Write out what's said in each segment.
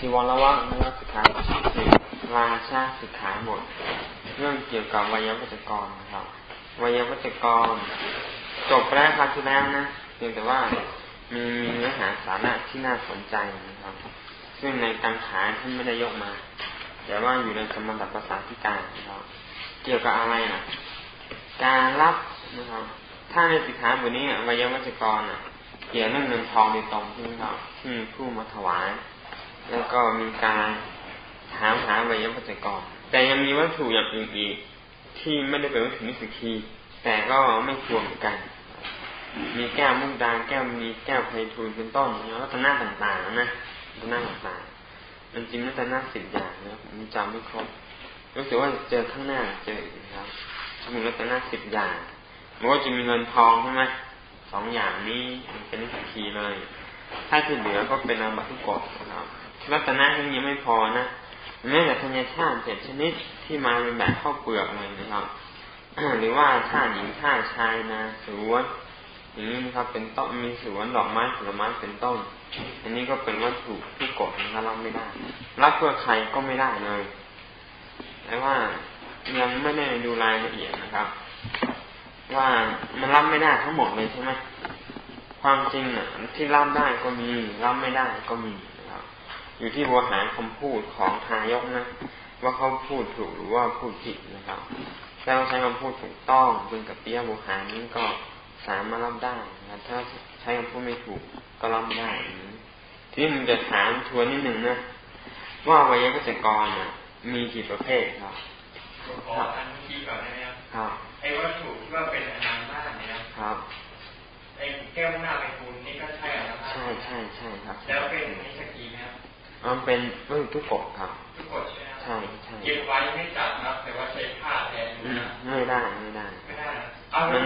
จีวรละวังนะครับสิกขาบทที่สิบราชาสิกขาบทเรื่องเกี่ยวกับวิยวัจกรนะครับวิยวัจกร จบแล้วคราวที่แล้วนะเพียงแต่ว่ามีมีเนื้อหาสาระที่น่าสนใจนะครับ ซึ่งในกังขาที่ไม่ได้ยกมา แต่ว่าอยู่ในสมบัติภาษาที่การนะครับเกี่ยวกับอะไรนะการรับนะครับ ถ้าในสิกขาบทนี้วิยวัจกรอะเกี่ยวเรื่องเงินทองโดยตรงใช่ไหมครับที่ผู้มาถวาย แล้วก็มีการถามหาวิยวัจกรแต่ยังมีวัตถุอย่างอื่นอีกที่ไม่ได้เป็นวัตถุนิสกีแต่ก็ไม่ควรเหมือนกัน มีแก้วมุกดาแก้วมีแก้วไพทูลเป็นต้นแล้วก็ตหน้าต่างๆนะตหน้าต่างๆมันจริงน่าจะน่าสิบอย่างนะผมจำไม่ครบรู้สึกว่าเจอข้างหน้าเจออีกครับมีรัตนาสิบอย่างมันก็จะมีเงินทองใช่ไหมสองอย่างนี้เป็นนิสกีเลย ถ้าที่เหลือก็เป็นอาบัตุกฎนะครับ รัตนะยังไม่พอนะแม้แต่ธัญชาติเจ็ดชนิดที่มาเป็นแบบข้าวเปลือกเลยนะครับหรือว่าท่าหญิงท่าชายนาสวนอย่างนี้นะครับ เป็นต้นมีสวนดอกไม้ผลไม้เป็นต้น อันนี้ก็เป็นวัตถุที่กฎนะครับรับไม่ได้ รับเพื่อใครก็ไม่ได้เลยแต่ว่ายังไม่ได้ดูรายละเอียดนะครับ ว่ามันรับไม่ได้ทั้งหมดเลยใช่ไหมความจริงอะที่รับได้ก็มีรับไม่ได้ก็มี อยู่ที่วัวหารคำพูดของทายกนะ ว่าเขาพูดถูกหรือว่าพูดผิดนะครับถ้าเราใช้คำพูดถูกต้องเป็นกับเปียบุหารนี้ก็สามารถรับได้นะถ้าใช้คำพูดไม่ถูกก็รับได้ทีนี้มันจะถามทวนนิดหนึ่งนะว่าวิยกจกรนะมีกี่ประเภทครับขออันที่ก่อนได้ไหมครับไอ้วัตถุที่ว่าเป็นอนามาเนี่ยครับไอ้แก้วหน้าไปคูณนี่ก็ใช่อนามาใช่ใช่ใช่ครับ แล้วเป็นนิสกีไหมครับ มันเป็นมันทุกกฎครับทุกกฎใช่ไหมใช่ใช่เก็บไว้ไม่จับนะแต่ว่าใช้ผ้าแทนไม่ได้ไม่ได้ไม่ได้มัน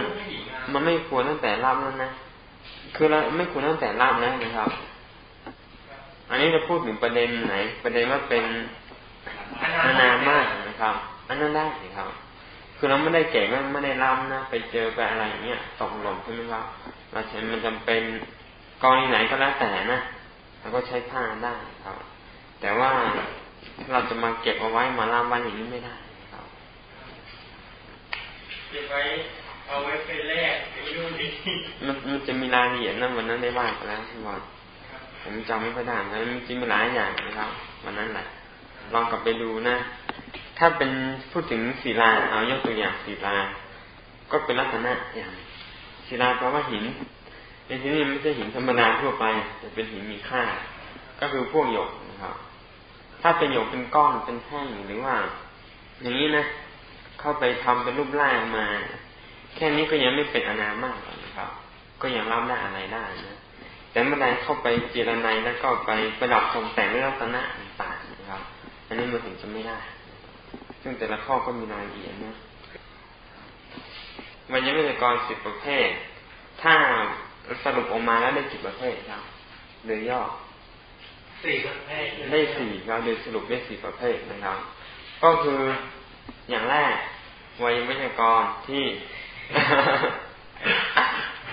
มันไม่ควรตั้งแต่รับแล้วนะคือเราไม่ควรตั้งแต่รับนะนะครับ อันนี้จะพูดถึงประเด็นไหน ประเด็นว่าเป็นนานมากนะครับ อันนั้นได้ครับ คือเราไม่ได้เก่งไม่ได้รับนะไปเจอไปอะไรอย่างเงี้ยตกหล่นใช่ไหมครับเราใช้มันจำเป็นกรณีไหนก็แล้วแต่นะแล้วก็ใช้ผ้าได้ครับ แต่ว่าเราจะมาเก็บเอาไว้มาล่ามไว้อย่างนี้ไม่ได้ครับเก็บไว้เอาไว้เป็นแรกไอ้นู่นนี่มันมันจะมีรายละเอียดนั่นวันนั้นได้ว่าไปแล้วใช่ไหมผมจำไม่ค่อยได้นะมันจริงมีหลายอย่างนะครับวันนั้นแหละ ลองกลับไปดูนะ ถ้าเป็นพูดถึงศิลาเอายกตัวอย่างศิลา ก็เป็นลักษณะอย่างศิลาแปลว่าหินในที่นี้ไม่ใช่หินธรรมดาทั่วไปแต่เป็นหินมีค่า ก็คือพวกหยกนะครับ ถ้าเป็นหยกเป็นก้อนเป็นแท่งหรือว่า อย่างนี้นะเข้าไปทำเป็นรูปร่างมา แค่นี้ก็ยังไม่เป็นอนามากนะครับ ก็ยังรับได้อะไรได้นะแต่เมื่อใดเข้าไปเจรนายแล้วก็ไปประดับตกแต่งด้วยลักษณะต่างๆนะครับอันนี้มันถึงจะไม่ได้ ซึ่งแต่ละข้อก็มีรายละเอียดนะวันยังไม่ได้กรสิบประเภท ถ้าสรุปออกมาแล้วได้กี่ประเภทครับโดยย่อ สี่ประเภทได้สี่ครับโดยสรุปได้สี่ประเภทนะครับ ก็คืออย่างแรกวัยวิทยากรที่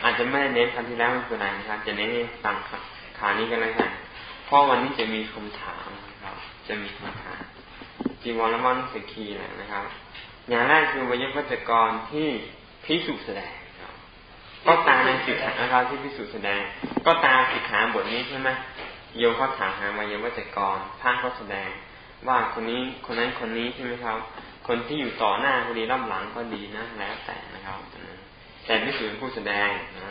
อาจจะไม่เน้นครั้งที่แล้วไม่เป็นไรนะครับจะเน้นตามขานี้กันเลยกันเพราะวันนี้จะมีคำถามครับ จะมีคำถามจีวรละมันสกีแหละนะครับ อย่างแรกคือวิทยากรที่พิสุแสดงก็ตามในสิกขานะครับที่พิสูจน์แสดง ก็ตามสิกขาบทนี้ใช่ไหม โยมเขาถามหามาเยวัจกรพระเขาแสดง ว่าคนนี้คนนั้นคนนี้ใช่ไหมครับ คนที่อยู่ต่อหน้าคนนี้รับหลังก็ดีนะแล้วแต่นะครับแต่พิสูจน์ผู้แสดงนะ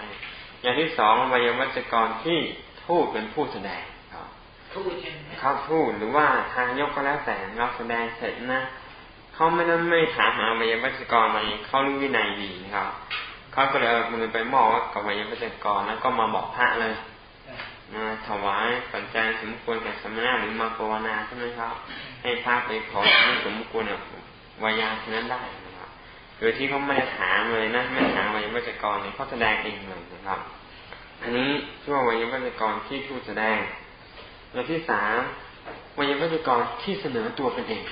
อย่างที่สองวัยวัจกรที่ทูตเป็นผู้แสดงครับทูตใช่ไหมครับทูตหรือว่าทางยกก็แล้วแต่เราแสดงเสร็จนะเขาไม่ได้ไม่ถามหาวัยวัจกรอะไรเขารู้วินัยดีนะครับเขาก็เลยเอามือไปมอบกับวิญญาณจักรแล้วก็มาบอกพระเลย มาถวายปัจจัยสมควรแก่สมณะหรือมาภาวนาใช่ไหมครับ ให้พระไปขอที่สมควรกับวิญญาณนั้นได้นะครับโดยที่เขาไม่ถามเลยนะไม่ถามวิญญาณจักรเนี่ยเขาแสดงเองเลยนะครับ อันนี้ชื่อว่าวิญญาณจักรที่ทูตแสดงและที่สามวิญญาณจักรที่เสนอตัวเป็นเอง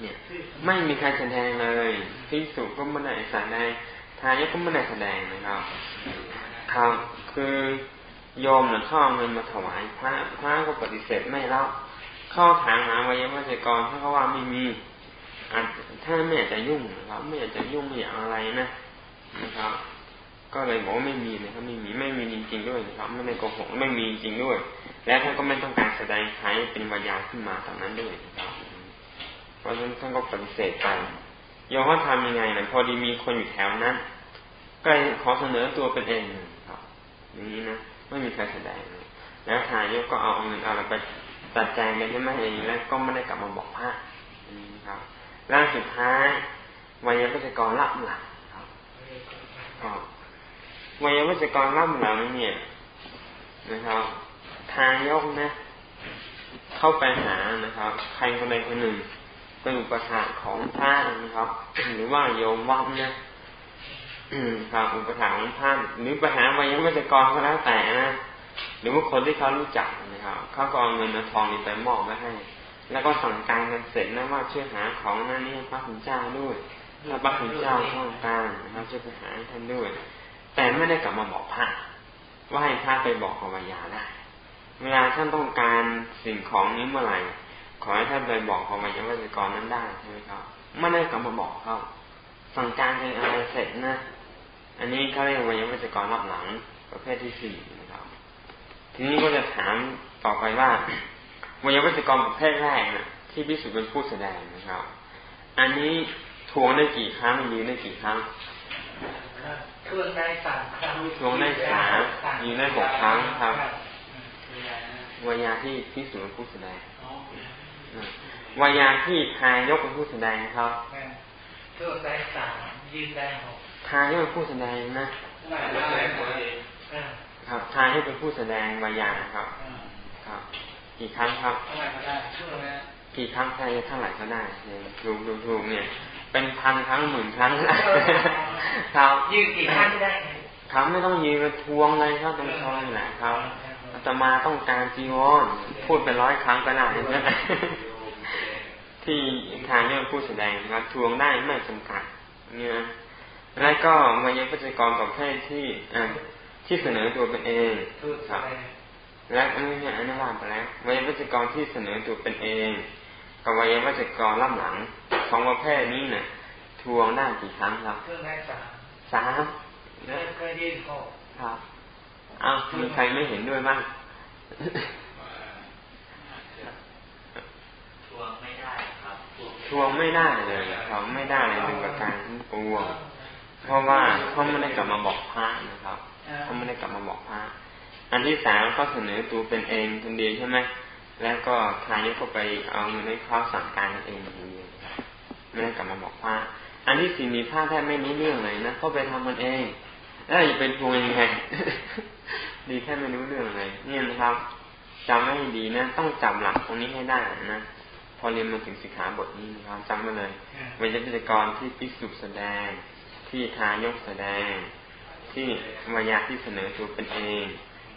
เนี่ย ไม่มีใครแสดงเลยที่สุก็ไม่ได้แสดงทายกก็ไม่ได้แสดงนะครับครับคือ โยมเนี่ยเข้าเงินมาถวายพระพระก็ปฏิเสธไม่รับเข้าถามหาวิยวัจกรถ้าเขาว่าไม่มีอาจถ้าไม่อยากจะยุ่งนะครับไม่อยากจะยุ่งไม่อยากอะไรนะนะครับ ก็เลยบอกว่าไม่มีนะครับไม่มีไม่มีจริง ๆด้วยนะครับไม่ได้โกหกไม่มีจริงด้วย และท่านก็ไม่ต้องการแสดงใช้เป็นวิญญาขึ้นมาตอนนั้นด้วยนะครับเพราะฉะนั้นท่านก็ปฏิเสธไปโยมว่าทำยังไงนะพอดีมีคนอยู่แถวนั้นก็เลยขอเสนอตัวเป็นเองครับอย่างนี้นะ ไม่มีใครแสดง แล้วทายกก็เอาเงินเอาอะไรไปจัดแจงกันใช่ไหมเองแล้วก็ไม่ได้กลับมาบอกพระครับร่างสุดท้ายวัยวัจกรรับหลังครับวัยวัจกรรับหลังเนี่ยนะครับ ทายกนะ เข้าไปหานะครับ ใครคนใดคนหนึ่งเป็นอุปถาของพระนะครับ หรือว่าโยมวัดเนี่ย ครับอุปถาของท่าน หรือไปหาวัยวัจกรก็แล้วแต่นะหรือว่าคนที่เขารู้จักนะครับเขาก็เอาเงินทองนี้ไปมอบไว้ให้ แล้วก็สั่งการกันเสร็จนะว่าช่วยหาของนั่นนี่พระคุณเจ้าด้วยแล้วพระคุณเจ้าต้องการนะครับช่วยไปหาท่านด้วย แต่ไม่ได้กลับมาบอกพระว่าให้พระไปบอกภรรยาได้เวลาท่านต้องการสิ่งของนี้เมื่อไหร่ขอให้ท่านไปบอกภรรยาวัจกรนั้นได้ใช่ไหมครับไม่ได้กลับมาบอกเขาสั่งการอะไรเสร็จนะ อันนี้เขาเรียกว่าวัจกรรับหลังประเภทที่สี่ทีนี้ก็จะถามต่อไปว่าวยวัจกรประเภทแรกนะที่พิสุเป็นผู้แสดงนะครับ อันนี้ทวงได้กี่ครั้งยืนได้กี่ครั้งทวงได้สามครั้งทวงได้สามยืนได้หกครั้งครับวยาที่พิสุเป็นผู้แสดงวยาที่ทายกเป็นผู้แสดงครับทวงได้สามยืนได้หก ทายกเป็นผู้แสดงนะครับทายให้เป็นผู้แสดงวายาครับ ครับ กี่ครั้งครับ กี่ครั้งใครเท่าไหร่ก็ได้ถูกถูกเนี่ย เป็นพันครั้งหมื่นครั้งครับยืนกี่ครั้งได้ครับไม่ต้องยืนมาทวงเลยครับเป็นทองแหละครับจะมาต้องการจีวรพูดเป็นร้อยครั้งก็ได้นะที่ทางเนี่ยผู้แสดงครับ ทวงได้ไม่จำกัดเนี่ย แล้วก็มายปัจจกรประเภทที่อ่าที่เสนอตัวเป็นเองครับและอันนี้เนี่ยอนุวานไปแล้ววัยวัจกรที่เสนอตัวเป็นเอง กับวัยวัจกรล่ำหลังสองประเภทนี้เนี่ยทวงได้กี่ครั้งครับเครื่องได้สามสามเคยยื่นข้อครับอ้าวมีใครไม่เห็นด้วยบ้างทวงไม่ได้ครับทวงไม่ได้เลยครับ ไม่ได้เลยเป็นประการทั้งปวง เพราะว่าเขาไม่ได้กลับมาบอกพระนะครับเขาไม่ได้กลับมาบอกพระอันที่สามก็เสนอตัวเป็นเองคนเดียวใช่ไหมแล้วก็ทายก็ไปเอาเงินให้เขาสั่งการเองคนเดียวไม่ได้กลับมาบอกพระอันที่สี่มีพระแทบไม่รู้เรื่องเลยนะเขาไปทำมันเองแล้วจะเป็นพวงยังไงดีแค่ไม่รู้เรื่องเลยนี่นะครับจำให้ดีนะ ต้องจำหลักตรงนี้ให้ได้นะพอเรียนมาถึงสิกขาบทนี้นะครับจำมาเลยวิญญาณกรที่พิสุแสดง ที่ทายกแสดง ที่วายาที่เสนอตัวเป็นเอง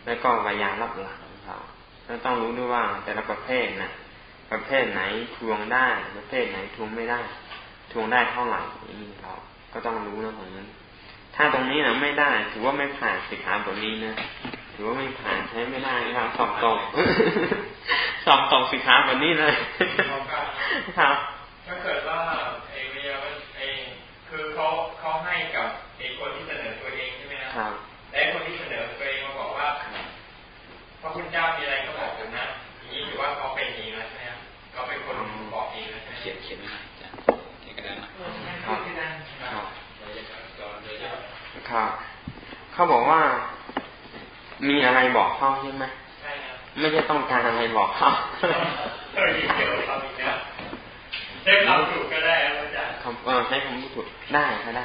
แล้วก็วายารับหลังครับแล้วต้องรู้ด้วยว่าแต่ละประเภทนะประเภทไหนทวงได้ ประเภทไหนทวงไม่ได้ ทวงได้เท่าไหร่นี่ครับก็ต้องรู้นะตรงนั้น ถ้าตรงนี้นะไม่ได้ ถือว่าไม่ผ่านสิกขาบทนี้นะถือว่าไม่ผ่านใช้ไม่ได้ครับสอบตกสอบตกสิกขาบทนี้เลยครับ ถ้าเกิดว่าเอเวียเอง คือเขาเขาให้กับเอกคนที่เสนอตัวเองครับและคนที่เสนอตัวเองมาบอกว่าพระคุณเจ้ามีอะไรก็บอกผมนะอย่างนี้ถือว่าเขาเป็นเองแล้วใช่ไหมครับเขาเป็นคนบอกเองแล้วเขียนเขียนมาจ้ะเขียนกระดานครับครับเขาบอกว่า มีอะไรบอกเขาใช่ไหมใช่ครับไม่ใช่ต้องการอะไรบอกเขา เออเกี่ยวกับเขาอีกนะใช้คำถูกก็ได้อาจารย์คำเออใช้คำถูกได้ก็ได้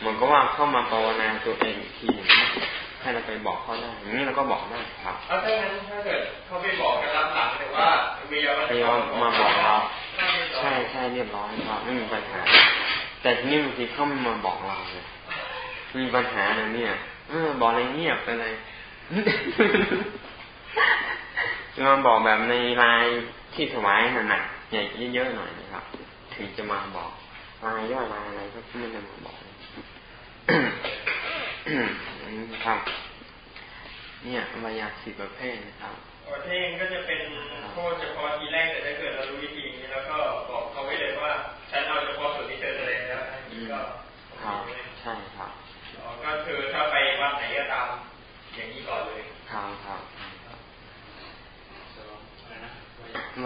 เหมือนก็ว่าเข้ามาภาวนาตัวเองอีกทีให้เราไปบอกเขาได้อย่างนี้เราก็บอกได้ครับเอาถ้างั้นถ้าเกิดเขาไปบอกกันรับหลังแต่ว่ามีเอามาบอกเราใช่ใช่เรียบร้อยครับไม่มีปัญหา แต่ทีนี้บางทีเขาไม่มาบอกเราเลยมีปัญหานะเนี่ยเออบอกอะไรเงียบไปเลยมาบอกแบบในลายที่ถวายหนักๆ ใหญ่เยอะๆหน่อยนะครับ ถึงจะมาบอกลายย่อยลายอะไรก็ไม่ได้มาบอกครับ เนี่ยมายาสิบประเภทนะครับประเภทก็จะเป็นโทษเฉพาะทีแรกแต่ถ้าเกิดเรารู้วิธีนี้แล้วก็บอกเขาไว้เลยว่าฉันเอาเฉพาะส่วนที่เธอแสดงแล้วอันนี้ก็ครับใช่ครับก็คือถ้าไปวัดไหนก็ตามอย่างนี้ก่อนเลยครับครับ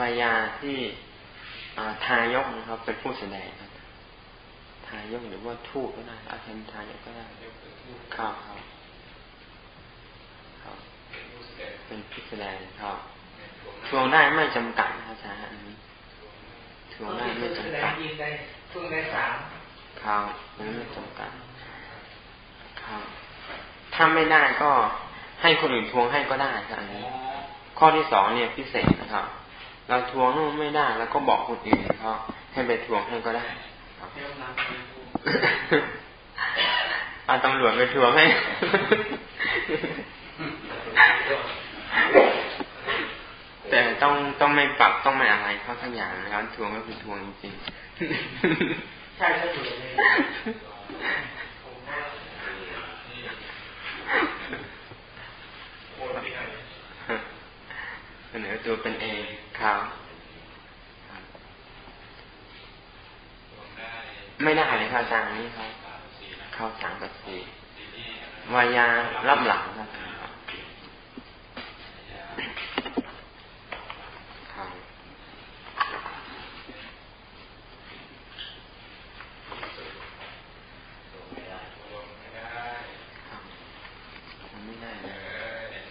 วายาที่ ทายกนะครับ เป็นผู้แสดงครับทายกหรือว่าทูตก็ได้อาจารย์ทายกก็ได้ครับครับครับ เป็นผู้แสดงครับทวงได้ไม่จำกัดอาจารย์อันนี้ทวงได้ไม่จำกัดทวงได้สามครับไม่จำกัดครับถ้าไม่ได้ก็ให้คนอื่นทวงให้ก็ได้ครับอันนี้ ข้อที่สองเนี่ยพิเศษนะครับ เราทวงไม่ได้แล้วก็บอกคนอื่นเขาให้ไปทวงให้ก็ได้เอาตำรวจไปทวงให้แต่ต้องต้องไม่ปรับต้องไม่อะไรเขาทั้งอย่างนะครับทวงก็คือทวงจริงใช่ใช่เลยเสนอตัวเป็นเอง ครับไม่ได้เลยครับอาจารย์นี่ครับเข้าสามกับสี่วายารับหลังครับค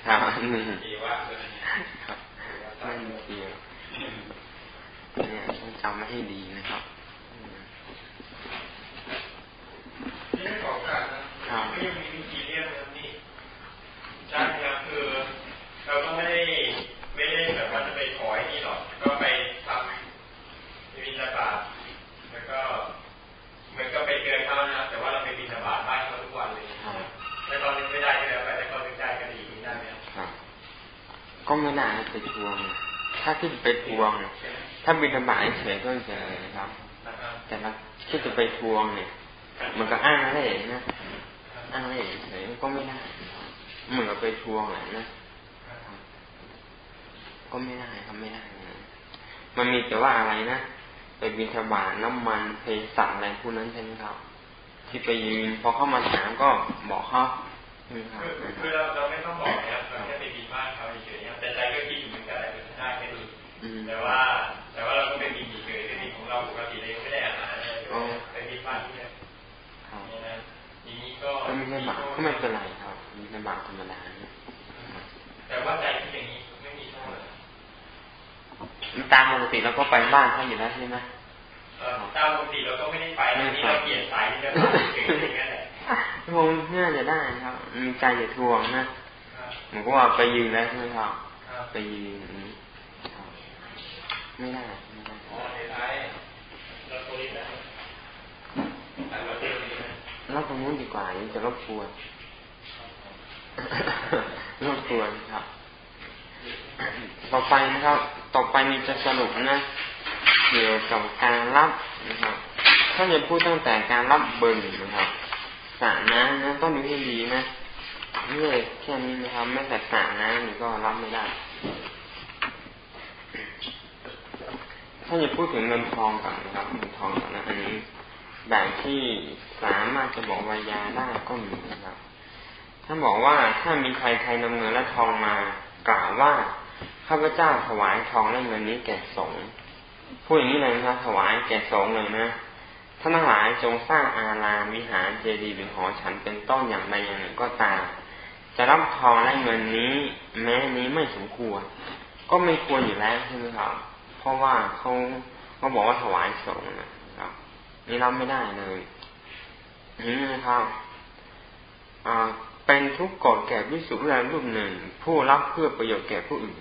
รับไม่เกี่ยวเนี่ยต้องจำไว้ให้ดีนะครับนี่ขอการนะก็ยังมีวิธีเรียกแบบนี้ใช่ครับคือเราก็ไม่ได้ไม่ได้แบบว่าจะไปขอให้นี่หรอก ก็ไปทำบินบาตแล้วก็เหมือนก็ไปเตือนเขานะแต่ว่าเราไปบินบาตบ้านเขาทุกวันเลยแต่ตอนนี้ไม่ได้ก็แล้วแต่ตอนนี้ได้ก็ดีได้ไหมครับก็ไม่น่าไปทวง ถ้าที่ไปท วง ถ้าบินบาตเฉยก็เฉยนะครับ แต่ละที่จะไปทวงเนี่ย มันก็อ้างอะไรนะ อ้างอะไรเฉยก็ไม่ได้เหมือนกับไปทวงแหละนะ ก็ไม่ได้ครับไม่ได้นะมันมีแต่ว่าอะไรนะ ไปบินทบาทน้ำมันเพสัอะไรพวกนั้นใช่ไหมครับ ที่ไปยืนพอเข้ามาถามก็บอกเขาคือเราเราไม่ต้องบอกนะครับเราแค่ไว่า แต่ว่าเราก็ไปบินเฉยที่ของเราปกติเราไม่ได้อาหารเลยไปบินบ้านที่นี่อย่างนี้ก็ไม่ใช่บาปก็ไม่เป็นไรครับมีเป็นบาธรรมดาแต่ว่าใจที่อย่างนี้ไม่มีโทษตามปกติเราก็ไปบ้านเขาอยู่แล้วใช่ไหมตามปกติเราก็ไม่ได้ไปนี่เราเปลี่ยนสายที่จะไปเฉยๆอย่างนี้แหละทวงน่าจะได้ครับมีใจจะทวงนะหมือนก็ว่าไปยืนแล้วใช่ไหมครับไปยืนนี้ ไม่ได้ไม่ได้เราตรงนู้นดีกว่ายังจะรบกวนรบกวนครับ ต่อไปนะครับ ต่อไปมีจะสรุปนะเกี่ยวกับการรับนะครับถ้าจะพูดตั้งแต่การรับเบิร์นะครับสระน้ำนะต้องดูให้ดีนะเรื่อยแค่นี้นะครับ ไม่แต่สระน้ำนี่ก็รับไม่ได้ ถ้าจะพูดถึงเงินทองก่อนนะครับเงินทองก่อนนะอันนี้แบบที่สามารถจะบอกวายาได้ก็มีนะครับ ถ้าบอกว่าถ้ามีใครใครนำเงินและทองมากล่าวว่าข้าพเจ้าถวายทองและเงินนี้แก่สงฆ์พูดอย่างนี้เลยนะครับถวายแก่สงฆ์เลยนะท่านทั้งหลายจงสร้างอารามวิหารเจดีย์หรือหอฉันเป็นต้นอย่างใดอย่างหนึ่งก็ตาม จะรับทองและเงินนี้ แม้นี้ไม่สมควร ก็ไม่ควรอยู่แล้วใช่ไหมครับ เพราะว่าเขาเขาบอกว่าถวายสงฆ์นะครับ นี่รับไม่ได้เลยนี่นะครับเป็นทุกข์ก่อแก่วิสุทธิรูปหนึ่ง ผู้รับเพื่อประโยชน์แก่ผู้อื่น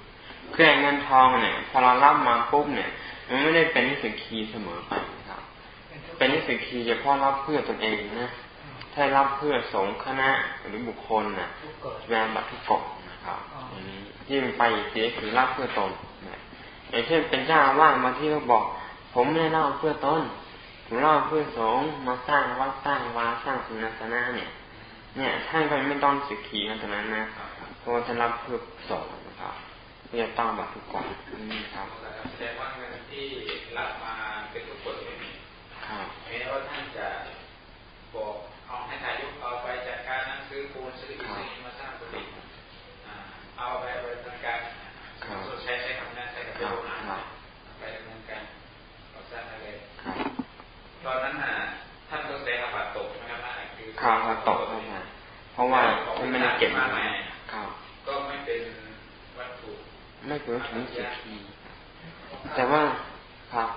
คือเงินทองเนี่ย พอเรารับมาปุ๊บเนี่ย มันไม่ได้เป็นนิสกีเสมอไปครับ เป็นนิสิกีเฉพาะรับเพื่อตนเองนะถ้ารับเพื่อสงฆ์คณะหรือบุคคลนะแวบัตทุกกฎนะครับอันนี้ที่มันไปอีกทีคือรับเพื่อตน อย่างเช่นเป็นเจ้าว่ามาที่เขาบอก ผมไม่ได้เล่าเพื่อตนผมเล่าเพื่อสงฆ์มาสร้างวัดสร้างวาสร้างสุนัขนะเนี่ย เนี่ยท่านก็ไม่ต้องสิกขีกันตรงนั้นนะพเพราะว่าท่านรับเพื่อส่งนะครับเพื่อต้องบัตรทุกคนนี่ครับแสดงว่าเงินที่รับมาเป็นทุกคนไม่มีแม้ว่าท่านจะบอกเอาให้ทายกเอาไปจัดการนั่งซื้อปูนซื้ออิฐมาสร้างกุฏิเอาไปบริการใช้ใช้คำนั้นใช้กับโรงงานไปดำเนินการก่อสร้างอะไร ตอนนั้นน่ะท่านต้องแสดงอาบัตตกนะครับนั่นคือข่าวตกนะเพราะว่าท่านไม่ได้เก็บมาใหม่ก็ไม่เป็นวัตถุไม่เป็นวัตถุนิสิทีแต่ว่าครับ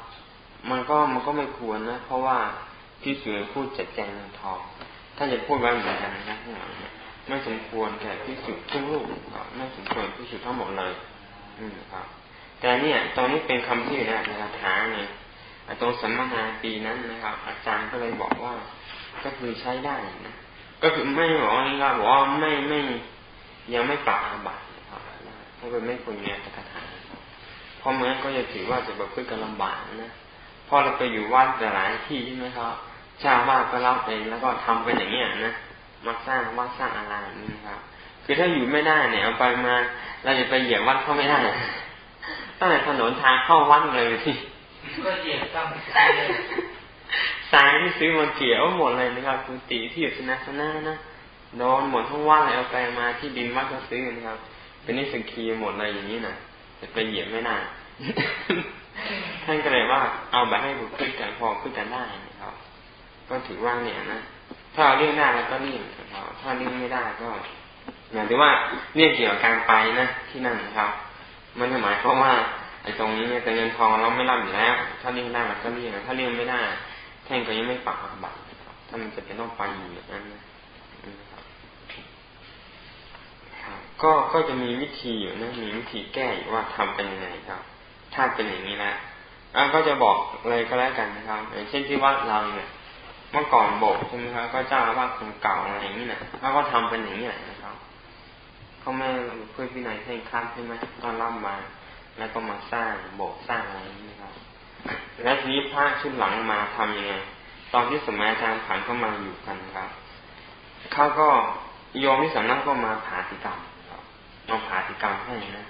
มันก็มันก็ไม่ควรนะ เพราะว่าที่สื่อพูดจัดแจงเงินทองถ้าจะพูดไว้เหมือนกันนะข้างหลังไม่สมควรแก่พิสุทุกลูกไม่สมควรพิสุทั้งหมดเลย อืมครับ แต่เนี่ยตอนนี้เป็นคำที่นะในคาถาเนี่ย ตรงสัมมนาปีนั้นนะครับ อาจารย์ก็เลยบอกว่า ก็คือใช้ได้นะก็คือไม่บอกว่าง่ายบอกว่าไม่ไม่ยังไม่ปราอาบัติครับถ้าเป็นไม่ควรมีอัตถกถาเพราะมันก็จะถือว่าจะแบบเพื่อกันลำบากนะพอเราไปอยู่วัดหลายที่ใช่ไหมครับชาวบ้านก็รับเองแล้วก็ทำเป็นอย่างเงี้ยนะมาสร้างวัดสร้างอะไรนี่ครับ คือถ้าอยู่ไม่ได้เนี่ยเอาไปมาเราจะไปเหยียบวัดเข้าไม่ได้ตั้งแต่ถนนทางเข้าวัดเลยที่ ก็เหยียบตั้งทรายทรายที่ซื้อมาเกี่ยวหมดเลยนะครับกุฏิที่อยู่ชนะชนะนะโดนหมดทั้งวัดเลยเอาไปมาที่ดินวัดก็ซื้อนะครับ เป็นนิสกีหมดเลยอย่างนี้นะจะไปเหยียบไม่ได้ท่านก็เลยว่าเอาแบบให้บุคคลกันพอขึ้นกันได้นะครับ ก็ถือว่าเนี่ยนะถ้าเราเรียกได้แล้วก็เรียกนะครับถ้าเรียกไม่ได้ก็หมายถึงว่าเรียกเกี่ยวกับการไปนะที่นั่นนะครับ มันหมายความว่า ไอ้ตรงนี้เนี่ยแต่เงินทองเราไม่รับอยู่แล้ว ถ้าเรียกได้เราก็เรียกถ้าเรียกไม่ได้ แท่งก็ยังไม่ปักบัตรถ้ามันจะเป็นต้องไปอยู่อย่างนั้นนะก็ก็จะมีวิธีอยู่นะมีวิธีแก้อยู่ว่าทำเป็นยังไงครับ ถ้าเป็นอย่างนี้แล้วก็จะบอกเลยก็แล้วกันนะครับอย่างเช่นที่วัดเราเนี่ยเมื่อก่อนโบกใช่ไหมครับก็เจ้าว่าคนเก่าอะไรอย่างนี้นะเขาก็ทำเป็นอย่างนี้นะครับเขาไม่เพื่อพินัยเพ่งคัดใช่ไหมก็รับมา แล้วก็มาสร้างโบกสร้างอะไรนี้นะครับ แล้วทีนี้พระชุดหลังมาทํำยังไงตอนที่สมัยอาจารย์ผ่านเข้ามาอยู่กันครับเขาก็โยมที่สำนักก็มาผาติกรรมเอาผาติกรรมให้นะ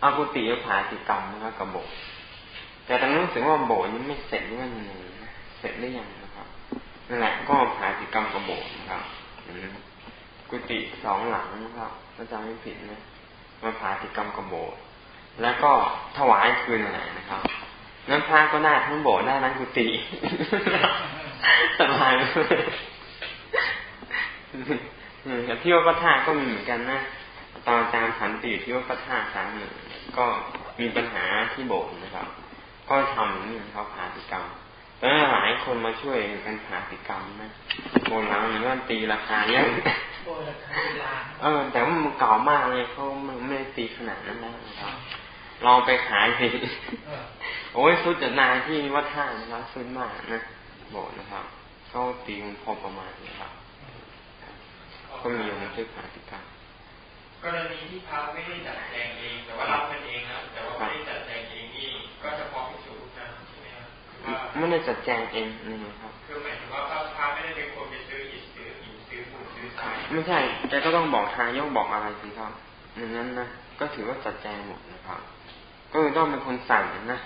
เอากุฏิเอาผาติกรรมนะครับกับโบกแต่ตอนนั้นรู้สึกว่าโบสถ์ยังไม่เสร็จด้วยนี่เสร็จหรือยังนะครับนั่นแหละก็ผาติกรรมกับโบสนะครับกุฏิสองหลังนะครับถ้าจำไม่ผิดนะมาผาติกรรมกับโบส แล้วก็ถวายคืนอะไรนะครับนั้นพระก็ได้ทั้งโบสถ์ได้ทั้งกุฏิสบายเลยแต่ที่ว่าพระธาตุก็มีเหมือนกันนะตอนตาจารย์ขันติที่ว่าพระธาตุสามหนึ่งก็มีปัญหาที่โบสถ์นะครับ ก็ทำนี่เขาผ่าติกรรม แล้วหลายคนมาช่วยกันผ่าติกรรมนะโบราณนี่ก็ตีราคาเยอะเออ แต่ว่ามันเก่ามากเลยเขาไม่ได้ตีขนาดนั้นนะครับลองไปขายสิโอ้ยสุดจะนายที่วัดท่านะครับสุดมากนะบอกนะครับเขาตีมันพอประมาณนะครับก็มีอยู่ในช่วยผ่าติกรรมกรณีที่พระไม่ได้จัดแจงเอง แต่ว่ารับเป็นเองนะแต่ว่าไม่ได้จัดแจงเองนี่ก็จะพอพิสูจน์นะใช่ ไหมครับไม่ได้จัดแจงเองนี่ครับคือหมายถึงว่าพระไม่ได้เป็นคนไปซื้ออิฐซื้อหินซื้อปูนซื้อทรายไม่ใช่แกก็ต้องบอกทายกบอกอะไรสิครับอย่างนั้นนะก็ถือว่าจัดแจงหมดนะครับ ก็ต้องเป็นคนสั่งนะ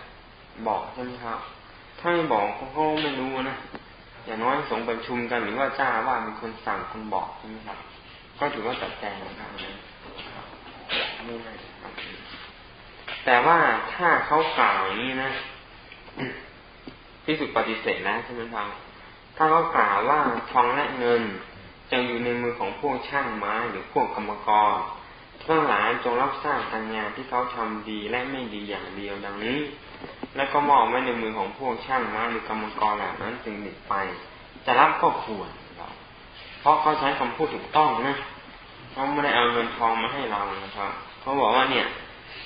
บอกใช่ไหมครับ ถ้าไม่บอกเขาก็ไม่รู้นะอย่างน้อยสงประชุมกันหรือว่าจ้าว่ามีคนสั่งคนบอกใช่ไหมครับ ก็ถือว่าจัดแจงนะครับไม่ได้แต่ว่าถ้าเขากล่าวอย่างนี้นะ ที่สุดปฏิเสธแล้วใช่ไหมครับถ้าเขากล่าวว่าทองและเงินจะอยู่ในมือของพวกช่างไม้หรือพวกกรรมกรทั้งหลายจงรับทราบการงานที่เขาทำดีและไม่ดีอย่างเดียวดังนี้ และก็มอบไว้ในมือของพวกช่างไม้หรือกรรมกรเหล่านั้นจึงหนีไป จะรับก็ควรเพราะเขาใช้คำพูดถูกต้องนะเขาไม่ได้เอาเงินทองมาให้เรานะครับเขาบอกว่าเนี่ย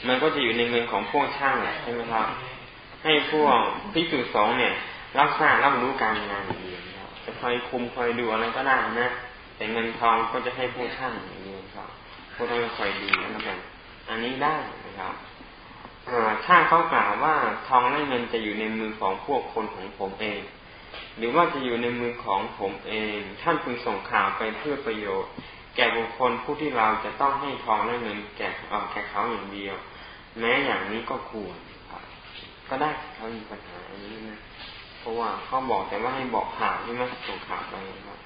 มันก็จะอยู่ในเงินของพวกช่างแหละใช่ไหมครับ ให้พวกพิจูสองเนี่ย รับทราบรับรู้การงานอย่างเดียวครับจะคอยคุมคอยดูอะไรก็ได้นะ แต่เงินทองก็จะให้พวกช่างอย่างเดียวครับพวกต้องคอยดูนะครับอันนี้ได้นะครับถ้าเขากล่าวว่าทองและเงินจะอยู่ในมือของพวกคนของผมเอง หรือว่าจะอยู่ในมือของผมเอง ท่านพึงส่งข่าวไปเพื่อประโยชน์ แก่บุคคลผู้ที่เราจะต้องให้ทองและเงินแก่แก่เขาอย่างเดียว แม้อย่างนี้ก็ควร ก็ได้เขามีปัญหาอันนี้นะ เพราะว่าเขาบอกแต่ว่าให้บอกข่าวใช่ไหมส่งข่าวไปครับ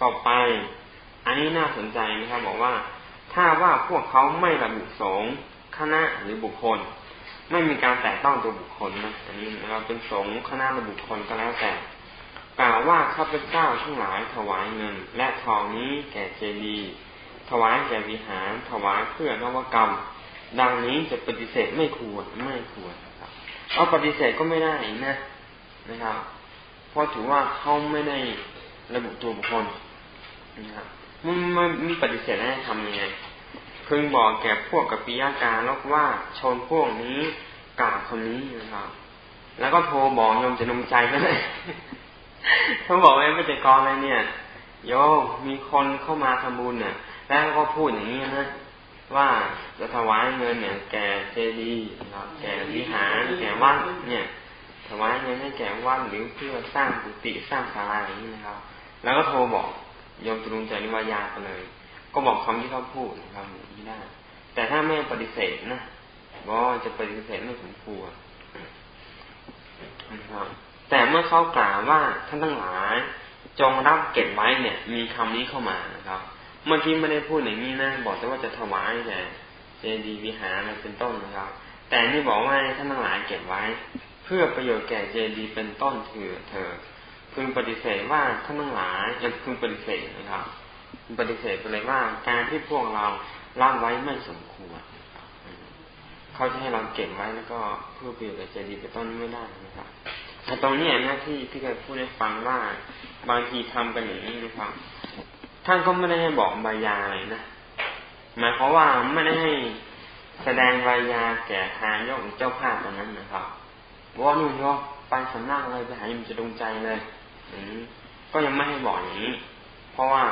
ต่อไป อันนี้น่าสนใจนะครับ บอกว่า ถ้าว่าพวกเขาไม่ระบุสงฆ์คณะหรือบุคคล ไม่มีการแตะต้องตัวบุคคลนะอันนี้เราเป็นสงฆ์คณะหรือบุคคลก็แล้วแต่กล่าวว่าข้าพเจ้าทั้งหลายถวายเงิน และทองนี้แก่เจดีย์ถวายแก่วิหารถวายเพื่อนวกรรม ดังนี้จะปฏิเสธไม่ควรไม่ควร เอาปฏิเสธก็ไม่ได้นะนะครับ เพราะถือว่าเขาไม่ได้ระบุตัวบุคคลนะครับมันมันมีปฏิเสธได้ทำยังไงพึงบอกแก่พวกกับปิยาการลกว่าชนพวกนี้กล่าวคนนี้นะครับ แล้วก็โทรบอกโยมจะนมใจก็เลยเขาบอกว่าไม่จะกรอะไรเนี่ยโยมมีคนเข้ามาทำบุญเนี่ยแล้วก็พูดอย่างนี้นะ ว่าจะถวายเงินเนี่ย แก่เจดีย์แก่วิหารแก่วัดเนี่ยถวายเงินให้แก่วัดหรือเพื่อสร้างกุฏิสร้างศาลาอย่างนี้นะครับ แล้วก็โทรบอกโยมจุลุงใจนิวายาไปเลย ก็บอกคำที่เขาพูดนะครับไม่ได้ แต่ถ้าไม่ปฏิเสธนะก็จะปฏิเสธไม่สมควรนะครับ แต่เมื่อเขากล่าวว่าท่านทั้งหลายจงรับเก็บไว้เนี่ย มีคำนี้เข้ามานะครับ เมื่อกี้ไม่ได้พูดอย่างนี้นะบอกแต่ว่าจะถวายแต่เจดีย์วิหารอะไรเป็นต้นนะครับ แต่นี่บอกว่าท่านทั้งหลายเก็บไว้ เพื่อประโยชน์แก่เจดีย์เป็นต้นเถือเธอพึงปฏิเสธว่าท่านทั้งหลายยังพึงปฏิเสธนะครับปฏิเสธไปเลยว่าการที่พวกเราล่างไว้ไม่สมควรเขาจะให้เราเก็บไว้แล้วก็เพื่อประโยชน์แก่เจดีย์เป็นต้นไม่ได้นะครับแต่ตรงนี้นะที่ที่เคยพูดให้ฟังว่าบางทีทำกันอย่างนี้นะครับ ท่านก็ไม่ได้ให้บอกใบยาอะไรนะ หมายความว่าไม่ได้ให้แสดงใบยาแก่ทางยกเจ้าภาพตรงนั้นนะครับว่านุ่นยไปสำนักเลยไปหายิมจะดงใจเลยอืก็ยังไม่ให้บอกอย่างนี้ เพราะว่า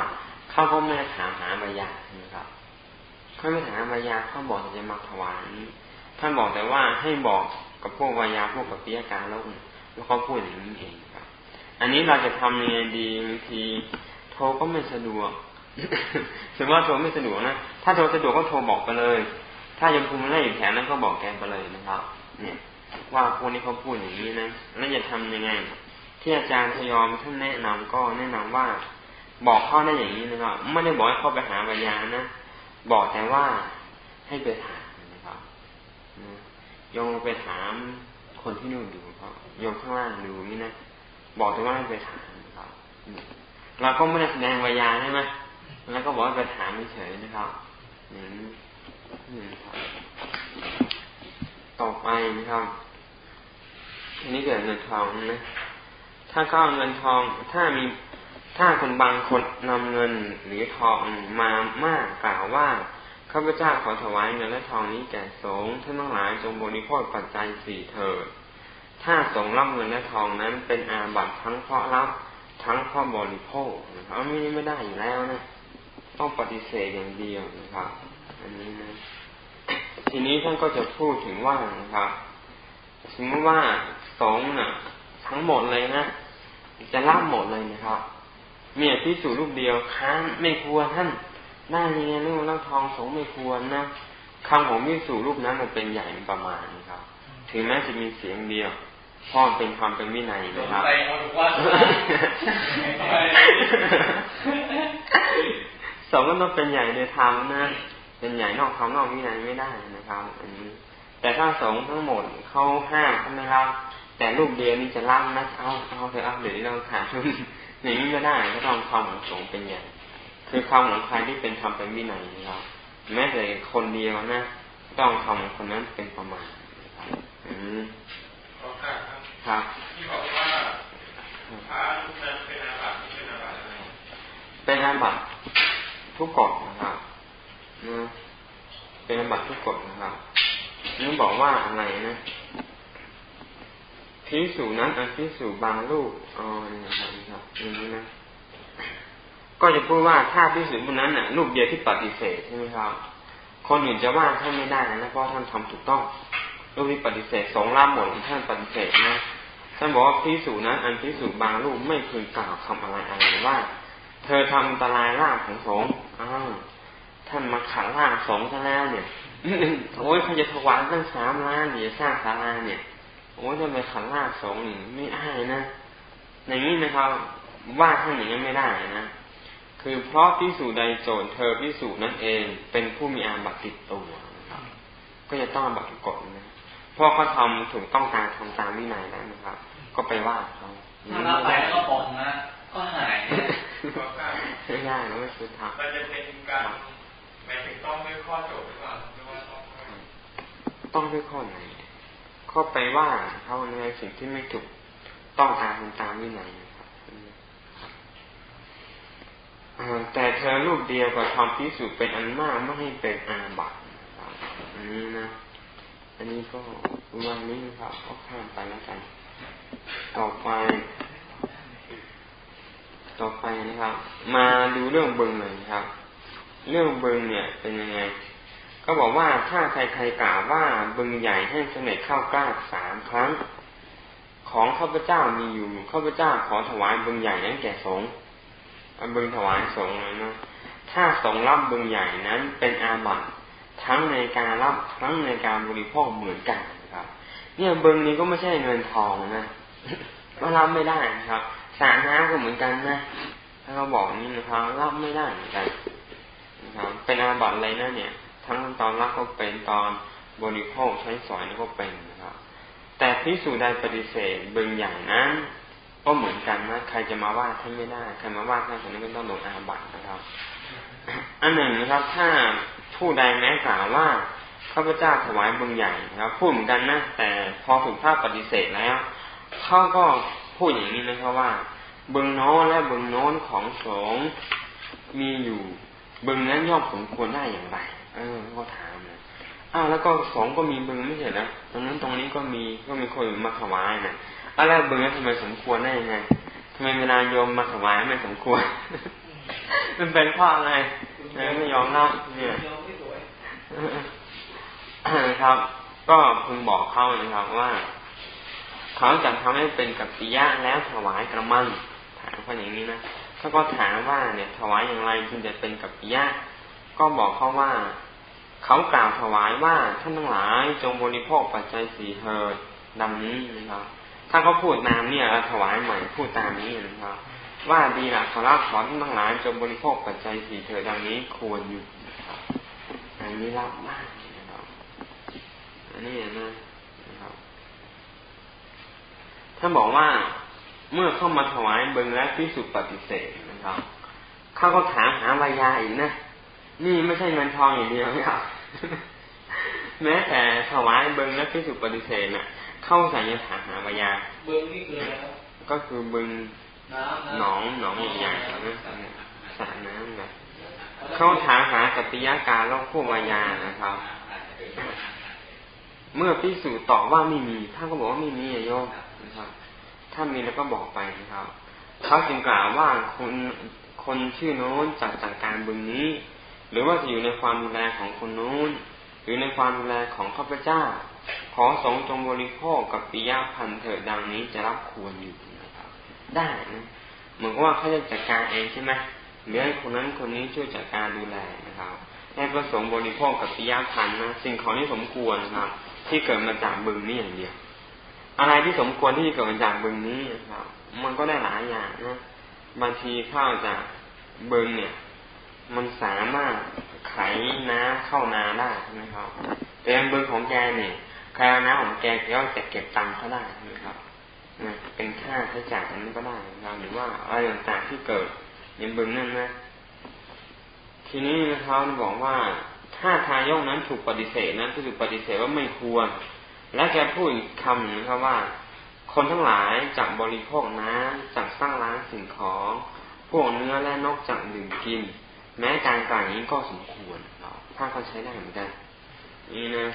เขาก็ไม่ได้ถามหาใบยานะครับเขาไม่ถามใบยาเขาบอกจะมาถวายท่านบอกแต่ว่าให้บอกกับพวกวายาพวกกับปิยการแล้วแล้วเขาพูดอย่างนี้เองครับ อันนี้เราจะทำยังไงดีบางที รก็ไม่สะดวกสมมติว่าโทรไม่สะดวกนะ ถ้าโทรสะดวกก็โทรบอกไปเลย ถ้ายังคุมไม่ได้อยู่แถวนั้นก็บอกแกไปเลยนะครับ เนี่ย ว่าพวกนี้เขาพูดอย่างนี้นะ แล้วจะทำยังไง ที่อาจารย์พยอมท่านแนะนำก็แนะนำว่า บอกเขาได้อย่างนี้นะครับ ไม่ได้บอกให้เขาไปหาวิญญานะ บอกแต่ว่าให้ไปถามนะครับยงไปถามคนที่นู่นดูครับยมข้างล่างดูนี่นะ บอกแต่ว่าให้ไปถามนะครับ เราก็ไม่ได้แสดงวิญญาณใช่ไหมแล้วก็บอกว่าไปถามเฉยนะครับนี่นี่ครับต่อไปนะครับอันนี้เกิดเงินทองนะถ้าก็เอาเงินทอง ถ้ามีถ้าคนบางคนนำเงินหรือทองมามากกล่าวว่าข้าพเจ้าขอถวายเงินและทองนี้แก่สงฆ์ท่านทั้งหลายจงบริโภคปัจจัยสี่เถิดถ้าสงรับเงินและทองนั้นเป็นอาบัตทั้งเพราะรับ ทั้งเพราะบริโภคนะครับไม่ไม่ได้อยู่แล้วนะ ต้องปฏิเสธอย่างเดียวนะครับ อันนี้นะ ทีนี้ท่านก็จะพูดถึงว่านะครับสมมติว่าสงน่ะ ทั้งหมดเลยนะจะรับหมดเลยนะครับเมียพิสูรูปเดียวค้านไม่ควรท่านได้ยังไงเรื่องรับทองสงไม่ควรนะคำของพิสูรูปนั้นมันเป็นใหญ่ประมาณนะครับ ถึงแม้จะมีเสียงเดียว พ่อเป็นความเป็นวินัยนะครับสองก็ต้องเป็นใหญ่ในธรรมนะเป็นใหญ่นอกธรรมนอกวินัยไม่ได้นะครับ อันนี้ แต่ถ้าสงทั้งหมดเขาห้ามใช่ไหมครับ แต่รูปเดียวนี่จะล่ำนะเอาเอาเถอะเอาเดี๋ยวเราขาดอย่างนี้ก็ได้ก็ต้องคำของสงเป็นใหญ่คือคำของใครที่เป็นธรรมเป็นวินัยนะครับแม้แต่คนเดียวนะต้องคำคนนั้นเป็นประมาณอืม ครับที่บอกว่าพระรูปนั้นเป็นอาบัติเป็นอาบัติอะไรเป็นอาบัติทุกกฎนะครับนะเป็นอาบัติทุกกฎนะครับนี่บอกว่าอะไรนะพิสูจนั้นอันพิสูจบางรูปอ๋อนี่นะครับอย่างนี้นะก็จะพูดว่าถ้าพิสูจน์คนนั้นน่ะรูปเดียวที่ปฏิเสธใช่ไหมครับ คนอื่นจะว่าท่านไม่ได้นะเพราะท่านทำถูกต้องรูปที่ปฏิเสธสองล่ามหมดท่านปฏิเสธนะ ท่านบอกว่าพิสูจนั้น อันพิสูจบางรูปไม่เคยกล่าวคำอะไรอะไรว่า เธอทำอันตรายลาบของสงฆ์อ้าวท่านมาขัดลาบสงฆ์ซะแล้วเนี่ยโอ้ยเขาจะถวายตั้งสามล้านเดี๋ยวสร้างศาลาเนี่ยโอ้ยจะไปขัดลาบสงฆ์นี่ไม่ได้นะอย่างนี้นะครับว่าท่านอย่างนี้ไม่ได้นะคือเพราะพิสูจใดโจทย์เธอพิสูจนั่นเองเป็นผู้มีอาบัติติดตัวก็จะต้องบัติกฎนะเพราะเขาทาถูกต้องการทำตามวินัยแล้วนะครับ ก็ไปว่าเขาถ้าเราไปก็ปองนะก็หายไม่ได้นะไม่คือทำมันจะเป็นการหมายถึงต้องด้วยข้อโจทย์หรือเปล่าหรือว่าต้องต้องด้วยข้อไหนข้อไปว่าเขาในสิ่งที่ไม่ถูกต้องการทำตามวินัยแต่เธอรูปเดียวกับความพิสูจน์เป็นอันมากไม่ให้เป็นอาบัติอันนี้นะ อันนี้ก็วันนี้ครับก็ข้ามไปแล้วกัน ต่อไป ต่อไปนะครับ มาดูเรื่องบึงเลยครับ เรื่องบึงเนี่ยเป็นยังไง ก็บอกว่าถ้าใครๆกล่าวว่าบึงใหญ่ให้เสด็จเข้ากล้าสามครั้ง ของข้าพเจ้ามีอยู่ข้าพเจ้าขอถวายบึงใหญ่นั้นแก่สงฆ์บึงถวายสงฆ์เลยนะถ้าสงรับบึงใหญ่นั้นเป็นอาบัติทั้งในการรับทั้งในการบริโภคเหมือนกันครับ เนี่ยบึงนี้ก็ไม่ใช่เงินทองนะ ก็รับไม่ได้นะครับสารน้ำก็เหมือนกันนะถ้าเราบอกนี้นะครับรับไม่ได้เหมือนกันนะครับเป็นอาบัติอะไรนะเนี่ย ทั้งตอนรับก็เป็นตอนบริโภคใช้สอยก็เป็นนะครับ แต่พิสูจน์ใดปฏิเสธบึงอย่างนั้นก็เหมือนกันนะใครจะมาว่าท่านไม่ได้ใครมาว่าท่านคนนี้ก็ต้องโดนอาบัตินะครับ อันหนึ่งนะครับ ถ้าผู้ใดแม้กล่าวว่าข้าพเจ้าถวายบึงใหญ่นะครับพูดเหมือนกันนะแต่พอถูกภาพปฏิเสธแล้ว เขาก็พูดอย่างนี้นะครับว่าบึงโน้นและบึงโน้นของสงมีอยู่บึงนั้นย่อมสมควรได้อย่างไร เออก็ถามนะอ้าวแล้วก็สงก็มีบึงไม่ใช่เหรอตรงนั้นตรงนี้ก็มีก็มีคนมาถวายนะอะไรเบื่อทำไมสมควรได้ยังไงทำไมเวลาโยมมาถวายไม่สมควร มันเป็นเพราะอะไรไม่ยอมรับเนี่ยครับ ก็พึงบอกเขานะครับว่า เขาจะทำให้เป็นกัปปิยะแล้วถวายกระมังถามเขาอย่างนี้นะถ้าก็ถามว่าเนี่ย ถวายอย่างไรจึงจะเป็นกัปปิยะก็บอกเขาว่า เขากล่าวถวายว่าท่านทั้งหลายจงบริโภคปัจจัยสี่เถิดดังนี้นะครับถ้าเขาพูดนามเนี่ยเราถวายใหม่พูดตามนี้นะครับ ว่าดีละขอรับขอทั้งหลายจงบริโภคปัจจัยสี่เถิดดังนี้ควรอยู่นะครับอันนี้รับมากนะครับอันนี้นะ ท่านบอกว่าเมื่อเข้ามาถวายเบิงและพิสุปฏิเสธนะครับเขาก็ถามหาวายาอีกนะ นี่ไม่ใช่เงินทองอย่างเดียวครับแม้แต่ถวายเบิงและพิสุปฏิเสธน่ะ เข้าใส่ยถาหาวายาบึงนี่คืออะไรครับก็คือบึงหนองหนองใหญ่ๆนะสระน้ำนะเข้าถามหากัปิยาการล่องคู่วายานะครับ เมื่อพิสูจน์ตอบว่าไม่มีท่านก็บอกว่าไม่มีโยมนะครับ ถ้ามีแล้วก็บอกไปนะครับเขาจึงกล่าวว่าคนคนชื่อโน้นจัดจัดการบึงนี้ หรือว่าจะอยู่ในความดูแลของคนโน้นหรือในความดูแลของข้าพเจ้า ขอสงจงบริโภคกับปิยาพันเถิดดังนี้จะรับควรอยู่นะครับ ได้นะเหมือนกับว่าเขาจะจัดการเองใช่ไหมหรือให้คนนั้นคนนี้ช่วยจัดการดูแลนะครับให้ประสงค์บริโภคกับปิยาพันนะสิ่งของที่สมควรนะครับ ที่เกิดมาจากบึงนี้อย่างเดียว อะไรที่สมควรที่เกิดมาจากบึงนี้นะครับ มันก็ได้หลายอย่างนะบางทีข้าวจากบึงเนี่ย มันสามารถไขน้ำเข้านาได้ใช่ไหมครับแต่บึงของแกเนี่ยใครเอาน้ำของแกก็จะเก็บตังค์เขาได้นะครับนะเป็นค่าใช้จ่ายอันนี้ก็ได้นะหรือว่าอะไรต่างๆที่เกิดในบึงนั่นนะ ทีนี้เขาบบอกว่าถ้าทายกนั้นถูกปฏิเสธนั้นถูกปฏิเสธว่าไม่ควร และแกพูดอีกคำหนึ่งครับว่า คนทั้งหลายจากบริโภคน้ำจากสร้างร้านสิ่งของ พวกเนื้อและนกจากดื่มกิน แม้การกล่าวนี้ก็สมควรถ้าเขาใช้ได้เหมือนกันนี่นะ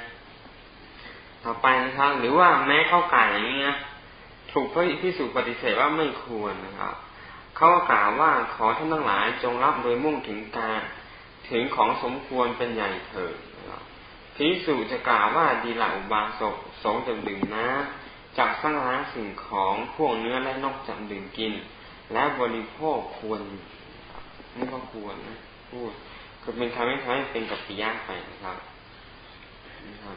ต่อไปนะครับ หรือว่าแม้เข้าก่อย่างนี้นะถูกพระพิสุปฏิเสธว่าไม่ควรนะครับเขากล่าวว่าขอท่านทั้งหลายจงรับโดยมุ่งถึงการถึงของสมควรเป็นใหญ่เถิด พิสุจะกล่าวว่าดีละอุบาสกสงจะดื่มนะจากสร้างร้างสิ่งของพวกเนื้อและนกจัดื่มกิน และบริโภคควรนี่ก็ควรนะพูดคือเป็นคำให้ทำให้เป็นกับปิยะไปนะครับนะครับ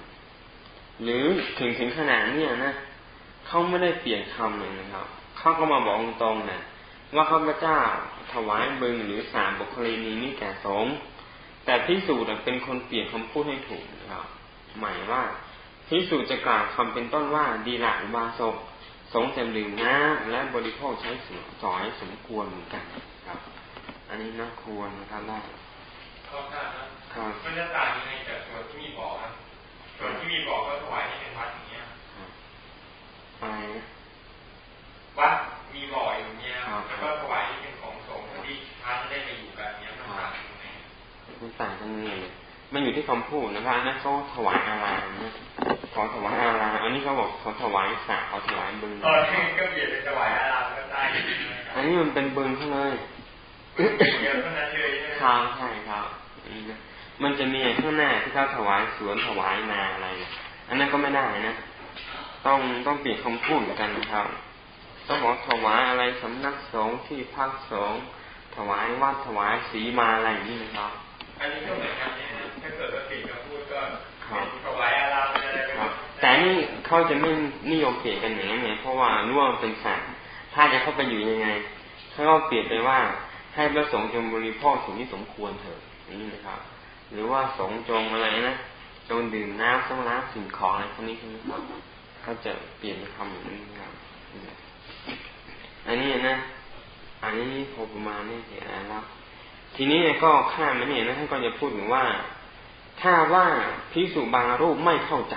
หรือถึงถึงขนาดเนี้ยนะเขาไม่ได้เปลี่ยนคำเลยนะครับเขาก็มาบอกตรงๆนะว่าข้าพเจ้าถวายบึงหรือสามบุคลีนี้นี่แก่สงฆ์แต่พิสูจน์เป็นคนเปลี่ยนคำพูดให้ถูก นะครับหมายว่าพิสูจน์จะกล่าวคำเป็นต้นว่าดีละบาศกสงจะดื่มน้ำและบริโภคใช้สสอยสมควรเหมือนกันครับ อันนี้น่าควรนะครับได้ข้อห้านะครับมันจะต่างยังไงจากส่วนที่มีบ่อครับส่วนที่มีบ่อก็ถวายให้เป็นวัดอย่างเงี้ยอะไรนะวัดมีบ่ออยู่เนี้ยแล้วก็ถวายที่เป็นของสงฆ์ที่พระจะได้ไปอยู่กันเนี้ยมันต่างยังไงมันต่างกันยังไง มันอยู่ที่คำพูดนะครับนั่นเขาถวายอารามนะขอถวายอารามอันนี้เขาบอกขอถวายสาขอถวายบึงเออก็เปลี่ยนเป็นถวายอารามก็ได้อันนี้มันเป็นบึงเขาเลยเดียวเท่านั้นเลยครับใช่ครับมันจะมีข้างหน้าที่เขาถวายสวนถวายนาอะไรอันนั้นก็ไม่ได้นะต้องต้องเปลี่ยนคำพูดกันครับ ต้องบอกถวายอะไรสำนักสงฆ์ที่พักสงฆ์ถวายวัดถวายสีมาอะไรอย่างนี้นะครับ อันนี้ก็เหมือนกัน เนี่ยถ้าเกิดว่าเปลี่ยนคำพูดก็ถวายอะไรอะไรครับแต่นี่เขาจะไม่นิยมเปลี่ยนกันอย่างนี้เพราะว่าร่วมเป็นสัตว์ถ้าจะเข้าไปอยู่ยังไงเขาก็เปลี่ยนไปว่าให้พระสงฆ์จงบริโภคสิ่งที่สมควรเถอะนี่นะครับ หรือว่าสงจงอะไรนะจงดื่มน้ำต้องล้างสิ่งของอะไรพวกนี้ใช่ไหมครับเขาจะเปลี่ยนคำอย่างนี้ครับอันนี้นะ อันนี้พอประมาณนี้เห็นแล้วทีนี้ก็ข้ามมาเนี่ยนะท่านก็จะพูดถึงว่า ถ้าว่าพิสุบางรูปไม่เข้าใจ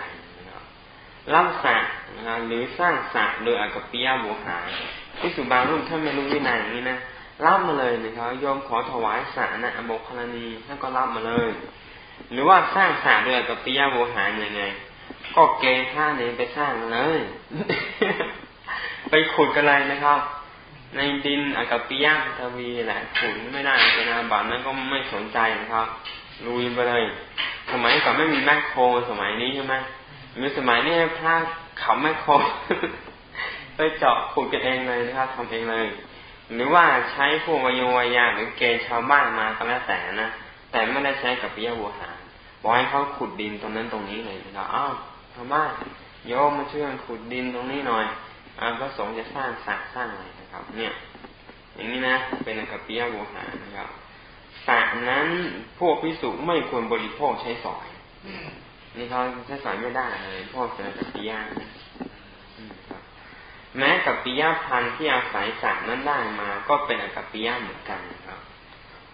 รับสัตนะหรือสร้างสัตว์โดยอากปิยาโวหารพิสุบางรูปท่านไม่รู้วินัยนี้นะรับมาเลยนะครับโยมขอถวายสารนะอโบคลณีท่านก็รับมาเลย หรือว่าสร้างสารด้วยกับปิยาโวหารยังไง ก็เกณฑ์ท่านี้ไปสร้างเลย ไปขุดกันเลยนะครับ ในดินอากปิยาทวีแหละขุดไม่ได้เจนาบัตนั้นก็ไม่สนใจนะครับ ลุยไปเลยสมัยก่อนไม่มีแมคโครสมัยนี้ใช่ไหมมีสมัยนี้พระขับแมคโครไปเจาะขุดกันเองเลยนะครับทำเองเลย หรือว่าใช้พวกวโยวายาหรือเกณฑ์ชาวบ้านมาก็แล้วแต่นะแต่ไม่ได้ใช้กับปิยวัวหาบอกให้เขาขุดดินตรงนั้นตรงนี้เลยนะครับอ้าวชาวบ้านโยมมาช่วยขุดดินตรงนี้หน่อยอาพระสงฆ์จะสร้างสระสร้างอะไรนะครับ เนี่ย อย่างนี้นะเป็นกับปิยวัวหานะครับ สระนั้นพวกพิสุไม่ควรบริโภคใช้สอยนี่เขาใช้สอยไม่ได้เลยพวกเป็นกับปิยานะแม้กับปิยพันธ์ที่อาศัยสัตว์นั้นได้มา ก็เป็นอกับปิยเหมือนกันครับ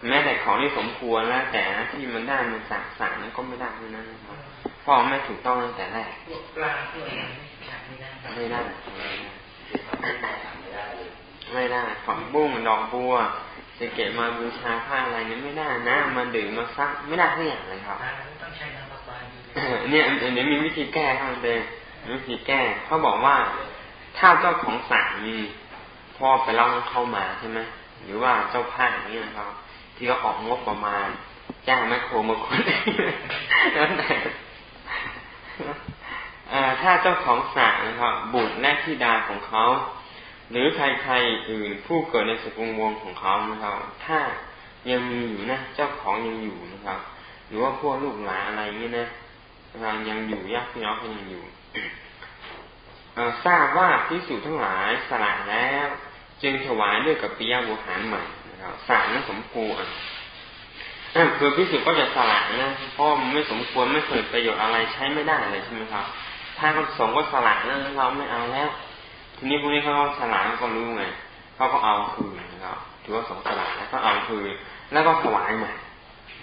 แม้แต่ของที่สมควรแล้วแต่ที่มันได้มาจากสัตว์นั้นก็ไม่ได้นั้นนะครับเพราะไม่ถูกต้องตั้งแต่แรกปลาตัวเองไม่ได้ไม่ได้ฝังบุ้งดอกบัว จะเก็บมาบูชาผ้าอะไรนี้ไม่ได้นะมาดื่มมาซักไม่ได้ทุกอย่างเลยครับเนี่ยเดี๋ยวมีวิธีแก้ครับเดนวิธีแก้เขาบอกว่าถ้าเจ้าของสารมีพ่อไปเล่าเข้ามาใช่ไหมหรือว่าเจ้าภาพนี้นะครับ ที่เขาออกงบประมาณจ้างแมคโครมาคนนั่นแต่ถ้าเจ้าของสารนะครับบุตรและธิดาของเขา หรือใครๆอื่นผู้เกิดในสกุลวงของเขานะครับ ถ้ายังมีอยู่นะเจ้าของยังอยู่นะครับ หรือว่าพวกลูกหลานอะไรนี้นะยังอยู่ญาติพี่น้องเขายังอยู่ทราบว่าพิสูจทั้งหลายสละแล้ว จึงถวายด้วยกับปิยบุหารใหม่นะครับสารนั้นสมควรคือพิสูจก็จะสละนะเพราะมันไม่สมควรไม่เกิดประโยชน์อะไรใช้ไม่ได้เลยใช่ไหมครับถ้าเขาสงก็สละนะเราไม่เอาแล้ว ทีนี้พวกนี้เขาสละก็รู้ไงเขาก็เอาคืนนะครับถือว่าสองสละแล้วก็เอาคืนแล้วก็ถวายใหม่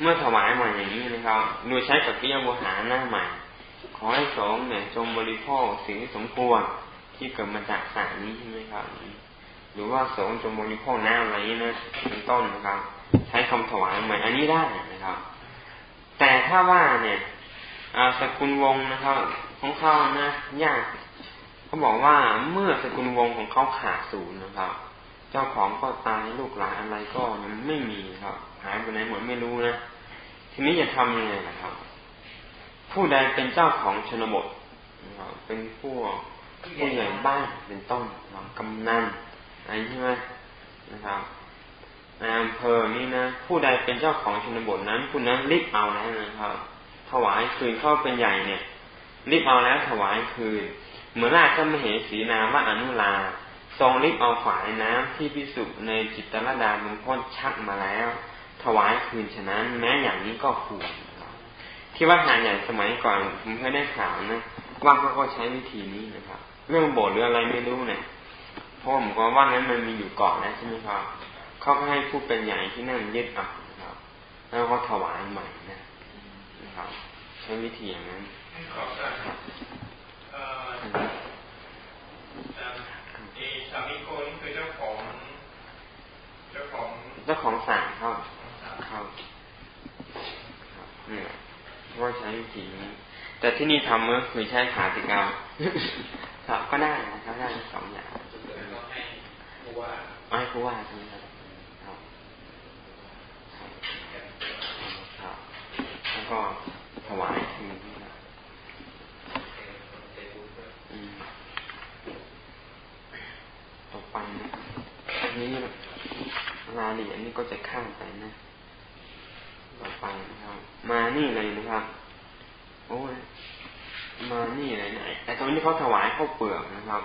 เมื่อถวายใหม่อย่างนี้นะครับโดยใช้กับปิยบุหารหน้าใหม่ ขอให้สงเนี่ยจงบริโภคสิ่งที่สมควรที่เกิดมาจากสารนี้ใช่ไหมครับ หรือว่าสงจงบริโภคน้ำอะไรนี้นะเป็นต้นนะครับ ใช้คำถวายใหม่อันนี้ได้นะครับ แต่ถ้าว่าเนี่ยสกุลวงนะครับของเขานะยาก เขาบอกว่าเมื่อสกุลวงของเขาขาดศูนย์นะครับ เจ้าของก็ตายลูกหลานอะไรก็ยังไม่มีครับ หายไปไหนหมดไม่รู้นะ ทีนี้จะทำยังไงนะครับ ผู้ใดเป็นเจ้าของชนบทเป็นผู้ผู้ใหญ่บ้านเป็นต้นกำนันอะไรใช่ไหมนะครับในอำเภอนี่นะผู้ใดเป็นเจ้าของชนบทนั้นผู้นั้นรีบเอาแล้วนะครับ ถวายคืนเข้าเป็นใหญ่เนี่ยรีบเอาแล้วถวายคืน เหมือนราชมเหสีนามว่าอนุลา ทรงรีบเอาฝายน้ำที่พิสุในจิตตรดาบุญพ้นชักมาแล้ว ถวายคืนฉะนั้น แม้อย่างนี้ก็ควรที่ว่าหาใหญ่สมัยก่อนผมเคยได้ข่าวนะว่าเขาก็ใช้วิธีนี้นะครับ เรื่องโบสถ์หรืออะไรไม่รู้เนี่ยเพราะผมก็ว่านั้นมันมีอยู่ก่อนแล้วใช่ไหมครับเขาก็ให้ผู้เป็นใหญ่ที่นั่นยึดเอาครับ แล้วก็ถวายใหม่นะนะครับใช้วิธีอย่างนั้นคุณเอ่อ สามีโกนี่คือเจ้าของเจ้าของเจ้าของสารครับครับเนี่ยว่าใช้วิธีนี้แต่ที่นี่ทำก็คือใช้ขาติกรรมครับก็ได้นะครับได้สองอย่างให้ผู้ว่าให้ผู้ว่าใช่ไหมครับครับแล้วก็ถวายคืน ต่อไปนะอันนี้รายละเอียดนี่ก็จะข้ามไปนะ ต่อไปนะครับ มานี่เลยนะครับ โอ้ยมานี่เลยไหนแต่ตรงนี้เขาถวายข้าวเปลือกนะครับ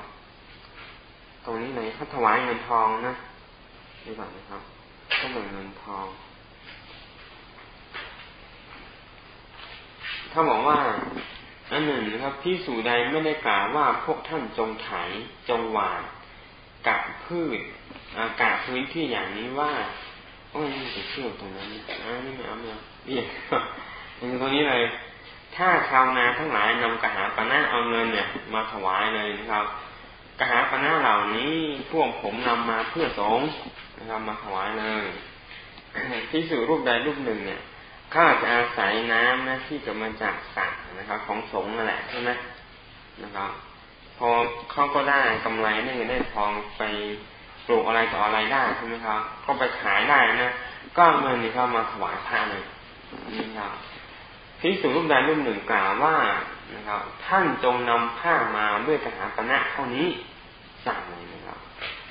ตรงนี้ไหนเขาถวายเงินทองนะดีกว่านะครับก็เหมือนเงินทอง ถ้าบอกว่าอันหนึ่งนะครับพี่สู่ใดไม่ได้กล่าวว่าพวกท่านจงไถจงหวาน กับพืชอากาศพื้นที่อย่างนี้ว่าโอ้ยจะเชื่อตรงนั้นอ่านี่ไม่เอาไม่เอาเรียกอย่างตรงนี้เลย ถ้าชาวนาทั้งหลายนำกระหาปณะเอาเงินเนี่ย มาถวายเลยนะครับกระหาปณะเหล่านี้พวกผมนำมาเพื่อสงนะครับมาถวายเลยพิสูรรูปใดรูปหนึ่งเนี่ยขาอาจะอาศัยน้ำนะที่จะมาจากสัตว์นะครับ ของสงนั่นแหละใช่ไหมนะครับ พอเขาก็ได้กำไรได้เงินได้ทองไปปลูกอะไรต่ออะไรได้ใช่ไหมครับ ก็ไปขายได้นะก็เงินนี่เข้ามาถวายพระเลยนี่ครับพิสูรรูปใดรูปหนึ่งกล่าวว่านะครับ ท่านจงนำผ้ามาด้วยกระหาปณะเท่านี้สั่งเลยนะครับ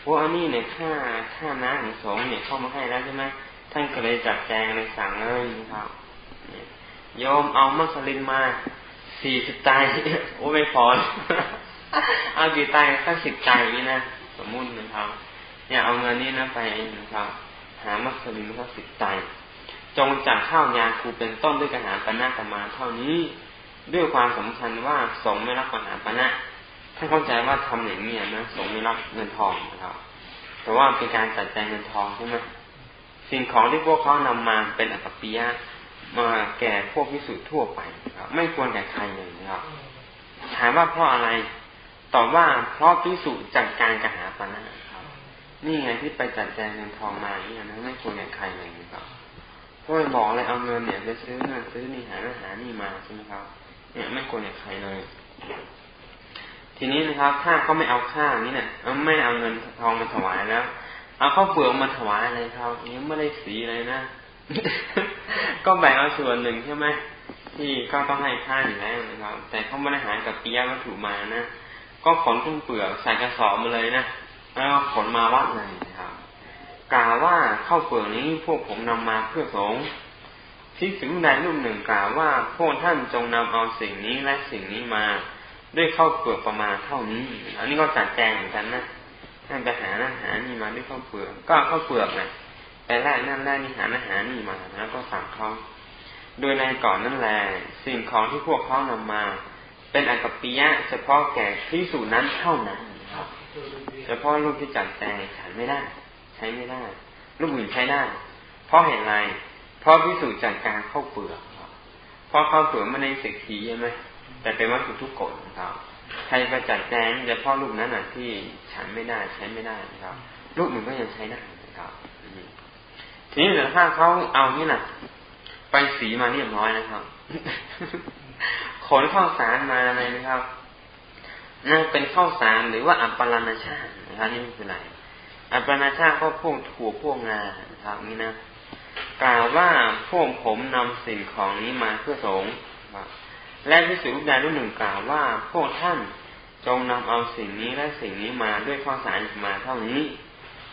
เพราะอันนี้เนี่ยค่าค่าน้ำของสงเนี่ยเข้ามาให้แล้วใช่ไหมท่านก็เลยจัดแจงเลยสั่งเลยนะครับโยมเอามัสลินมาสี่สิบใจโอ้ไม่พอ เอากี่ใจสักสิบใจนี่นะสมมุตินะครับเนี่ยเอาเงินนี้นะไปนะครับ หามัสลินสักสิบใจจงจัดข้าวยาคูเป็นต้นด้วยกระหาปณะกันมาเท่านี้ ด้วยความสำคัญว่าสงไม่รับกระหาปณะท่านเข้าใจว่าทำอย่างนี้นะสงไม่รับเงินทองนะครับ แต่ว่าเป็นการจัดแจงเงินทองใช่ไหมสิ่งของที่พวกเขานำมาเป็นอัตปิยะมาแก่พวกพิสุทั่วไปครับไม่ควรแก่ใครเลยนะครับถามว่าเพราะอะไร ตอบว่าเพราะพิสุจัดการกระหาปนะครับนี่ไงที่ไปจัดแจงเงินทองมาเนี่ยนะไม่ควรแก่ใครเลยนะครับเพราะบอกเลยเอาเงินเนี่ยไปซื้อเงินซื้อนี่หาอาหานี่มาใช่ไหมครับ เนี่ยไม่ควรแก่ใครเลย ทีนี้นะครับถ้าเขาไม่เอาค่านี้เนี่ยไม่เอาเงินทองมาถวายแล้ว เอาข้าวเปลือกมาถวายอะไรครับยังไม่ได้สีเลยนะ ก็แบ่งเอาส่วนหนึ่งใช่ไหมที่ก็ต้องให้ค่าอยู่แล้วนะครับ แต่เขาไม่ได้หากับเปิยวัตถุมานะ ก็ขนข้าวเปลือกใส่กระสอบมาเลยนะแล้วขนมาวัดเลยนะครับกล่าวว่าข้าวเปลือกนี้พวกผมนำมาเพื่อสงที่สิ่งใดรูปหนึ่งกล่าวว่าพวกท่านจงนำเอาสิ่งนี้และสิ่งนี้มา ด้วยข้าวเปลือกประมาณเท่านี้ อันนี้ก็จัดแจงเหมือนกันนะท่านไปหาอาหารนี่มาด้วยข้าวเปลือก ก็ข้าวเปลือกนะไปแรกนั่นแรกนี่หาอาหารนี่มาแล้วก็สั่งเขาโดยในก่อนนั่นแหละสิ่งของที่พวกเขานำมา เป็นอักปิยะเฉพาะแก่พิสูจนั้นเท่านั้นเฉพาะลูกที่จัดแจงฉันไม่ได้ ใช้ไม่ได้ลูกอื่นใช้ได้ เพราะเห็นไร เพราะพิสูจน์จากการเข้าเปลือกเพราะเข้าเปลือกไม่ได้สิกทีใช่ไหมแต่เป็นวัตถุทุกกฎครับใครไปจัดแจงจะพ่อลูกนั้นอะที่ฉันไม่ได้ใช้ไม่ได้นะครับลูกหนึ่งก็ยังใช้ได้นะครับทีนี้แต่ถ้าเขาเอานี่น่ะ ไปสีมาเรียบร้อยนะครับ ขนข้าวสารมาอะไรนะครับนั่นเป็นข้าวสารหรือว่าอัปปราณชาตินะครับนี่ไม่เป็นไรอัปปราณชาติก็พวกถั่วพวกงานะครับนี่นะกล่าวว่าพวกผมนำสิ่งของนี้มาเพื่อสงฆ์และพิสุรูปใดรูปหนึ่งกล่าวว่าพวกท่านจงนำเอาสิ่งนี้และสิ่งนี้มาด้วยข้อสารมาเท่านี้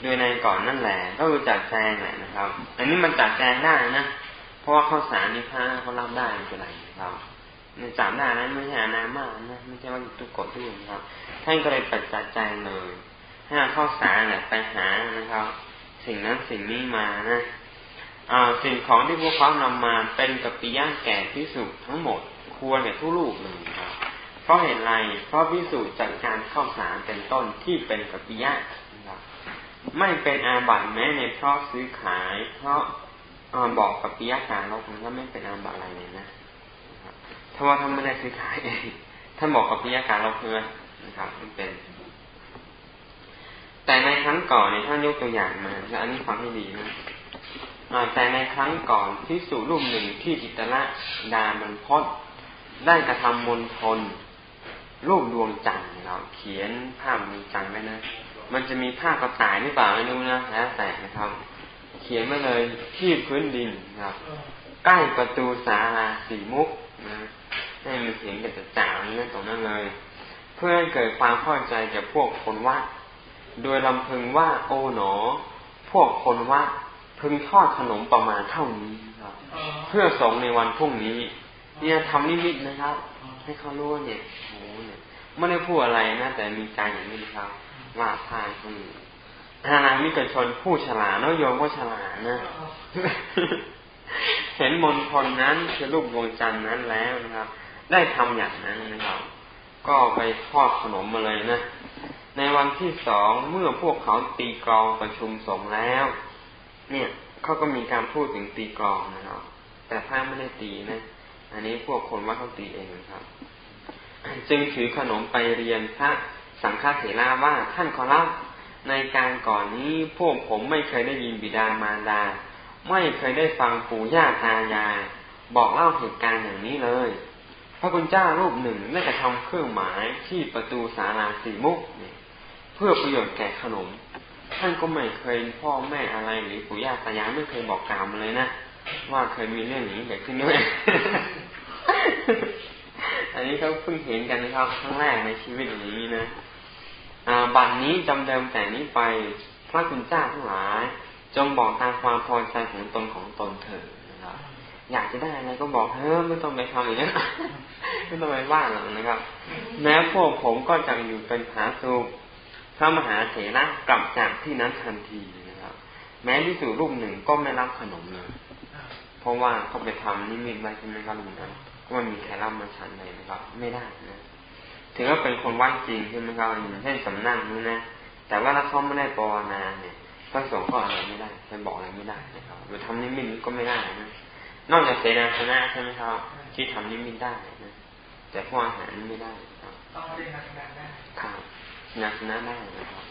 โดยในก่อนนั่นแหละก็คือจัดแจงแหละนะครับ อันนี้มันจัดแจงได้นะเพราะว่าข้าวสารนี่พระเขารับได้เป็นไรครับ ในจำได้านั้นไม่ใช่อนามากนะไม่ใช่ว่าตุกกดด้วยนะครับ ท่านก็เลยปัดจัดแจงเลยให้ข้าสารแหละไปหานะครับ สิ่งนั้นสิ่งนี้มานะสิ่งของที่พวกเขานำมาเป็นกัปปิยะแก่พิสุทั้งหมดควรแก่ทุลูกเลยครับ เพราะเหตุไรเพราะพิสุจัดการข้าสารเป็นต้นที่เป็นกัปปิยะนะครับไม่เป็นอาบัติแม้ในเพราะซื้อขาย เพราะบอกกัปปิยะการลกมันก็ไม่เป็นอาบัติอะไรเลยนะ ถ้าว่าท่านไม่ได้ซื้อขายเองท่านบอกกัปปิยะการลกเพื่อนะครับมันเป็น แต่ในครั้งก่อนเนี่ยท่านยกตัวอย่างมาและอันนี้ฟังให้ดีนะแต่ในครั้งก่อนที่สู่รูปหนึ่งที่จิตระดามันพดได้กระทำมนทนรูปดวงจันทร์เราเขียนภาพดวงจันทร์ไว้นะมันจะมีภาพกระต่ายหรือเปล่าไม่รู้นะแล้วแต่นะครับ เขียนไว้เลยที่พื้นดินครับ ใกล้ประตูสาราสีมุกนะ ให้มันเห็นกันจะจ่าเรื่อตรงนั้นเลย เพื่อให้เกิดความเข้าใจแก่พวกคนว่าโดยลำพึงว่าโอ๋หนอ พวกคนว่าพึงทอดขนมประมาณเท่านี้ครับ เพื่อส่งในวันพรุ่งนี้ เนี่ยทำนิมิตนะครับ ให้เขารู้ว่าเนี่ยโอ้เนี่ยไม่ได้พูดอะไรนะแต่มีใจอย่างนี้นะครับว่าทานคืออาณามิกชนผู้ฉลาดแล้วโยมก็ฉลาดนะเห็นมนทนนั้นคือรูปดวงจันทร์นั้นแล้วนะครับ ได้ทำอย่างนั้นนะครับ ก็ไปทอดขนมมาเลยนะ ในวันที่สองเมื่อพวกเขาตีกรองประชุมสงแล้ว เนี่ยเขาก็มีการพูดถึงตีกลองนะครับ แต่พระไม่ได้ตีนะ อันนี้พวกคนว่าเขาตีเองนะครับ จึงถือขนมไปเรียนพระสังฆเถระว่าท่านขอรับในการก่อนนี้พวกผมไม่เคยได้ยินบิดามารดา ไม่เคยได้ฟังปู่ย่าตายายบอกเล่าเหตุการณ์อย่างนี้เลย พระคุณเจ้ารูปหนึ่งได้กระทำเครื่องหมายที่ประตูศาลาสีมุกเนี่ยเพื่อประโยชน์แก่ขนม ท่านก็ไม่เคยพ่อแม่อะไรหรือปู่ย่าตายายไม่เคยบอกกล่าวมาเลยนะว่าเคยมีเรื่องนี้เกิดขึ้นด้วย อันนี้เขาเพิ่งเห็นกันนะครับครั้งแรกในชีวิตอย่างนี้นะบัดนนี้จำเดิมแต่นี้ไปพระคุณเจ้าทั้งหลาย จงบอกตามความพอใจของตนของตนเถิด อยากจะได้อะไรก็บอกเฮ้ยไม่ต้องไปทำอย่างนี้ไม่ต้องไปว่าหรอกนะครับ แม้พวกผมก็จะอยู่เป็นผาสุกพระมหาเถระกลับจากที่นั้นทันทีนะครับ แม้ที่สู่รูปหนึ่งก็ไม่รับขนมเลย เพราะว่าเขาไปทำนิมิตไว้ใช่ไหมครับลุงนั้นก็มันมีใครรับมาฉันเลยนะครับ ไม่ได้นะถือว่าเป็นคนวัดจริงใช่ไหมครับอย่างเช่นสำนักนี้นะแต่ว่าถ้าเขาไม่ได้ปวนาเนี่ยพระสงฆ์ก็อะไรไม่ได้ไปบอกอะไรไม่ได้นะครับไปทำนิมิตก็ไม่ได้นะ นอกจากเสนาสนะใช่ไหมครับ ที่ทำนิมิตได้นะแต่พวกอาหารไม่ได้ครับต้องเรียนงานได้ครับนาสนะได้นะครับ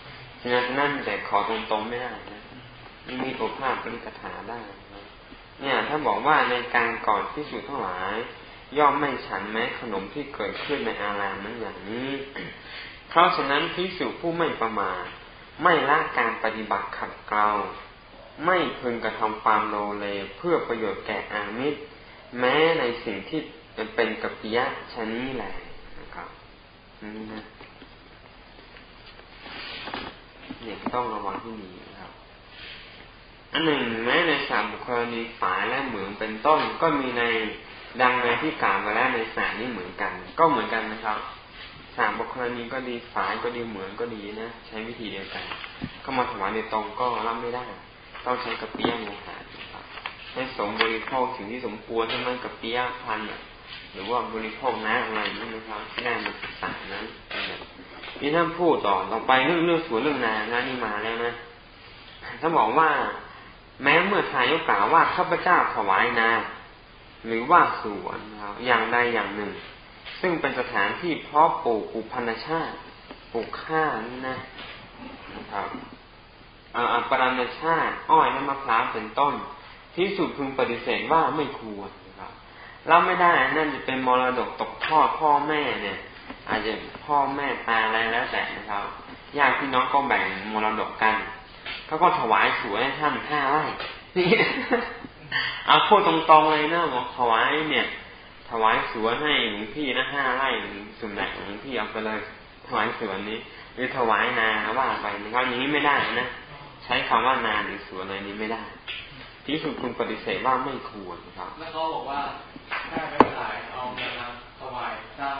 นาสนะแต่ขอตรงๆไม่ได้นะนี่มีโอภาพปริกถาได้นะเนี่ย ถ้าบอกว่าในการก่อนที่สุดทั้งหลาย ย่อมไม่ฉันแม้ขนมที่เกิดขึ้นในอารามนั้นอย่างนี้เพราะฉะนั้นพิสุผู้ไม่ประมาทไม่ละการปฏิบัติขัดเกลา ไม่พึงกระทำความโลเลเพื่อประโยชน์แก่อามิตร แม้ในสิ่งที่เป็นกัปปิยะชนี้แหละนะครับนี่นะเนี่ยต้องระวังที่มีนะครับ อันหนึ่งแม้ในสามบุคคลมีฝายและเหมืองเป็นต้นก็มีในดังในที่กล่าวมาแล้วในสามนี้เหมือนกัน ก็เหมือนกันนะครับสามบุคคลนี้ก็ดีฝายก็ดีเหมือนก็ดีนะใช้วิธีเดียวกัน ก็มาถวายในตรงก็รับไม่ได้ ต้องใช้กระเปียโมหะครับให้สมบริโภคสิ่งที่สมควรใช่ไหมกระเปียพันหรือว่าบริโภคน้ำอะไรนี่นะครับที่ได้มาศึกษานั้นนี่ท่านพูดต่อต่อไปเรื่องเรื่องสวนเรื่องนานะนี่มาแล้วนะถ้าบอกว่า แม้เมื่อทายกกล่าวว่าข้าพเจ้าถวายนา หรือว่าสวนอย่างใดอย่างหนึ่ง ซึ่งเป็นสถานที่เพาะปลูกอุพันธชาติปลูกข้าวนี่นะนะครับ ปรัญชาติ อ้อยและมะพร้าวเป็นต้น ที่สุดพึงปฏิเสธว่าไม่ควรนะครับเราไม่ได้นั่นจะเป็นมรดกตกทอดพ่อแม่เนี่ย อาจจะพ่อแม่ตาอะไรแล้วแต่นะครับญาติพี่น้องก็แบ่งมรดกกันเขาก็ถวายสวยให้ท่านห้าไร่นี่เอาพูดตรงๆเลยนะบอกถวายเนี่ย ถวายสวนให้หลวงพี่นะห้าไร่ส่วนแบ่งหลวงพี่เอาไปเลยถวายสวนนี้ หรือถวายนาว่าไปนะครับอย่างนี้ไม่ได้นะ ใช้คำว่านาหรือสวนอะไรนี้ไม่ได้ที่สุดคุณปฏิเสธว่าไม่ควรครับ แล้วเขาบอกว่าถ้าไปขายเอาเงินมาถวายสร้าง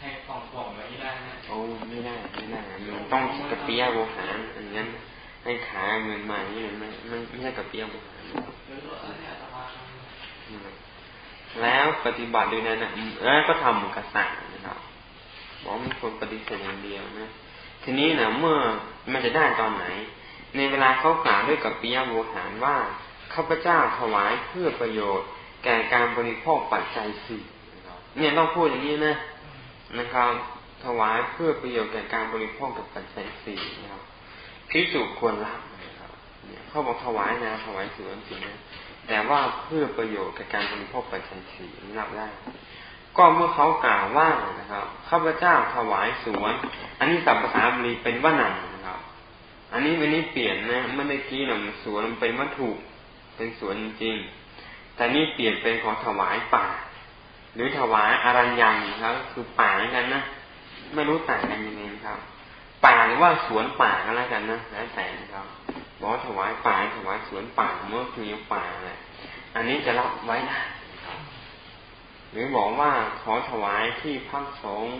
ให้กล่องกล่องอะไรไม่ได้นะโอ้ไม่ได้ไม่ได้มันต้องกระเปียโวหารอันนั้นให้ขายเงินมานี่ไม่ไม่ไม่ใช่กระเปียโวหารแล้วปฏิบัติด้วยนั้นนะแล้วก็ทำเหมือนกษัตริย์นะครับบอกมันควรปฏิเสธอย่างเดียวนะทีนี้นะเมื่อมันจะได้ตอนไหน ในเวลาเขากล่าวด้วยกับปิยโวหารว่าข้าพเจ้าถวายเพื่อประโยชน์ แก่การบริโภคปัจจัยสี่เนี่ยต้องพูดอย่างนี้นะนะครับถวายเพื่อประโยชน์แก่การบริโภคกับปัจจัยสี่นะครับพิจุควรรับนะครับเนี่ยเขาบอกถวายนะถวายสวนจริงนะแต่ว่าเพื่อประโยชน์แก่การบริโภคปัจจัยสี่รับได้ก็เมื่อเขากล่าวว่านะครับข้าพเจ้าถวายสวน อันนี้สัพภาษาบาลีเป็นว่านัง อันนี้วันนี้เปลี่ยนนะเมื่อกี้เราสวนมันเป็นวัตถุเป็นสวนจริงๆแต่นี่เปลี่ยนเป็นของถวายป่า หรือถวายอารัญญังครับ คือป่าเหมือนกันนะไม่รู้ต่างกันยังไงครับ ป่าหรือว่าสวนป่าก็แล้วกันนะแล้วแต่นะครับบอกถวายป่าถวายสวนป่าเมื่อคือป่าแหละอันนี้จะรับไว้ได้หรือบอกว่าขอถวายที่พักสงฆ์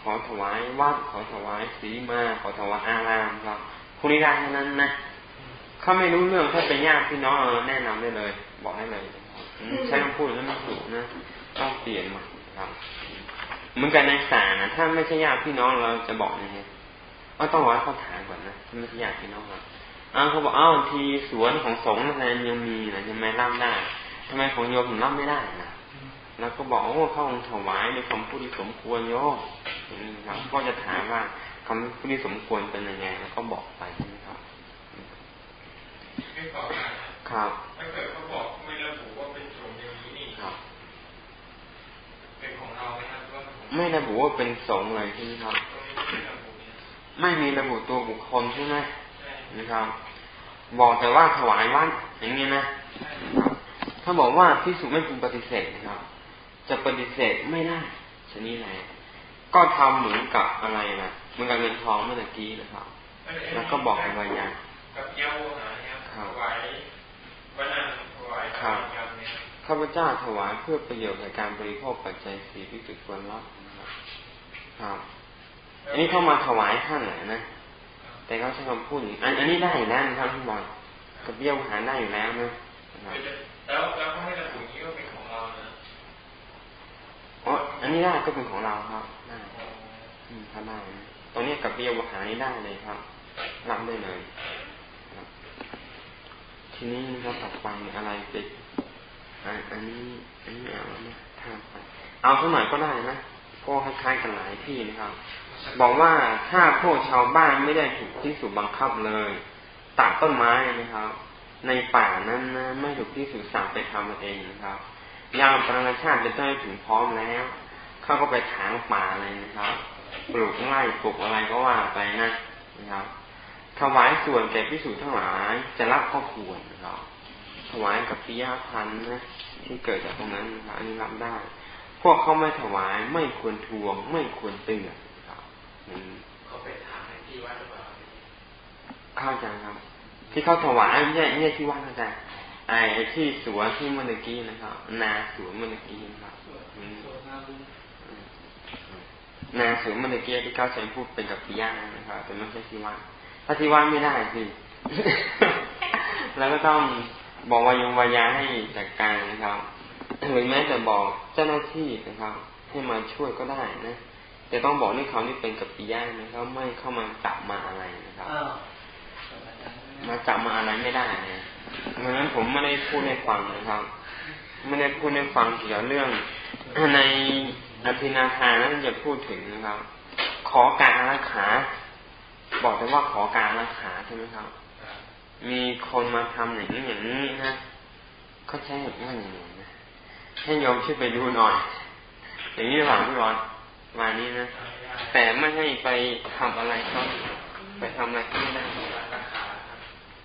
ขอถวายวัดขอถวายสีมาขอถวายอารามครับ คุณนิราเท่านั้นนะเขาไม่รู้เรื่องถ้าเป็นญาติพี่น้องแนะนำได้เลย บอกได้เลยใช้คำพูดแล้วไม่ถูกนะต้องเปลี่ยนมาครับเหมือนกันในศาลนะถ้าไม่ใช่ญาติพี่น้องเราจะบอกยังไงว่าต้องว่าเขาถามก่อนนะถ้าไม่ใช่ญาติพี่น้องเราอ้าวเขาบอกอ้าวทีสวนของสงฆ์อะไรยังมีนะยังไม่รับได้ทำไมของโยมถึงรับไม่ได้นะแล้วก็บอกว่าเขาองถวายในคำพูดที่สมควรโยมครับก็จะถามว่า คำพูดที่สมควรเป็นยังไงแล้วก็บอกไปนะครับครับถ้าเกิดเขาบอกไม่ระบุว่าเป็นสงฆ์อย่างนี้นี่ครับ เป็นของเราไหมครับว่าไม่ระบุว่าเป็นสงฆ์เลยใช่ไหมครับ ไม่มีระบุตัวบุคคลใช่ไหมนะครับ บอกแต่ว่าถวายวัดอย่างนี้นะถ้าบอกว่าที่สุไม่เป็นปฏิเสธนะครับ จะปฏิเสธไม่ได้ชนิดไหนก็ทำเหมือนกับอะไรนะ เหมือนกับเงินทองเมื่อกี้นะครับ แล้วก็บอกในวายากับเย้าหาเนี่ยถวายวันนั้นถวายครับข้าพเจ้าถวายเพื่อประโยชน์ในการบริโภคปัจจัยสี่ที่จุดควรรับครับ อันนี้เข้ามาถวายท่านแหละนะ แต่เขาใช้คำพูดอย่างอันอันนี้ได้อยู่แล้วนะครับพี่บอยกับเบี้ยวหาได้อยู่แล้วนะแล้วแล้วเขาให้ระบุนี้ว่าเป็นของเรานะอ๋ออันนี้ได้ก็เป็นของเราครับได้อืมถ้าได้นะ ตรงนี้กับเบี้ยวหานี้ได้เลยครับรับได้เลยทีนี้เราตัดไปอะไรไปอันนี้อันนี้เอานะท่าไปเอาสักหน่อยก็ได้นะก็คล้ายๆกันหลายที่นะครับ บอกว่าถ้าพวกชาวบ้านไม่ได้ถูกที่สุบังคับเลยตัดต้นไม้นะครับ ในป่านั้นนะไม่ถูกที่สุสั่งไปทำเองนะครับยามปรชาติจะได้ถึงพร้อมแล้ว เขาก็ไปถางป่าเลยนะครับ ปลูกไร่ปลูกอะไรก็ว่าไปนะนะครับ ถวายส่วนแก่พิสูจน์ทั้งหลายจะรับก็ควรนะครับถวายกับปิยาพันนะที่เกิดจากตรงนั้นนะครับอันนี้รับได้ พวกเขาไม่ถวายไม่ควรทวง ไม่ควรเตือนนะครับเขาไปถามที่วัดหรือเปล่าข้าใจครับ ที่เขาถวายไม่ใช่ไม่ใช่ที่วัดเข้าใจไอ้ที่สวนที่เมื่อกี้นะครับ นาสวนเมื่อกี้นะครับ นาสวนเมื่อกี้ที่เขาใช้พูดเป็นกับพิยานะครับแต่ไม่ใช่ที่ว่าถ้าที่ว่าไม่ได้สิแล้วก็ต้องบอกวายงวายาให้จัดการนะครับหรือแม้แต่บอกเจ้าหน้าที่นะครับ ให้มาช่วยก็ได้นะแต่ต้องบอกนี่เขานี่เป็นกับปิยานะครับไม่เข้ามาจับมาอะไรนะครับมาจับมาอะไรไม่ได้นะเพราะฉะนั้นผมไม่ได้พูดให้ฟังนะครับ ไม่ได้พูดให้ฟังเกี่ยวเรื่องใน อภินาทานั้นจะพูดถึงนะครับ ขอการรักษาบอกแต่ว่าขอการรักษาใช่ไหมครับ มีคนมาทำอย่างนี้อย่างนี้นะเขาใช้แบบว่าอย่างนี้นะให้ยอมช่วยไปดูหน่อย อย่างนี้หลังพี่รอนมานี้นะแต่ไม่ให้ไปทำอะไรเขาไปทำอะไรก็ไม่ได้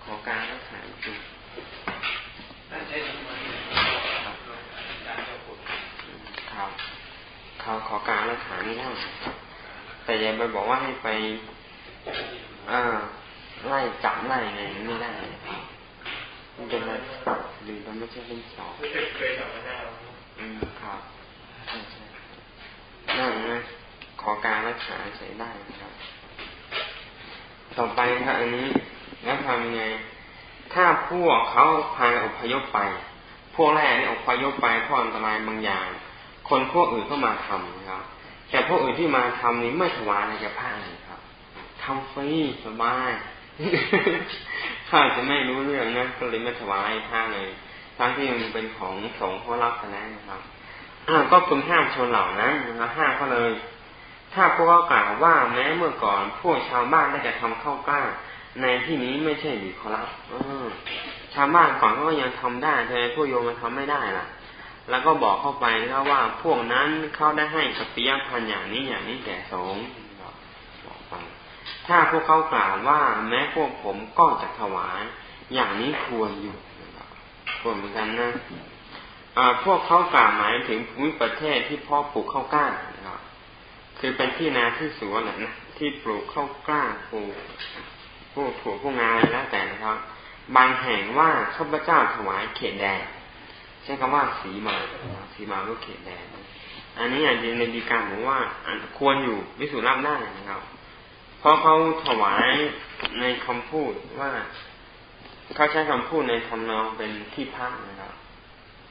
ขอการรักษาจริงครับ เขาขอการรักษานี่ได้แต่อย่าไปบอกว่าให้ไปอ่าไล่จับไล่ไงไม่ได้มันเป็นอะไรหรือมันไม่ใช่เรื่องสองเคยจับไม่ได้อืมครับใช่ใช่นั่นนะขอการรักษาใช้ได้ครับ ต่อไปครับอันนี้แล้วทำยังไง ถ้าพวกเขาพาอพยพไป พวกแรกนี่อพยพไปเพราะอันตรายบางอย่าง คนพวกอื่นก็มาทำนะครับแต่พวกอื่นที่มาทำนี้ไม่ถวายอะไรแก่พระเลยครับทำฟรีสบายข้าจะไม่รู้เรื่องนะก็เลยไม่ถวายพระเลยทั้งที่มันเป็นของสงฆ์เขารับกันแล้วนะครับก็คุณห้ามชนเหล่านั้นนะห้ามก็เลย ถ้าพวกเขากล่าวว่าแม้เมื่อก่อนพวกชาวบ้านได้จะทำเข้ากล้า ในที่นี้ไม่ใช่หรือขอรับชาวบ้านก่อนก็ยังทำได้แต่พวกโยมมันทำไม่ได้ล่ะ แล้วก็บอกเข้าไปนะว่าพวกนั้นเขาได้ให้กับปิยพันอย่างนี้อย่างนี้แก่สงฆ์บอกไปถ้าพวกเขากล่าวว่า แม้พวกผมก็จะถวายอย่างนี้ควรอยู่ควรเหมือนกันนะพวกเขากล่าวหมายถึงภูมิประเทศที่พ่อปลูกข้าวกล้านะครับคือเป็นที่นาที่สวนนะที่ปลูกข้าวกล้าปลูกพวกถั่วพวกงาแล้วแต่นะครับ บางแห่งว่าข้าพเจ้าถวายเขตแดง ใช้คำว่าสีมาสีมาก็เขตแดงอันนี้อาจจะในดีการบอกว่าควรอยู่วิสุทธิ์รับได้นะครับ เพราะเขาถวายในคำพูดว่าเขาใช้คำพูดในทำนองเป็นที่พักนะครับ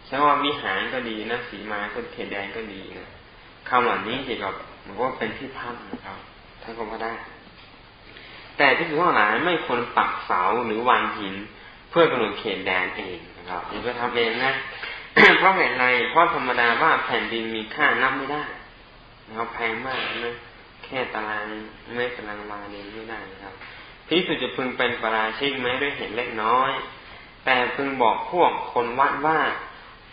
ใช้ว่าวิหารก็ดีนะสีมาก็เขตแดนก็ดีนะคำเหล่านี้เกี่ยวกับมันก็เป็นที่พักนะครับท่านก็ว่าได้ แต่ที่ถือว่าหลายไม่ควรปักเสาหรือวางหิน เพื่อกำหนดเขตแดนเอง ครับอย่าไปทำเองนะเพราะเหตุไรเพราะธรรมดาว่าแผ่นดินมีค่านับไม่ได้นะครับแพงมากนะแค่ตารางไม่ตารางวาเดียวไม่ได้นะครับพิสุจะพึงเป็นปราชิกไหมด้วยเห็นเล็กน้อย แต่พึงบอกพวกคนวัดว่า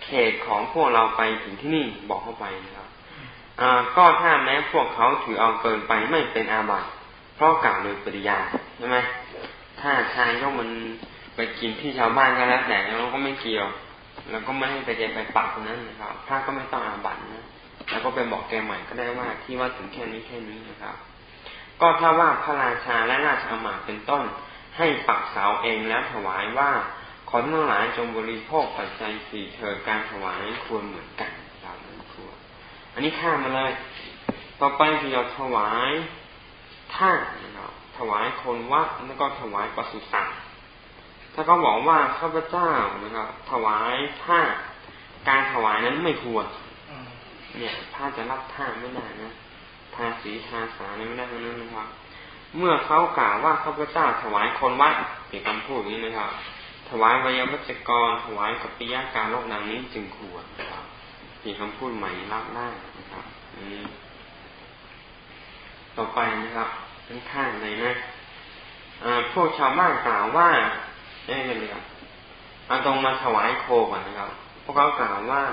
เขตของพวกเราไปถึงที่นี่บอกเข้าไปนะครับอ่าก็ถ้าแม้พวกเขาถือเอาเกินไปไม่เป็นอาบัติเพราะกล่าวโดยปริยาใช่ไหมถ้าทางก็มัน ไปกินที่ชาวบ้านก็แล้วแต่เราก็ไม่เกี่ยว แล้วก็ไม่ให้ไปเจไปปักนั้นนะครับพระก็ไม่ต้องอาบัตนะแล้วก็ไปบอกแกใหม่ก็ได้ว่าที่ว่าถึงแค่นี้แค่นี้นะครับ ก็ถ้าว่าพระราชาและราชอามาตย์เป็นต้น ให้ปักเสาเองแล้วถวายว่าขอทั้งหลายจงบริโภคปัจจัยสี่เธอการถวายควรเหมือนกันตามนั้นควรอันนี้ข้ามมาเลยต่อไปที่เราถวายท่านนะครับถวายคนวัดแล้วก็ถวายปศุสัตว์ ถ้าเขาบอกว่าข้าพเจ้านะครับถวายท่าการถวายนั้นไม่ควรเนี่ยถ้าจะรับท่าไม่ได้นะทาสีทาสาไม่ได้ทั้งนั้นนะครับ เมื่อเขากล่าวว่าข้าพเจ้าถวายคนวัดเป็นคำพูดนี้นะครับ ถวายวยวัจกรถวายกับปิยาการโลกดังนี้จึงควรนะครับมีคำพูดใหม่รับได้นะครับต่อไปนะครับข้างเลยนะพวกชาวบ้านกล่าวว่า เอ๊ะเลยครับเอาตรงมาถวายโคก่อนนะครับ พวกเขากล่าวว่า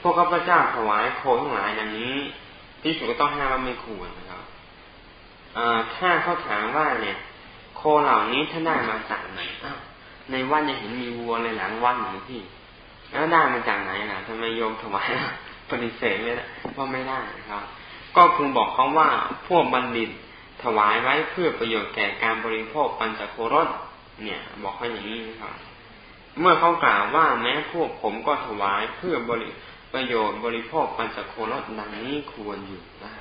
พวกข้าพเจ้าถวายโคทั้งหลายดังนี้ ที่สุดก็ต้องห้ามว่าไม่ควรนะครับถ้าเขาถามว่าเนี่ย โคเหล่านี้ท่านได้มาจากไหนอ้าวในวัดยังเห็นมีวัวเลยหลังวัดหนูพี่ แล้วได้มาจากไหนล่ะทำไมโยมถวายปฏิเสธเลยว่าไม่ได้ครับ ก็พึงบอกเขาว่าพวกบัณฑิตถวายไว้เพื่อประโยชน์แก่การบริโภคปัญจโครส เนี่ย บอกเขาอย่างนี้นะครับ เมื่อเขากล่าวว่าแม้พวกผมก็ถวายเพื่อบริประโยชน์บริโภคปัญจโครสดังนี้ควรอยู่ได้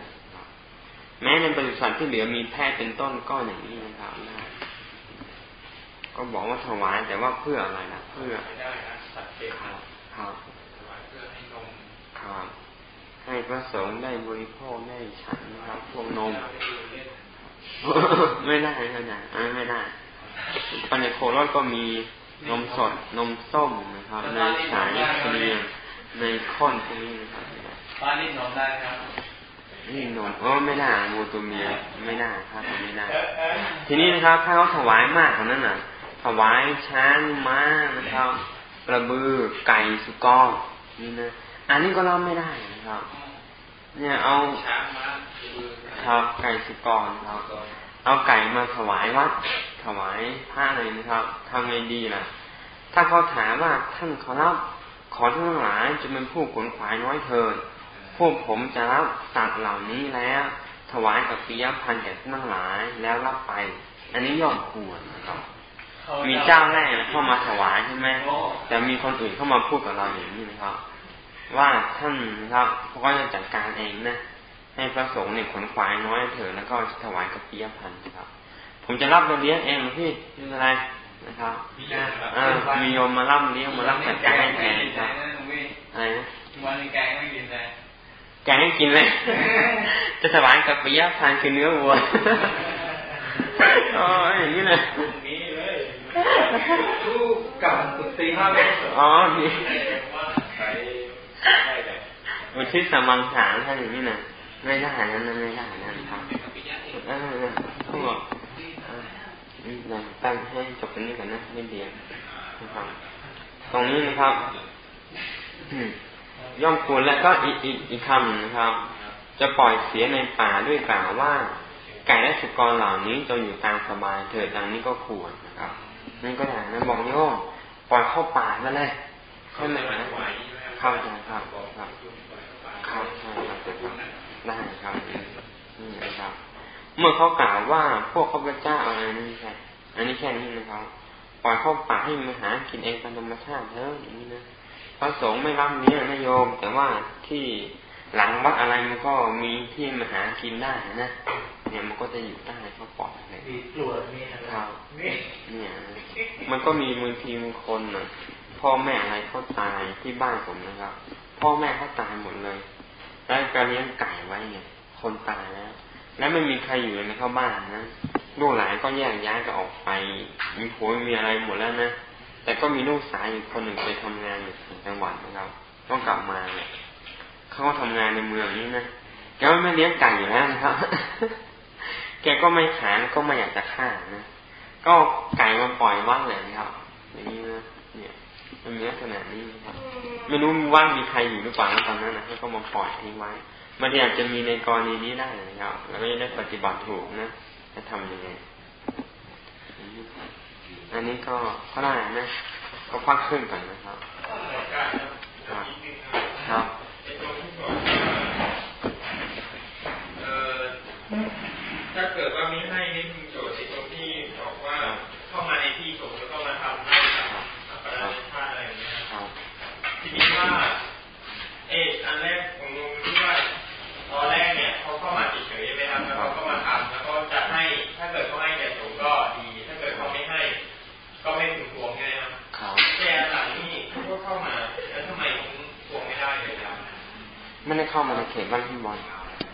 แม้ในบริษัทที่เหลือมีแพทย์เป็นต้นก็อย่างนี้นะครับได้ก็บอกว่าถวายแต่ว่าเพื่ออะไรนะเพื่อไม่ได้นะสัตว์เป็นครับครับถวายเพื่อให้นมครับ ให้พระสงฆ์ได้บริโภคได้ฉันนะครับพวกนม ไม่ได้ไม่ได้ไม่ได้ ปัญญโครสก็มีนมสดนมส้มนะครับในสายเกลียงในข้นพวกนี้นะครับป้านี่นมได้ครับนี่นมเออไม่ได้งูตัวเมียไม่ได้ครับไม่ได้ทีนี้นะครับถ้าเขาถวายมากกว่านั้นน่ะ ถวายช้างม้านะครับกระบือไก่สุกรนี่นะอันนี้ก็รับไม่ได้นะครับ เนี่ยเอาช้างม้าครับไก่สุกรครับเอาไก่มาถวายวัด ถวายผ้าเลยนะครับทำไงดีล่ะ ถ้าเขาถามว่าท่านขอรับขอท่านทั้งหลายจะเป็นผู้ขนขวายน้อยเถิดพวกผมจะรับสัตว์เหล่านี้แล้ว ถวายกับปิยพันธ์แก่ท่านทั้งหลายแล้วรับไป อันนี้ย่อมควรนะครับมีเจ้าแรกเข้ามาถวายใช่ไหมแต่มีคนอื่นเข้ามาพูดกับเราอย่างนี้นะครับ ว่าท่านนะครับเขาก็จะจัดการเองนะให้พระสงฆ์เนี่ยขนควายน้อยเถิดแล้วก็ถวายกับปิยพันธ์ครับ ผมจะรับมาเลี้ยงเองพี่ไม่เป็นไรนะครับมีโยมมารับเลี้ยงมารับจัดการให้แทนครับอะไรนะวันแกงไม่กินเลยแกงให้กินเลย จะถวายกับปิยพันธ์คือเนื้อวัวอ๋ออย่างนี้เลยนี้เลยลูกกับตุตีมาเป็นอ๋อนี่อุทิศสมังสารท่านอย่างนี้นะไม่ได้นั้นไม่ได้นะครับเออเขาบอก นะตั้งให้จบตรงนี้ก่อนนะไม่เดียวนะครับตรงนี้นะครับย่อมควรและก็อีกอีกอีกคำนะครับ จะปล่อยเสียในป่าด้วยกล่าวว่า ไก่และสุกรเหล่านี้จะอยู่ตามสบายเถิดดังนี้ก็ควรนะครับนี่ก็อย่างนั้นบอกโยมปล่อยเข้าป่ามาเลยเข้าไหมนะเข้าใจครับครับครับใช่ครับได้ครับนี่นะครับ เมื่อเขากล่าวว่าพวกข้าพเจ้าอะไรนี่ใช่อันนี้แค่นี้นะครับปล่อยเข้าป่าให้มันหากินเองตามธรรมชาติเถอะอย่างนี้นะพระสงฆ์ไม่รับนี้นะโยม แต่ว่าที่หลังวัดอะไรมันก็มีที่มาหากินได้นะเนี่ยมันก็จะอยู่ได้เขาปลอดเลยกลัวนี่ครับเนี่ยมันก็มีมือทีมือคนน่ะ พ่อแม่อะไรเขาตายที่บ้านผมนะครับ พ่อแม่เขาตายหมดเลย แล้วก็เลี้ยงไก่ไว้ไงคนตายแล้ว แล้วไม่มีใครอยู่ในเข้าบ้านนะลูกหลานก็แยกย้ายก็ออกไป มีผัวมีอะไรหมดแล้วนะแต่ก็มีลูกสาวอยู่คนหนึ่งไปทำงานอยู่จังหวัดนะครับต้องกลับมาเนี่ยเขาก็ทำงานในเมืองนี้นะแกไม่เลี้ยงไก่อยู่แล้วนะครับ แกก็ไม่ขายก็ไม่อยากจะฆ่านะก็ไก่มาปล่อยว่างเลยครับอย่างนี้นะเนี่ยมันมีลักษณะนี้นะครับไม่รู้ว่างมีใครอยู่หรือเปล่าตอนนั้นนะก็มาปล่อยทิ้งไว้ มันอาจจะมีในกรณีนี้ได้นะครับแล้วก็จะได้ปฏิบัติถูกนะจะทำยังไง อันนี้ก็ก็ได้นะก็พักขึ้นก่อนนะครับครับถ้าเกิดว่าไม่ให้นี่คุณโจทย์ตรงที่บอกว่าเข้ามาในที่สงฆ์แล้วก็มาทำให้กับอัปราชาอะไรอย่างเงี้ยทีนี้ว่า เข้ามาในเขตบ้านพี่บอล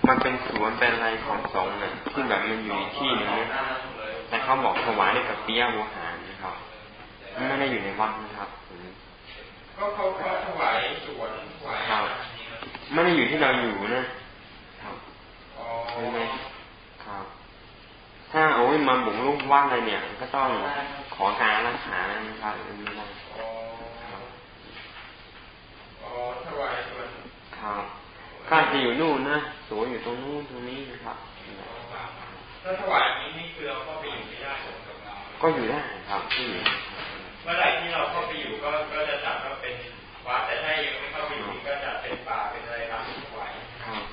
มันเป็นสวนเป็นอะไรของสงฆ์นะที่แบบมันอยู่ในที่นึงนะแต่เขาบอกถวายได้กับเปี้ยวัวหารนะครับไม่ได้อยู่ในวัดนะครับก็เขาเขาถวายสวนถวายไม่ได้อยู่ที่เราอยู่นะใช่ไหมครับ ถ้าโอ้ยมาบุกลูกว่างอะไรเนี่ย ก็ต้องขอการรักษานะครับไม่ได้อ๋อถวายส่วนครับ ข้าจะอยู่นู่นนะสวยอยู่ตรงนู้นตรงนี้นะครับถ้าถวายนี้นี่คือเราก็ไปอยู่ไม่ได้ก็อยู่ได้ครับที่อยู่เมื่อไหร่ที่เราเข้าไปอยู่ก็ก็จะจัดว่าเป็นวัดแต่ถ้ายังไม่เข้าไปอยู่ก็จะเป็นป่าเป็นอะไรตามที่ถวายครับ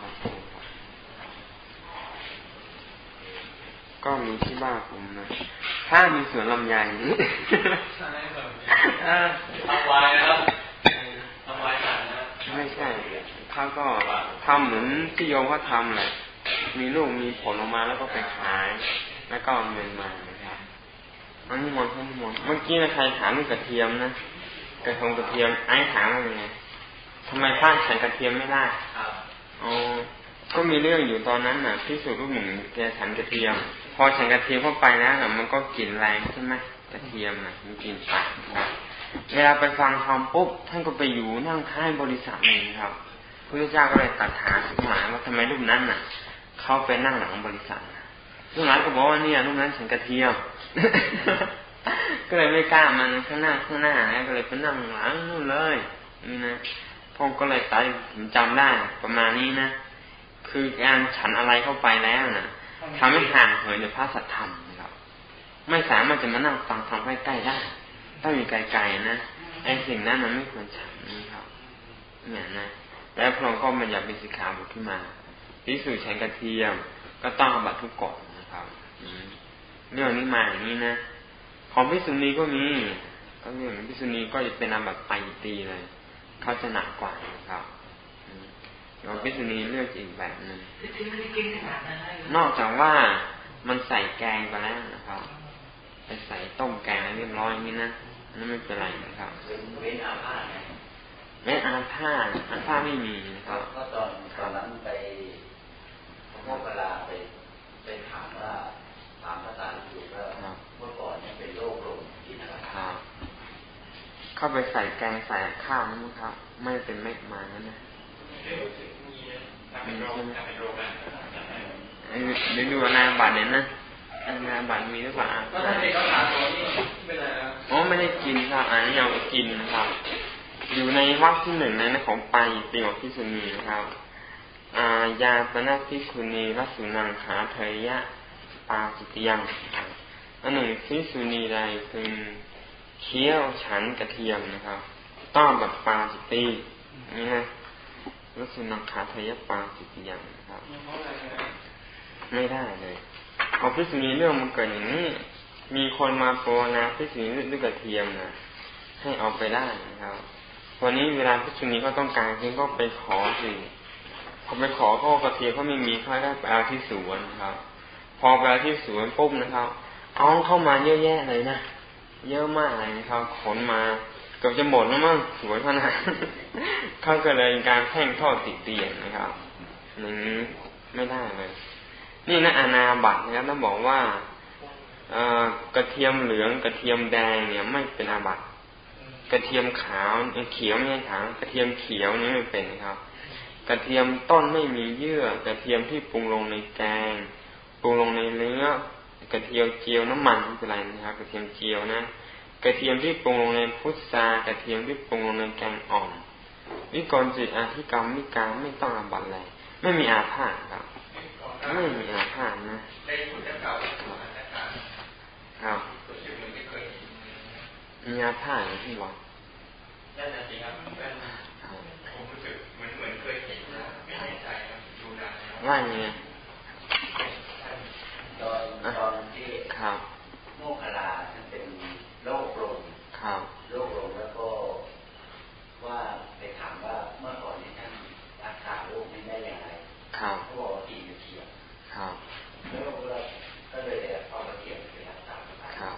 ก็มีที่บ้านผมนะถ้ามีสวนลำไยทำไว้นะครับทำไว้หนันะไม่ใช่เขาก็ทำเหมือนที่โยมเขาทำแหละ มีลูกมีผลออกมาแล้วก็ไปขาย แล้วก็เงินมานะครับอันนี้มนท่านมนเมื่อกี้นะใครถามเรื่องกระเทียมนะกระทงกระเทียมไอ้ถามว่ายังไงทำไมพระฉันกระเทียมไม่ได้อ๋อก็มีเรื่องอยู่ตอนนั้นน่ะที่สุดลูกหนึ่งแกฉันกระเทียม พอฉันกระเทียมเข้าไปแล้วน่ะมันก็กลิ่นแรงใช่ไหมกระเทียมน่ะมันกลิ่นปากเวลาไปฟังธรรมปุ๊บท่านก็ไปอยู่นั่งท้ายบริษัทเองครับ พระเจ้าก็เลยตัดถามขึ้นมาว่าทำไมรูปนั้นน่ะเขาไปนั่งหลังบริษัทลูกหลานก็บอกว่าเนี่ยรูปนั้นฉันกระเทียมก็เลยไม่กล้ามันข้างหน้าข้างหน้าก็เลยไปนั่งหลังนู่นเลยนี่นะพ่อก็เลยตัดผมจำได้ประมาณนี้นะคือการฉันอะไรเข้าไปแล้วนะทำให้ห่างเหินจากพระสัทธรรมครับไม่สามารถจะมานั่งฟังธรรมใกล้ๆได้ต้องอยู่ไกลๆนะไอ้สิ่งนั้นมันไม่ควรฉันนะครับเนี่ยนะ แล้วพระองค์ก็มันอยากเป็นสิกขาบทขึ้นมาพิสูจน์ฉันกระเทียม ก็ต้องบัตทุกกฎนะครับเรื่องนี้มาอย่างนี้นะของพิสุนีก็มีก็เรื่องพิสุนีก็จะเป็นอาบัตไปตีเลยเขาจะหนักกว่านะครับของพิสุนีเลือกอีกแบบหนึ่งนอกจากว่ามันใส่แกงไปแล้วนะครับไปใส่ต้มแกงเรียบร้อยนี่นะนั่นไม่เป็นไรนะครับ เว้นอาผ้าเว้นอาผ้าอาผ้าไม่มีนะครับก็ตอนตอนนั้นไปพวกเวลาไปไปถามว่าถามภาษาอยู่ว่าเมื่อก่อนเนี่ยเป็นโรคลมกินอะไรครับเข้าไปใส่แกงใส่ข้าวนะครับ ไม่เป็นเม็ดมานั่นนะมีใช่ไหมเดี๋ยวดูนาบัตรเนี่ยนะนาบัตรมีหรือเปล่าก็ถ้าเด็กเขาถามตัวนี้เป็นอะไรนะอ๋อไม่ได้กินครับอันนี้เอาไปกินนะครับ อยู่ในวักที่หนึ่งในของไปปีของพิสุนีนะครับ อายาปนาพิคุณีรัสุนังขาเทยะปาจิตยังอันหนึ่งพิสุนีใดคือเคี้ยวฉันกระเทียมนะครับ ต้องแบบปาจิตตีนี่ฮะรัสุนังขาเทยะปาจิตยังนะครับ ไม่ได้เลยเอาพิสุนีเรื่องมันเกิดอย่างนี้ มีคนมาโปรนะพิสุนีด้วยกระเทียมนะให้เอาไปได้นะครับ วันนี้เวลาพิสุนีก็ต้องการจึงก็ไปขอสิพอไปขอเขากระเทียมเขาไม่มีเขาได้ไปเอาที่สวนครับ พอไปเอาที่สวนปุ๊บนะครับ เอาเข้ามาเยอะแยะเลยนะเยอะมากเลยนะครับขนมาเกือบจะหมดแล้วมั้งสวยขนาดเขาก็เลยการแท่งทอดติดเตียงนะครับอย่างนี้ไม่ได้เลย นี่นะอาณาบัตนะครับต้องบอกว่าเอกระเทียมเหลืองกระเทียมแดงเนี่ยไม่เป็นอาบัต กระเทียมขาวเขียวไม่ใช่ขาวกระเทียมเขียวนี่ไม่เป็นครับ กระเทียมต้นไม่มีเยื่อ กระเทียมที่ปรุงลงในแกงปรุงลงในเนื้อกระเทียมเจียวน้ำมันไม่เป็นไรนะครับ กระเทียมเจียวนะ กระเทียมที่ปรุงลงในพุทรากระเทียมที่ปรุงลงในแกงอ่อนวิกรจิตอาธิกรรมวิการไม่ต้องอาบัตเลยไม่มีอาภาครับ ไม่มีอาภานะครับ มีอาภาหรือที่วัดนั่นแหละสิครับว่าไงตอนตอนที่ครับโมคลาท่านเป็นโรคลมครับโรคลมแล้วก็ว่าไปถามว่าเมื่อก่อนนี้ท่านรักษาโรคนี้ได้อย่างไรครับเขาบอกว่ากินกระเทียมครับแล้วก็เลยเอากระเทียมไปรักษาครับ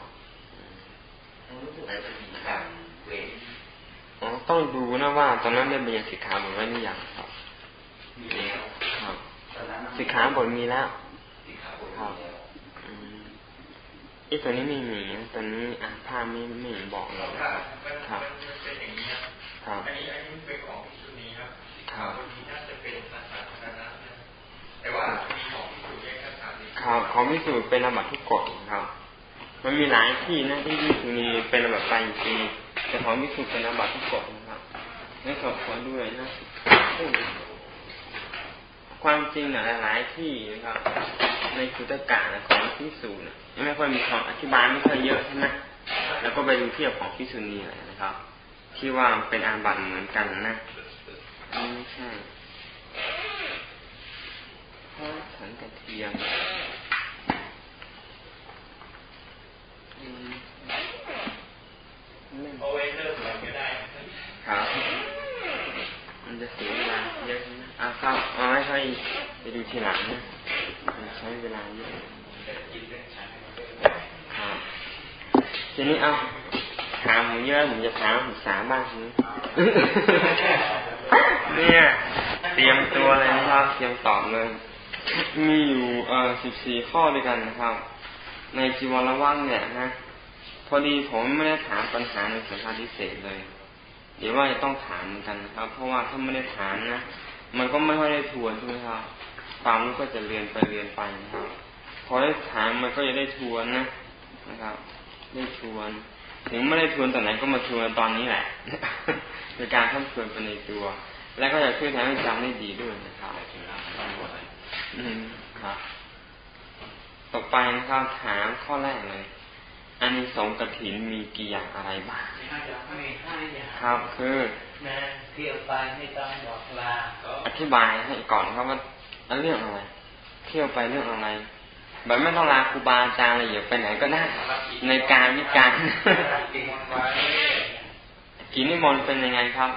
รู้สึกว่าจะมีการเว้นอ๋อ ต้องดูนะว่า ตอนนั้นได้เรียนสิกขาหรือไม่หรือยังครับมีแล้วครับสิกขาบทมีแล้วครับอีตัวนี้ไม่มีตัวนี้อ่านภาพไม่ไม่บอกเลยครับครับอันนี้อันนี้เป็นของพิสุนีครับครับวันนี้น่าจะเป็นภาษาธารณะแต่ว่ามีของพิสุแยกกันครับของพิสุเป็นระบัดทุกกฎครับ มันมีหลายที่นะที่พิสุนีเป็นระบัดไปทีแต่ของพิสุเป็นระบัดทุกกฎ นะครับขอขอด้วยนะ ความจริงนะหลายๆที่นะครับ ในคุตกะของพิสูจน์ไม่ค่อยมีความอธิบายไม่ค่อยเยอะใช่ไหมแล้วก็ไปดูเทียบของพิสุนีนะครับ ที่ว่าเป็นอาบัตเหมือนกันนะไม่ใช่พราสันกระเทียมเอาไว้เริ่มก็ได้ครับ จะเสียเวลาเยอะนะอะครับเอาให้ค่อยไปดูทีหลังนะใช้เวลาเยอะครับทีนี้เอาถามผมเยอะผมจะถามศึกษาบ้างนี้เนี่ย เตรียมตัวเลยนะครับเตรียมตอบเลย มีอยู่เอ่อสิบสี่ข้อด้วยกันนะครับ ในจีวรว่างเนี่ยนะพอดีผมไม่ได้ถามปัญหาในสัมภาษณ์พิเศษเลย เดี๋ยวว่าจะต้องถามกันนะครับ เพราะว่าถ้าไม่ได้ถามนะมันก็ไม่ค่อยได้ทวนใช่ไหมครับความรู้ก็จะเรียนไปเรียนไปนะครับ พอได้ถามมันก็จะได้ทวนนะนะครับ ได้ทวน ถึงไม่ได้ทวนตอนไหนก็มาทวนตอนนี้แหละในการทำทวนไปในตัว และก็จะช่วยทำให้จำได้ดีด้วยนะครับอืมครับ ต่อไปนะครับถามข้อแรกเลย อันสองกระถินมีกี่อย่างอะไรบ้างครับคือเที่ยวไปไม่ต้องบอกลาอธิบายให้ก่อนครับว่าเรื่องอะไร เที่ยวไปเรื่องอะไรแบบไม่ต้องลาครูบาอาจารย์อะไรอย่าไปไหนก็ได้ในการวิการกินนิมนต์เป็นยังไงครับ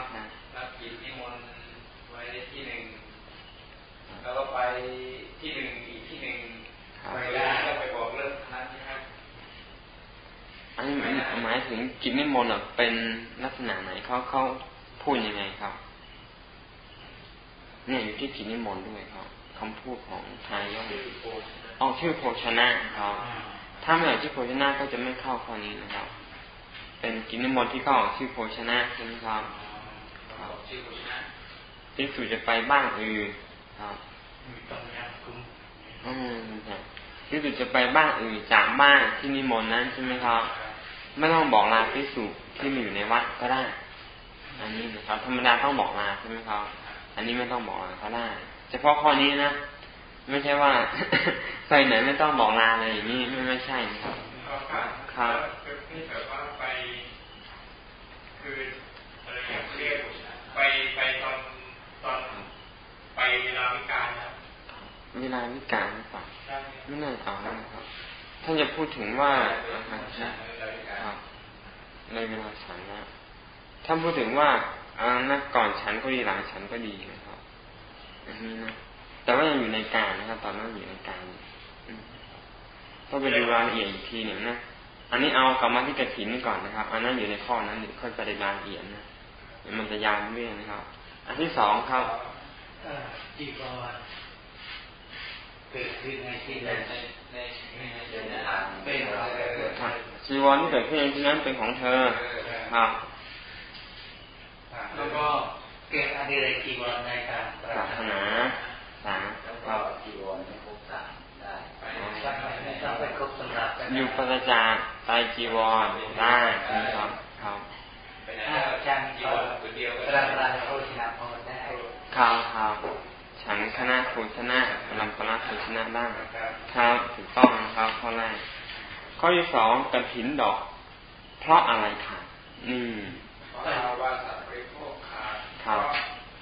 รับกินนิมนต์ไว้ที่หนึ่งแล้วก็ไปที่หนึ่งอีกที่หนึ่งไปได้ก็ไปบอกเรื่องนั้นนะครับ อันนี้หมายถึงกินนิมนต์เป็นลักษณะไหนเขาเขาพูดยังไงครับ เนี่ยอยู่ที่กินนิมนต์ด้วยครับคำพูดของทายกเอาชื่อโภชนะครับ ถ้าไม่เอาชื่อโภชนะก็จะไม่เข้าข้อนี้นะครับ เป็นกินนิมนต์ที่เข้าชื่อโภชนะใช่ไหมครับชื่อโภชนะที่สุจะไปบ้านอื่นครับอืมครับที่สุจะไปบ้านอื่นจากบ้านที่นิมนต์นั้นใช่ไหมครับ ไม่ต้องบอกลาพิสุที่มีอยู่ในวัดก็ได้ อันนี้นะครับธรรมดาต้องบอกลาใช่ไหมครับ อันนี้ไม่ต้องบอกลาก็ได้ เฉพาะข้อนี้นะ ไม่ใช่ว่าไปไหนไม่ต้องบอกลาอะไรอย่างนี้ไม่ไม่ใช่ครับ ครับที่แบบว่าไป คืออะไรอย่างเรียกไปไปตอนตอนไปเวลาวิการครับเวลาวิการหรือเปล่าไม่น่าเอานะครับ ท่านจะพูดถึงว่าในเวลาฉันนะท่านพูดถึงว่าอานะก่อนฉันก็ดีหลังฉันก็ดีนะครับอันนี้นะแต่ว่ายังอยู่ในการนะครับ ตอนนั้นอยู่ในการต้องไปดูรายละเอียดอีกทีหนึ่งนะอันนี้เอากลับมาที่กระถินก่อนนะครับ อันนั้นอยู่ในข้อนั้นหรือค่อยไปในรายละเอียดนะมันจะยาวเรื่องนะครับ อันที่สองครับจีบอลเกิ จีวรที่เกิดขึ้นในที่นั้นเป็นของเธอครับแล้วก็เกิดอะไรจีวรในการปรารถนาสามครับจีวรไม่ครบสามได้ต้องไปครบสำหรับอยู่ประจานไตจีวรได้ครับครับอาจารย์จีวรตัวเดียวก็ได้โภชนะพอได้ครับครับ ฉันคณะโภชนะพลังพลังโภชนะได้ครับถูกต้องครับข้อแรกข้อที่สองกระถินดอก เพราะอะไรค่ะนี่เพราะว่าสัตว์บริโภคขาดครับ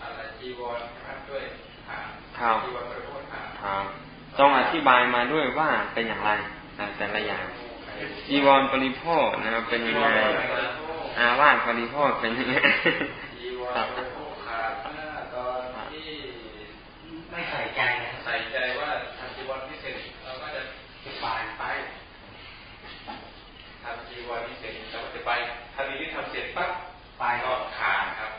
อะไรจีวรครับด้วยครับครับต้องอธิบายมาด้วยว่าเป็นอย่างไรแต่ละอย่างจีวรปริโภคนะครับเป็นยังไงอาวาสปริโภคเป็นยังไงจีวรปริโภคขาดเมื่อตอนที่ไม่ ใส่ใจใส่ใจว่าทำจีวรพิเศษเราก็จะไปไปทำจีวรพิเศษเราก็จะไปทำนี้ทำเสร็จปั๊บไปก็ขาดครับ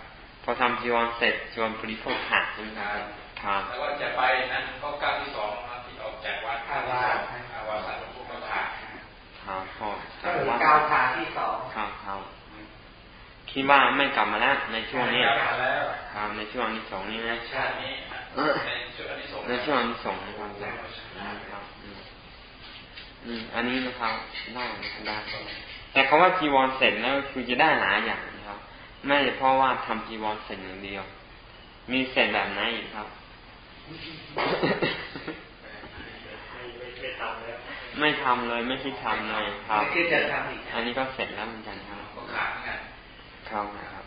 พอทำจีวรเสร็จจีวรปริโภคขาดใช่ไหมครับครับแล้วก็จะไปนั้นก็ก้าวที่สองครับที่ออกจากวัดท่าว่าอาวาสารพุทธทาครับพ่อก้าวทางที่สองครับครับ คิดว่าไม่กลับมาแล้วในช่วงนี้ครับในช่วงที่สองนี้นะชาตินี้ในช่วงที่สองนะครับครับอืมอันนี้นะครับได้ได้แต่คาว่าจีวรเสร็จแล้วคือจะได้หลายอย่างนะครับ ไม่เพราะว่าทำจีวรเสร็จอย่างเดียว มีเสร็จแบบไหนอีกครับ ไม่ทำเลยไม่คิดทำเลยครับอันนี้ก็เสร็จแล้วเหมือนกันครับ ครับครับ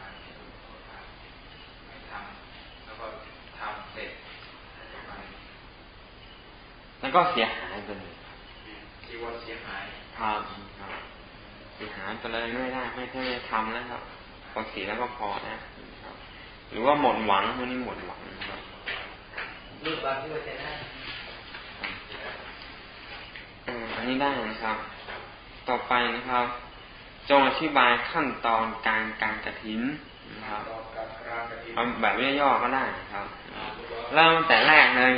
แล้วก็เสียหายไปเลยจีวรเสียหายครับครับเสียหายไปเลยไม่ได้ไม่ได้ทำแล้วครับพอเสียแล้วก็พอนะครับ หรือว่าหมดหวังพวกนี้หมดหวังครับรูปบางที่เราจะได้อันนี้ได้นะครับ ต่อไปนะครับ จงอธิบายขั้นตอนการการกระถินนะครับเอาแบบย่อๆก็ได้ครับเริ่มแต่แรกเลย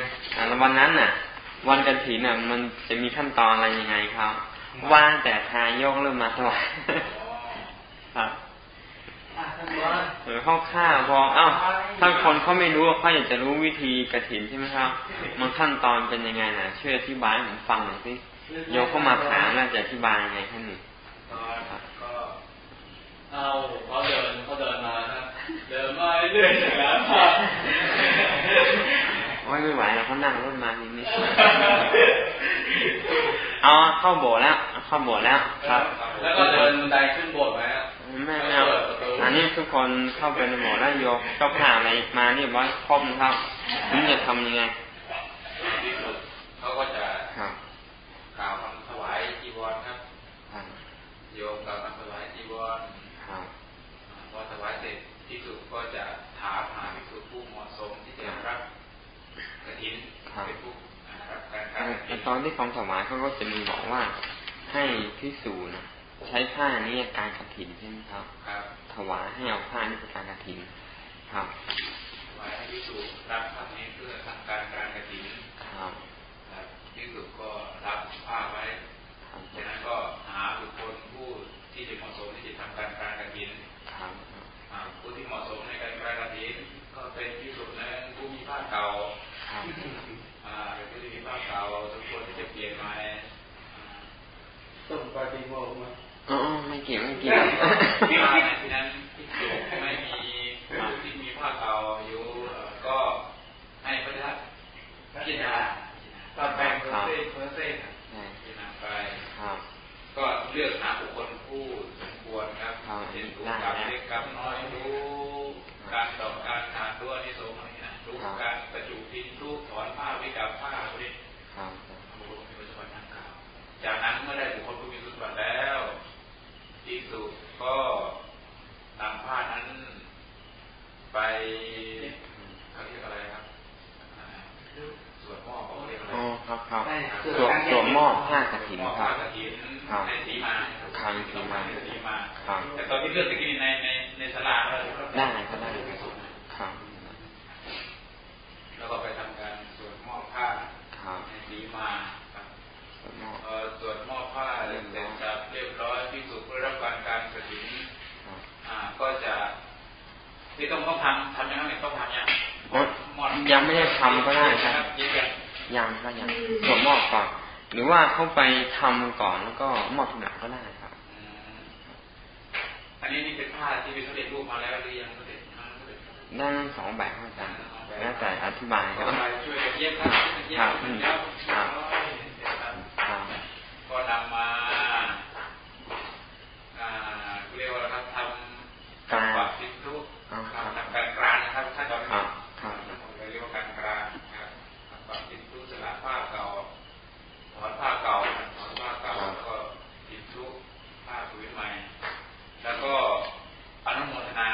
วันนั้นน่ะ วันกระถินน่ะ มันจะมีขั้นตอนอะไรยังไงครับ ว่างแต่ทายกเริ่มมาถวายครับหรือข้าวข้าพอเอ้าถ้าคนเขาไม่รู้เขาอยากจะรู้วิธีกระถินใช่ไหมครับ มันขั้นตอนเป็นยังไงนะช่วยอธิบายให้ผมฟังหน่อยสิโยกเข้ามาถามแล้วจะอธิบายยังไงท่านนี่ ก็เอาเขาเดินเขาเดินมาครับเดินมาเรื่อยๆแล้วไม่ไม่ไหวแล้วเขานั่งรถมาทีนี้เอาเข้าโบสถ์แล้วเข้าโบสถ์แล้วครับ แล้วก็เดินบันไดขึ้นโบสถ์ไหมไม่ไม่เอาอันนี้ทุกคนเข้าไปในโบสถ์แล้วโยกก็ผ่าอะไรมาเรียบร้อยครบนะครับนี่จะทำยังไง คำถวายเขาก็จะมีบอกว่าให้พิสูจน์ใช้ผ้านี้การกระถินใช่ไหมครับครับ ถวายให้เอาผ้านี้เป็นการกระถินครับถวายให้พิสูจน์รับผ้านี้เพื่อทำการการกระถินครับพิสูจน์ก็รับผ้าไว้จากนั้นก็หาบุคคลผู้ที่จะเหมาะสมที่จะทำการการกระถินครับผู้ที่เหมาะสมในการการกระถินก็เป็นพิสูจน์ในผู้มีผ้าเก่าอ่าเป็นผู้ที่มีผ้าเก่าสมควรที่จะเปลี่ยนใหม่ ต้องปฏิโมกข์มาอ๋อไม่เกี่ยวไม่เกี่ยวผ้าในที่นั้นไม่มีผู้ที่มีผ้าเก่าอยู่ก็ให้พระเจ้าพิจารณาตัดแบ่งเพอร์เซ็นต์เพอร์เซ็นต์พิจารณาไปก็เลือกหาบุคคลผู้สมควรครับเห็นถูกกับเล็กกับน้อยรู้การตอบการขาดด้วยนี่สมอะไรนะรู้การประจุพินรู้ถอนผ้าวิกับผ้าพวกนี้บุคคลมีสมบัติทางกล่าวจากนั้นเมื่อได้บุคคลผู้มีสมบัติแล้วที่สุด ก็นำผ้านั้น ไปเขาเรียกอะไรครับส่วนหม้อเขาเรียกอะไรอ๋อครับครับส่วนส่วนหม้อผ้ากระถิ่นครับครับในสีมาคางสีมาสีมาครับแต่ตอนที่เลือกตะกี้ในในในสลาได้ก็ได้ครับแล้วก็ไปทำการส่วนหม้อผ้าในสีมาครับส่วนหม้อผ้าเสร็จสับเรียบร้อยที่สุดเพื่อรับการการกระถิ่นก็จะ ที่ต้องต้องทำทำยังไงต้องทำยังยังไม่ได้ทำก็ได้ครับยังก็ยังสวมมอบก่อนหรือว่าเขาไปทำก่อนแล้วก็มอบทีหลังก็ได้ครับ อันนี้นี่เป็นผ้าที่เป็นสำเร็จรูปมาแล้วหรือยังสำเร็จได้สองแบบอาจารย์แล้วแต่อธิบายครับช่วยเย็บครับครับครับก็นำมาเรียกว่าทำการปรับสิทุกทำการกลางนะครับถ้าตอนนี้เรียกว่าการกลางครับปรับสิทุกสละผ้าเก่าถอนผ้าเก่าถอนผ้าเก่าแล้วก็สิทุกผ้าผืนใหม่ แล้วก็อนุโมทนา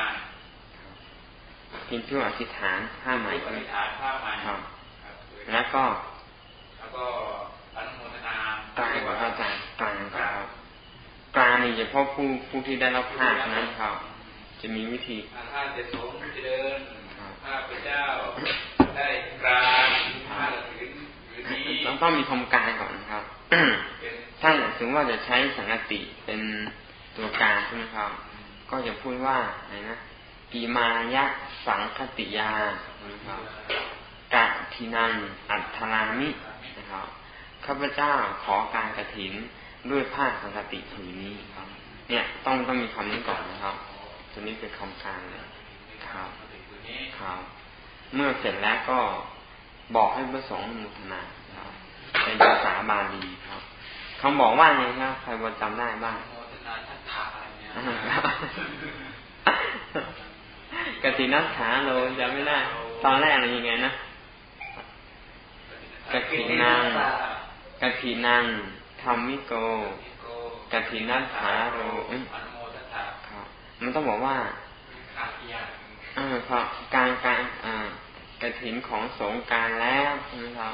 พิมพ์เพื่ออธิษฐานผ้าใหม่อธิษฐานผ้าใหม่ครับ แล้วก็ แล้วก็อนุโมทนากลางกับอาจารย์กลางครับกลางนี่เฉพาะผู้ผู้ที่ได้รับผ้านั้นครับ จะมีวิธีถ้าจะสงจะเดินข้าพเจ้าได้กลางผ้าถึงนี้ต้องต้องมีคำการก่อนครับถ้าถึงว่าจะใช้สังกติเป็นตัวการใช่ไหมครับ ก็จะพูดว่าอะไรนะ กีมายะสังคติยานะครับกะทินังอัตถามินะครับข้าพเจ้าขอการกระถินด้วยผ้าสังกติผืนนี้ครับ เนี่ยต้องต้องมีคำนี้ก่อนนะครับ ตัวนี้เป็นคำการเลยครับครับเมื่อเสร็จแล้วก็บอกให้พระสงฆ์มุทนาครับเป็นภาษาบาลีครับคำบอกว่าไงครับใครพอจำได้บ้าง กตินัทขาโลจำไม่ได้ ตอนแรกอะไรยังไงนะกตินังกตินังธรรมิโกกตินัทขาโลมันต้องบอกว่าเออพอการการอ่ากระถินของสงการแล้วใช่ไหมครับ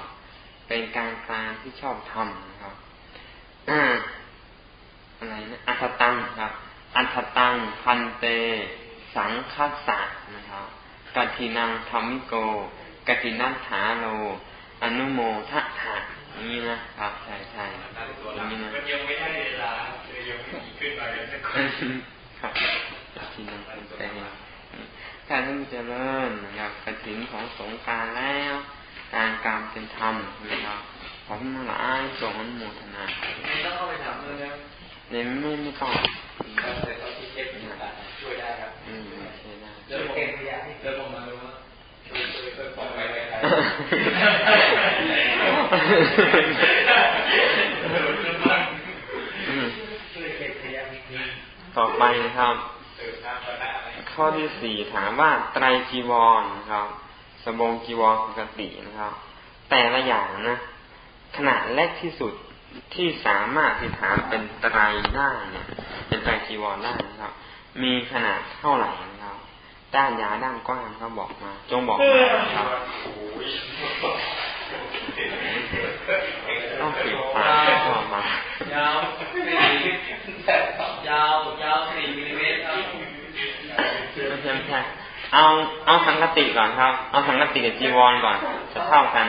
เป็นการการที่ชอบทำนะครับอะไรนะอัตตังครับ อัตตังพันเต สังคัสสะนะครับกตินังธรรมิโกกตินัทถาโล อนุโมทะถะนี่นะครับใช่ใช่อย่างนี้นะยังไม่ได้เวลายังไม่มีขึ้นมาเลยสักคนครับที่นังเป็นแต่ถ้าท่านเจริญนะครับกระถินของสงการแล้วการกรรมเป็นธรรมนะครับผมทั้งหลายส่งอนุโมทนาไม่ต้องเข้าไปถามเลยนะเนี่ยไม่ไม่ต้อง ต่อไปนะครับ ข้อที่สี่ถามว่าไตรจีวรนะครับ สบงจีวรปกตินะครับ แต่ละอย่างนะ ขนาดเล็กที่สุดที่สามารถที่ถามเป็นไตรได้เนี่ย เป็นไตรจีวรได้นะครับ มีขนาดเท่าไหร่นะครับ ด้านยาวด้านกว้างเขาบอกมา จงบอกมาครับต้องปิดปากก็มายาวสี่ยาวยาวสี่มิลลิเมตรครับไม่ใช่ไม่ใช่เอาเอาสังกติก่อนครับ เอาสังกติกับจีวรก่อน จะเท่ากัน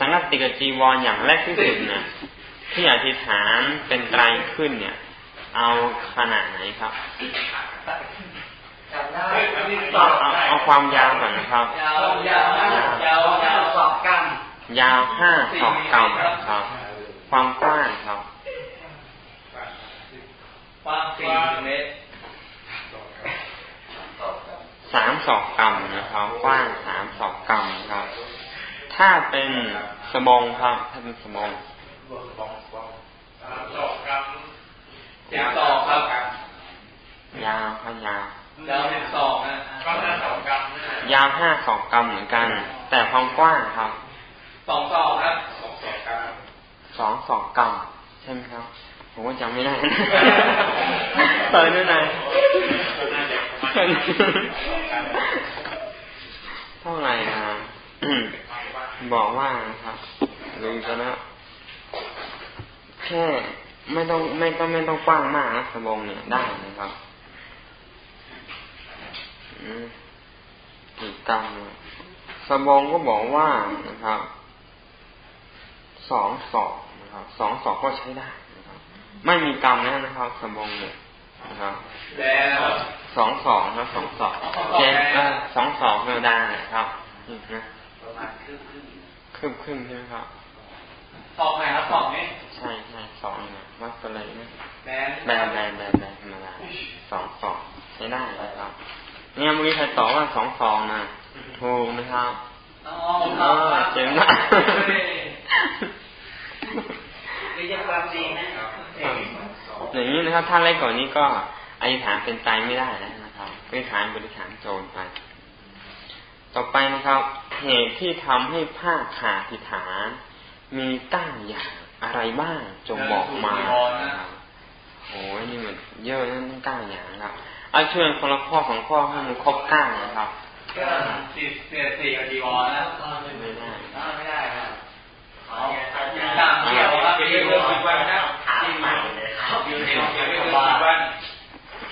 สังกติกับจีวรอย่างแรกที่สุดเนี่ยที่อธิษฐานเป็นไตรขึ้นเนี่ย เอาขนาดไหนครับ เอาเอาความยาวก่อนนะครับ ยาวยาวยาวยาวสองกัมยาวห้าสองกรัมครับ ความกว้างครับกว้างสี่เมตรสามสองกรัมนะครับ กว้างสามสองกรัมครับ ถ้าเป็นสมองครับ ถ้าเป็นสมองสามสองกรัมยาวสองครับยาวครับ ยาวยาวเป็นสองนะก็ห้าสองกรัมยาวห้าสองกรัมเหมือนกัน แต่ความกว้างครับสองสองครับสองสองกรัมสองสองกรัมใช่ไหมครับ ผมก็จำไม่ได้เปิดด้วยนายเท่าไหร่นะบอกว่าครับลืมไปแล้วแค่ไม่ต้องไม่ต้องไม่ต้องกว้างมากนะสบงเนี่ยได้นะครับ กี่กรรมสบงก็บอกว่านะครับสองสองนะครับสองสองก็ใช้ได้นะครับ ไม่มีกรรมนะนะครับสบงเนี่ยนะครับสองสองครับสองสองเจนสองสองเธอได้ครับนี่นะครึ่งครึ่งใช่ไหมครับสองไหนครับสองนี่ใช่ใช่สองนะวัดกันเลยนะแบนแบนแบนแบนแบนธรรมดาสองสองใช้ได้ครับ เนี่ยเมื่อกี้ใครตอบว่าสองสองนะถูกนะครับอ๋อเจ๋งมากวิจารณ์ดีนะอย่างนี้นะครับถ้าเล็กกว่านี้ก็อธิษฐานเป็นใจไม่ได้นะครับอธิษฐานบริฐานโจรไป ต่อไปนะครับ เหตุที่ทำให้ผ้าขาดอธิษฐาน มีตั้งอย่างอะไรบ้างจงบอกมาโอ้ยนี่มันเยอะนั่นตั้งอย่างนะครับ เอาช่วยคนละข้อของข้อให้มันครบเก้านะครับสี่สี่สี่กับจีวรนะไม่ได้ไม่ได้นะตามเกี่ยวว่าเป็นเรื่องสิบวันนะที่ใหม่เลยอยู่ในเรื่องสิบวัน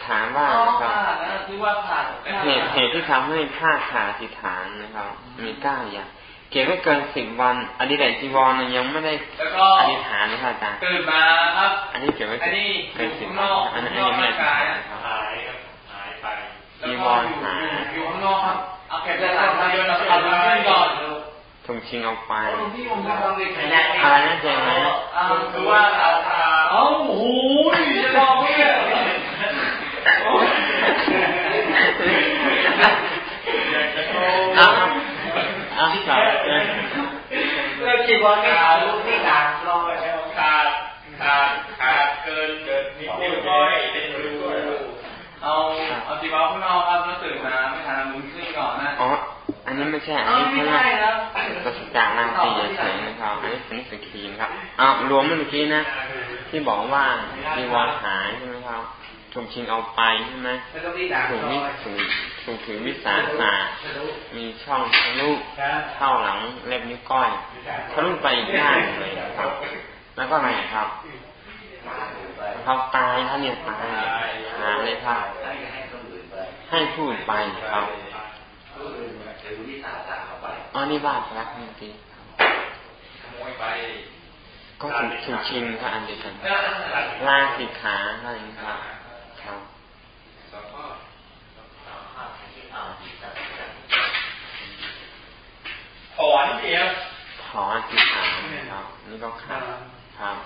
ถามว่าครับเหตุเหตุที่ทำให้ผ้าขาสิฐานนะครับ มีเก้าอย่างเก็บไว้เกินสิบวันอดีตจีวรยังไม่ได้อธิษฐานนะครับอาจารย์ตื่นมาครับ อันนี้เก็บไว้เกินสิบวันอันนี้ยังไม่ได้อธิษฐานครับหายหาย ไปจีวรหายอยู่ข้างนอกครับเอาเก็บไว้ก่อนเอาดูขึ้นก่อนถุงชิงเอาไปอะไรนะเจมส์คือว่าเอ้าโอ้โหจะบอกเนี่ยอ้าวอ้าวขาดเราคิดว่าไม่เอาลูกที่ขาดรอไปแล้วขาดขาดขาดเกินเกินนิดเดียวก้อยเป็นรู เอาเอาจีบอลข้างนอกครับแล้วตื่นมาไม่ทันมุนขึ้นก่อนนะอ๋ออันนี้ไม่ใช่อันนี้ไม่ใช่ครับประสจากนางตีเฉยนะครับอันนี้เป็นสกีนะครับอ้าวรวมเมื่อกี้นะที่บอกว่าจีวรหายใช่ไหมครับถูกชิงเอาไปใช่ไหมถูกวิถูกถูกถือวิสาสามีช่องทะลุเข้าหลังเล็บนิ้วก้อยทะลุไปอีกด้านเลยครับ แล้วก็อะไรครับ เขาตายถ้าเนี่ยตายหาเลยครับให้พูดไปครับอ๋อนี่บาดรักเมื่อกี้ก็ถูกถูกชิงครับอันเดียวกันลาสิขาอะไรครับ ครับถอนเดียวถอนสิขาครับ นี่ก็ครับครับ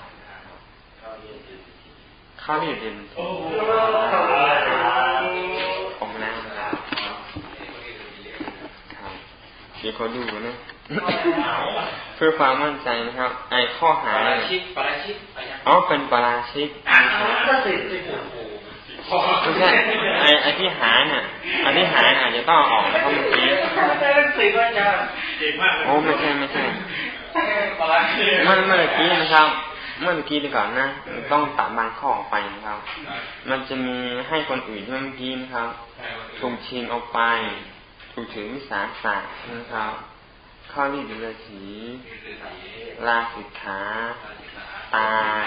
ข้าวเรียนผมนะครับครับเดี๋ยวเขาดูนะเพื่อความมั่นใจนะครับ ไอ้ข้อหาอ๋อเป็นปราชิกไม่ใช่ไอ้ไอ้ที่หาเนี่ยไอ้ที่หาอาจจะต้องออกเพราะเมื่อกี้โอ้ไม่ใช่ไม่ใช่เมื่อเมื่อกี้นะครับ เมื่อกี้ดีกว่านะต้องตัดบางข้อออกไปนะครับ มันจะมีให้คนอื่นเมื่อกี้นะครับ ถูกชิงเอาไป ถูกถือวิสาสะนะครับ ข้อรีดฤาษีลาสิกขา ตาย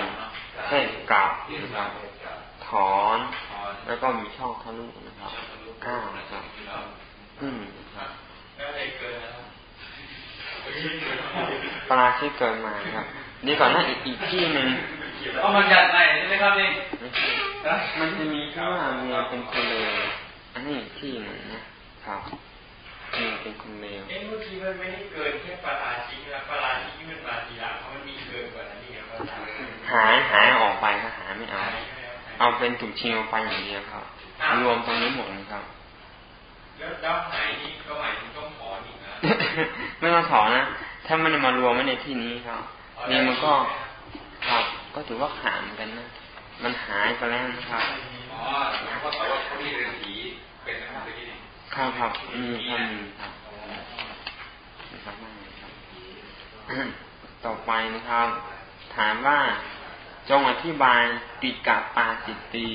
เส้นกลับนะครับถอน แล้วก็มีช่องทะลุนะครับก้านะครับ อืมครับปลาที่เกิดมาครับ นี่ก่อนหน้าอีกอีกที่หนึ่งเอามันจัดใหม่ใช่ไหมครับนี่มันจะมีที่ว่าเมียเป็นคนเลวอันนี้ที่หนึ่งนะครับเมียเป็นคนเลวเอ๊ะเมื่อกี้มันไม่ได้เกินแค่ปลาชิกนะปลาชิกที่มันมาทีหลังเพราะมันมีเกินกว่านั้นนี่ครับหายหายออกไปครับหายไม่เอาเอาเป็นถุงชิงไปอย่างเดียวครับ รวมตรงนี้หมดนะครับแล้วด้าหายนี่ก็หมายถึงต้องถอนอีกนะไม่ต้องถอนนะถ้ามันมารวมไว้ในที่นี้ครับ นี่มันก็ครับก็ถือว่าขาดเหมือนกันนะ มันหายไปแล้วนะครับอ๋อแล้วก็แต่ว่าเขามีเรือนผีเป็นนะครับครับครับมีครับมีครับนะครับต่อไปนะครับ ถามว่าจงอธิบายติกาปาจิตตี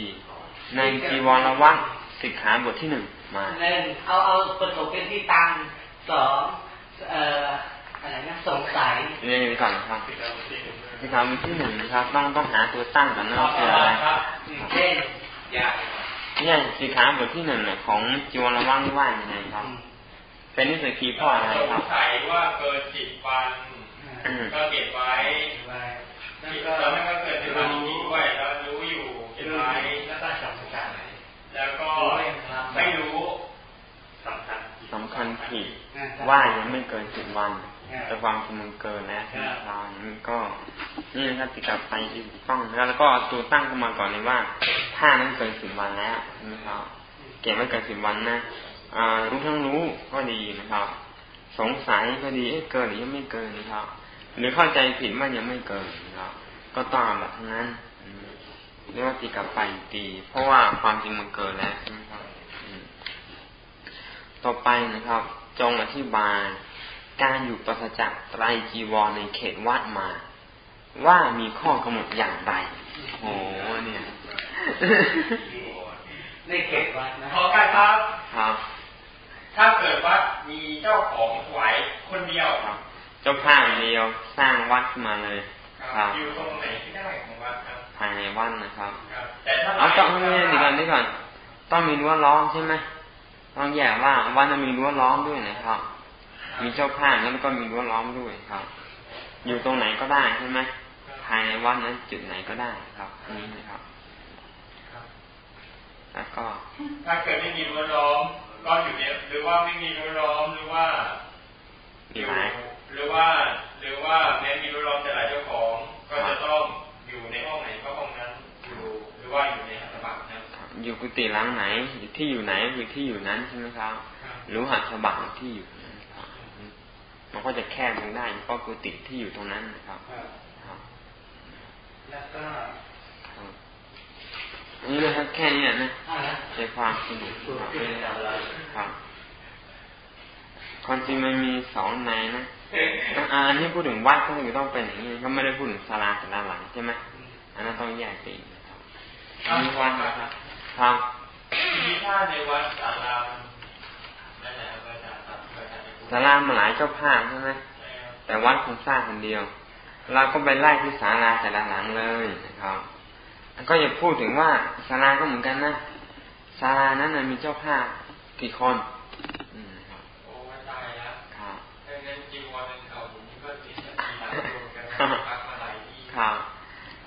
ในจีวรวัตสิกขาบทที่หนึ่งมาเล่นเอาเอาประสบเป็นที่ตังสองเอ่อ อะไรนะสงสัยเรียนก่อนครับที่คำที่หนึ่งนะครับ ต้องต้องหาตัวตั้งก่อนนะคืออะไรเช่นนี่สิขาบทที่หนึ่งของจีวรว่างว่ายังไงครับ เป็นนิสัยคีพ่ออะไรครับสงสัยว่าเกินสิบวันก็เก็บไว้แล้วมันก็เกิดสิบวันจริงด้วยแล้วรู้อยู่เก็บไว้แล้วตั้งจำการแล้วก็ไม่รู้สำคัญสำคัญผิดว่ายังไม่เกินสิบวัน แต่ความจริงมันเกินแล้วนะครับนี่ก็ นี่นะครับติดกับไปอีกต้องแล้วก็ตัวตั้งขึ้นมาก่อนเลยว่า ถ้านั้นเกินสิบวันแล้วนะครับเก็บไม่เกินสิบวันนะรู้ทั้งรู้ก็ดีนะครับ สงสัยก็ดีเอ๊ะเกินหรือยังไม่เกินนะครับ หรือเข้าใจผิดว่ายังไม่เกินนะครับก็ต้องแบบนั้นเรียกว่าตีกับไปตีเพราะว่าความจริงมันเกินแล้วใช่ไหมครับต่อไปนะครับ จงอธิบาย การอยู่ปราศจากไตรจีวรในเขตวัดมา ว่ามีข้อกำหนดอย่างไรโอ้เนี่ยในเขตวัดนะขอการครับครับ ถ้าเกิดวัดมีเจ้าของถวายคนเดียวครับ เจ้าภาพเดียวสร้างวัดขึ้นมาเลยครับอยู่ตรงไหนที่ได้ของวัดครับภายในวัดนะครับแต่ถ้าเอาต้องให้ดีก่อนดีก่อน ต้องมีรั้วล้อมใช่ไหมต้องแยกว่าวัดจะมีรั้วล้อมด้วยนะครับ มีเจ้าภาพแล้วก็มีรั้วล้อมด้วยครับ อยู่ตรงไหนก็ได้ใช่ไหมภายในวัดนั้นจุดไหนก็ได้ครับนี่นะครับแล้วก็ ถ้าเกิดไม่มีรั้วล้อมก็อยู่เนี่ยหรือว่าไม่มีรั้วล้อมหรือว่าอยู่หรือว่า หรือว่าแม้มีรั้วล้อมแต่หลายเจ้าของ ก็จะต้องอยู่ในห้องไหนก็ห้องนั้นอยู่หรือว่าอยู่ในหัตถบัตนะอยู่กุฏิหลังไหนที่อยู่ไหนคือที่อยู่นั้นใช่ไหมครับหรือหัตถบัตที่อยู่ มันก็จะแคบลงได้เพราะกุฏิที่อยู่ตรงนั้นนะครับ แล้วก็นี่นะครับแค่นี้นะใจความสนุกครับความจริงมันมีสองในนะอันนี้พูดถึงวัดก็คือต้องเป็นอย่างนี้ก็ไม่ได้พูดถึงศาลาแต่ละหลังใช่ไหมอันนั้นต้องแยกไปนะครับมีวัดนะครับครับมีถ้าในวัดศาลา ศาลามาหลายเจ้าภาพใช่ไหมแต่วัดคงสร้างคนเดียว เราก็ไปไล่ที่ศาลาแต่ละหลังเลยนะครับก็อย่าพูดถึงว่าศาลาก็เหมือนกันนะศาลานั้นมีเจ้าภาพกี่คนโอ้ไม่ตายแล้วครับงั้นจีวรเขาผมก็ติดที่หลังรวมกันครับ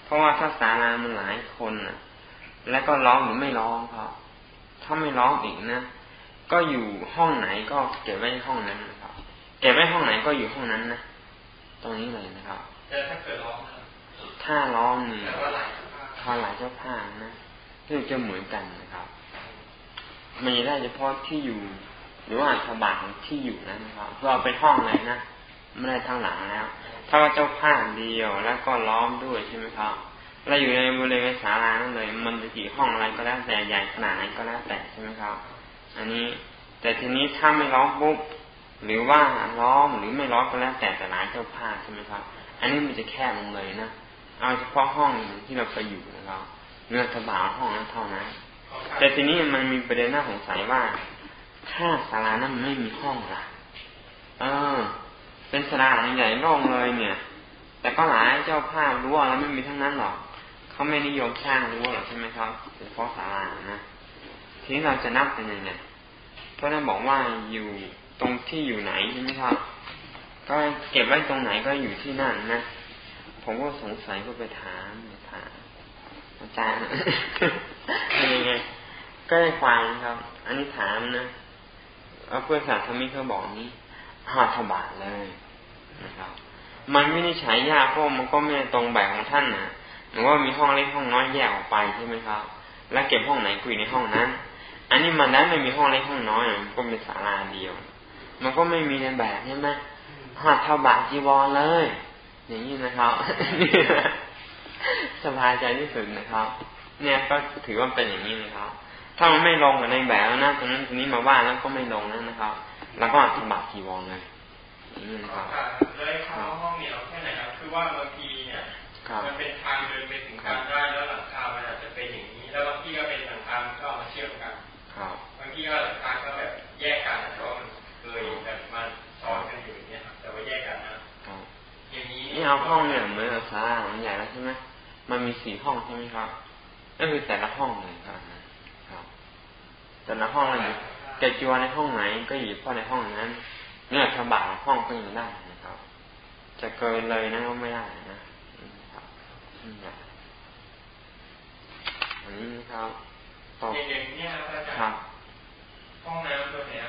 เพราะว่าถ้าศาลามันหลายคนนะแล้วก็ร้องหรือไม่ร้องครับถ้าไม่ร้องอีกนะ ก็อยู่ห้องไหนก็เก็บไว้ห้องนั้นนะครับ เก็บไว้ห้องไหนก็อยู่ห้องนั้นนะตรงนี้เลยนะครับแต่ถ้าเกิดร้องถ้าร้องนี่ถ้าหลายเจ้าผ้านะที่จะเหมือนกันนะครับมีได้เฉพาะที่อยู่ หรือว่าสบายของที่อยู่นั้นนะครับเราเป็นห้องเลยนะไม่ได้ทั้งหลังแล้ว ถ้าว่าเจ้าผ้าเดียวแล้วก็ล้อมด้วยใช่ไหมครับเราอยู่ในบริเวณศาลานั่นเลย มันจะกี่ห้องอะไรก็แล้วแต่ใหญ่ขนาดไหนก็แล้วแต่ใช่ไหมครับ อันนี้ แต่ทีนี้ถ้าไม่ร้องปุ๊บหรือว่าร้องหรือไม่ร้องก็แล้วแต่แต่หลายเจ้าภาพใช่ไหมครับ อันนี้มันจะแคบลงเลยนะเอาเฉพาะห้องที่เราไปอยู่นะครับเนื้อสบาห้องนั้นเท่านั้นแต่ทีนี้มันมีประเด็นน่าสงสัยว่า ถ้าศาลานั้นไม่มีห้องล่ะ เออ เป็นสลาใหญ่โล่งเลยเนี่ย แต่ก็หลายเจ้าภาพรู้วแล้วไม่มีทั้งนั้นหรอกเขาไม่นิยมสร้างรู้หรอกใช่ไหมครับเฉพาะสารานะ ทีนี้เราจะนับเป็นยังไงเพราะนั่นบอกว่าอยู่ตรงที่อยู่ไหนใช่ไหมครับ ก็เก็บไว้ตรงไหนก็อยู่ที่นั่นนะ ผมก็สงสัยก็ไปถามถามอาจารย์เป็นยังไง ก็ได้ความครับ อันนี้ถามนะเอาเพื่อนสาธมิเขาบอกนี้ห้าทบาทเลยนะครับ มันไม่ได้ใช้ยากเพราะมันก็ไม่ตรงแบบของท่านนะหรือว่ามีห้องเล็กห้องน้อยแยกออกไปใช่ไหมครับ แล้วเก็บห้องไหนคุยในห้องนั้น อันนี้มันนั้นไม่มีห้องเล็กห้องน้อยมันก็เป็นศาลาเดียว มันก็ไม่มีในแบบใช่ไหมหัดทบาทจีวรเลย อย่างนี้นะครับสบายใจที่สุดนะครับ เนี่ยก็ถือว่าเป็นอย่างนี้นะครับ ถ้ามันไม่ลงกับในแบบแล้วนะตรงนั้นตรงนี้มาว่าแล้วก็ไม่ลงแล้วนะครับ แล้วก็ทบาทจีวรเลยอย่างนี้นะครับเลยเข้าห้องเนี่ยแค่ไหนครับคือว่าบางทีเนี่ยมันเป็นทางเดินไปถึงกันได้แล้วหลังคา มันอาจจะเป็นอย่างนี้ แล้วบางที่ก็เป็นหลังคาก็มาเชื่อมกัน ครับบางที่ก็หลังคาก็แบบแยกกันแต่ว่ามันเคยแบบมันซ้อนกันอยู่อย่างเงี้ยแต่ว่าแยกกันนะอย่างนี้นี่เอาห้องเนี่ยเหมือนกับศาลาหลังใหญ่แล้วใช่ไหมมันมีสี่ห้องใช่ไหมครับก็คือแต่ละห้องเลยครับครับ แต่ละห้องเลยเก็บจีวรในห้องไหน ก็อยู่เพราะในห้องนั้นเนี่ยฉบาห้องก็ยังได้นะครับ จะเกินเลยนะก็ไม่ได้นะครับอันนี้นะครับ ต่ออย่างนี้ครับห้องน้ำตัวเนี้ย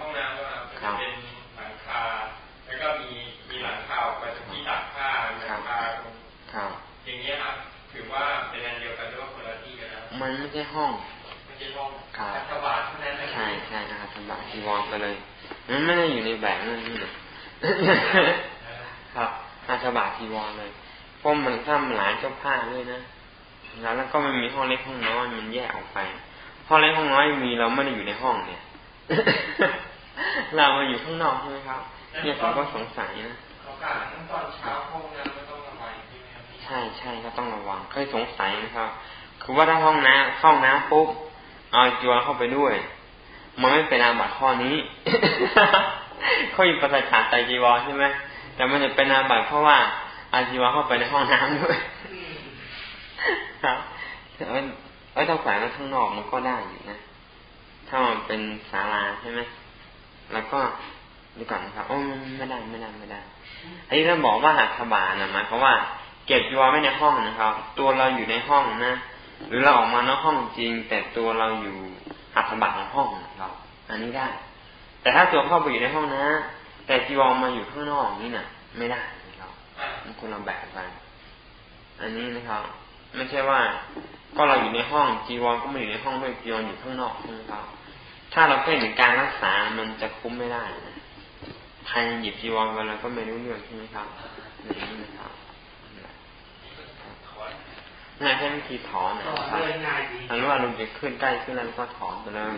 ห้องน้ำว่าจะเป็นหลังคา แล้วก็มีมีหลังคาออกไปจากที่ตักผ้าหลังคาครับอย่างนี้ครับถือว่าเป็นอันเดียวกันหรือว่าคนละที่กันนะมันไม่ใช่ห้องไม่ใช่ห้องครับธบาทเท่านั้นใช่ใช่อาธบาทที่วางไปเลยมันไม่ได้อยู่ในแบบนั้นนี่นะครับอาธบาทที่วางเลยเพราะมันถ้ามันหลายเจ้าผ้าด้วยนะ แล้วก็มันมีห้องเล็กห้องน้อยมันแยกออกไป ห้องเล็กห้องน้อยมีเราไม่ได้อยู่ในห้องเนี่ย เรามาอยู่ข้างนอกใช่ไหมครับ เนี่ยผมก็สงสัยนะตอนเช้าห้องน้ำไม่ต้องระวังใช่ใช่ก็ต้องระวังเคยสงสัยนะครับ คือว่าถ้าห้องน้ำห้องน้ำปุ๊บเอาจีวรเข้าไปด้วย มันไม่เป็นอาบัติข้อนี้เขาอยู่ประสาทใจจีวรใช่ไหมแต่มันจะเป็นอาบัติเพราะว่าอาจีวรเข้าไปในห้องน้ำด้วย ครับเอ้ยถ้าแขวนไว้ข้างนอกมันก็ได้อยู่นะ ถ้ามันเป็นศาลาใช่ไหมแล้วก็ดูก่อนนะครับโอ้ไม่ได้ไม่ได้ไม่ได้อันนี้เราบอกว่าหัตถบานะหมายความว่า เก็บยัวไว้ในห้องนะครับ ตัวเราอยู่ในห้องนะหรือเราออกมานอกห้องจริง แต่ตัวเราอยู่หัตถบาในห้องเราอันนี้ได้ แต่ถ้าตัวเข้าไปอยู่ในห้องนะ แต่จีวรมาอยู่ข้างนอกนี่นะไม่ได้นะครับมันคนละแบกันอันนี้นะครับ ไม่ใช่ว่า ก็เราอยู่ในห้องจีวรก็ไม่อยู่ในห้องด้วยจีวรอยู่ข้างนอกใช่ไหมครับถ้าเราเพ่งถึงการรักษา มันจะคุ้มไม่ได้นะใครหยิบจีวรไปแล้วก็ไม่รู้เรื่องใช่ไหมครับอย่างนี้นะครับง่ายแค่วิธีถอนนะครับอันว่าลมจะขึ้นใกล้ขึ้นแล้วก็ถอนไปเลย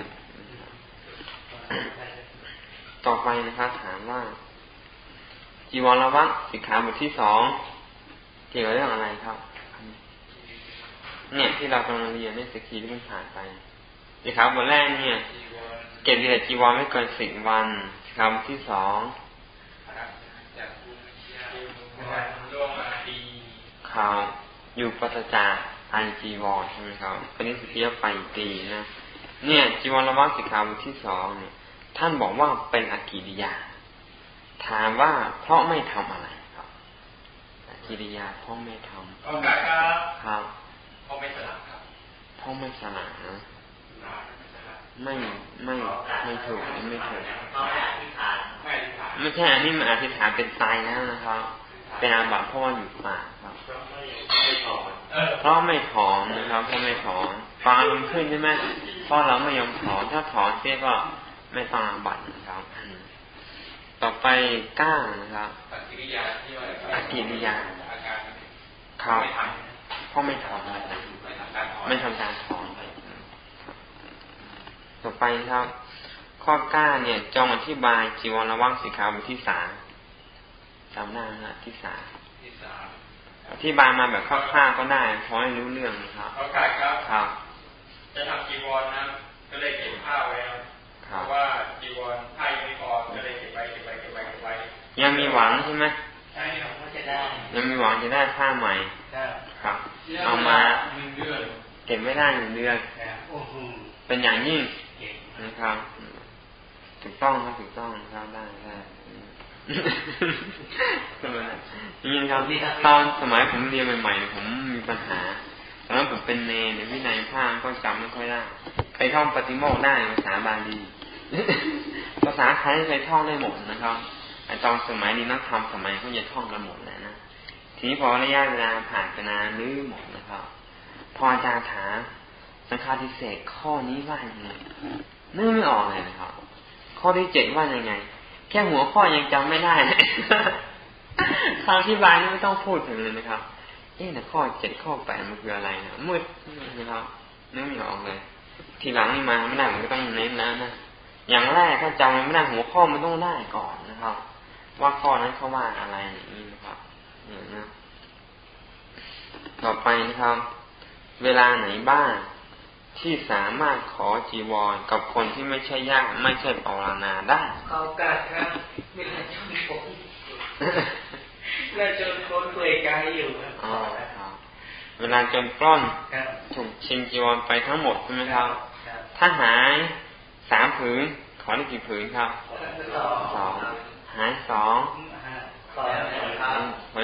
ต่อไปนะครับถามว่า จีวรวัตสิกขาบทที่สองเกี่ยวกับเรื่องอะไรครับ เนี่ยที่เรากำลังเรียนในสกีที่มันผ่านไปสิครับบทแรกเนี่ย เก็บเดือจีวรไม่เกินสิบวันคำที่สองข่าวอยู่ปัสจากอันจีวรใช่ไหมครับเป็นนิสเปียไปตีนะเนี่ย จีวรละวัสิกขาบทที่สองเนี่ย ท่านบอกว่าเป็นอกิริยา ถามว่าเพราะไม่ทำอะไรครับอกิริยาเพราะไม่ทำครับ พ่อไม่สละครับพ่อไม่สละนะไม่ไม่ไม่ถูกไม่ถูกไม่ใช่อันนี้มันอธิษฐานเป็นตายแล้วนะครับเป็นอาบัติเพราะว่าอยู่ป่าครับเพราะไม่ถอนนะครับเพราะไม่ถอนฟังมันขึ้นใช่ไหมเพราะเราไม่ยอมถอนถ้าถอนเสียก็ไม่ต้องอาบัตินะครับต่อไปก้านะครับอากิริยาอากิริยาครับ เพราะไม่ถอนไม่ทำการถอนต่อไปครับ ข้อเก้าเนี่ยจงอธิบายจีวรวังสิขาบทที่สามจำได้นะที่สามอธิบายมาแบบคร่าวๆก็ได้พอให้รู้เรื่องนะครับเขาขาครับครับ จะทำจีวรนะก็เลยเก็บผ้าไว้ครับเพราะว่าจีวรผ้ายังไม่พอก็เลยเก็บไว้เก็บไว้เก็บไว้เก็บไว้ยังมีหวังใช่ไหม ใช่ครับว่าจะได้ยังมีหวังจะได้ผ้าใหม่ครับ เอามาเก็บไม่ได้หนึ่งเดือนเป็นอย่างยิ่งนะครับ ถูกต้องครับถูกต้องครับได้ได้นี่ครับตอนสมัยผมเรียนใหม่ๆผมมีปัญหาตอนนั้นผมเป็นเนในวินัยภาคก็จำไม่ค่อยได้ไปท่องปฏิโมกได้ภาษาบาลีภาษาไทยเคยท่องได้หมดนะครับ ไอตอนสมัยนี้นักธรรมสมัยเขาจะท่องกันหมดแล้วนะทีนี้พอระยะเวลาผ่านไปนานลืมหมดนะครับ พออาจารย์ถามสังฆาทิเศษข้อนี้ว่ายังไงนึกไม่ออกเลยนะครับ ข้อที่เจ็ดว่ายังไง แค่หัวข้อยังจำไม่ได้เลยคำอธิบายนี่ไม่ต้องพูดถึงเลยนะครับเอ๊ะแต่ข้อเจ็ดข้อแปดมันคืออะไรนะมืดนะครับนึกไม่ออกเลย ทีหลังนี่มาไม่ได้มันก็ต้องเน้นแล้วนะอย่างแรกถ้าจำไม่ได้หัวข้อมันต้องได้ก่อนนะครับ ว่าข้อนั้นเขาว่าอะไรอย่างนี้นะครับอย่างนี้ต่อไปนะครับ เวลาไหนบ้างที่สามารถขอจีวรกับคนที่ไม่ใช่ญาติไม่ใช่ปรนาได้ขอกาสครับเวลาจนผมเวลาจนคนเกยกายอยู่ครับเวลาจนปล้นถูกชิงจีวรไปทั้งหมดใช่ไหมครับ ถ้าหายสามผืนขอได้กี่ผืนครับสอง หายสองขอ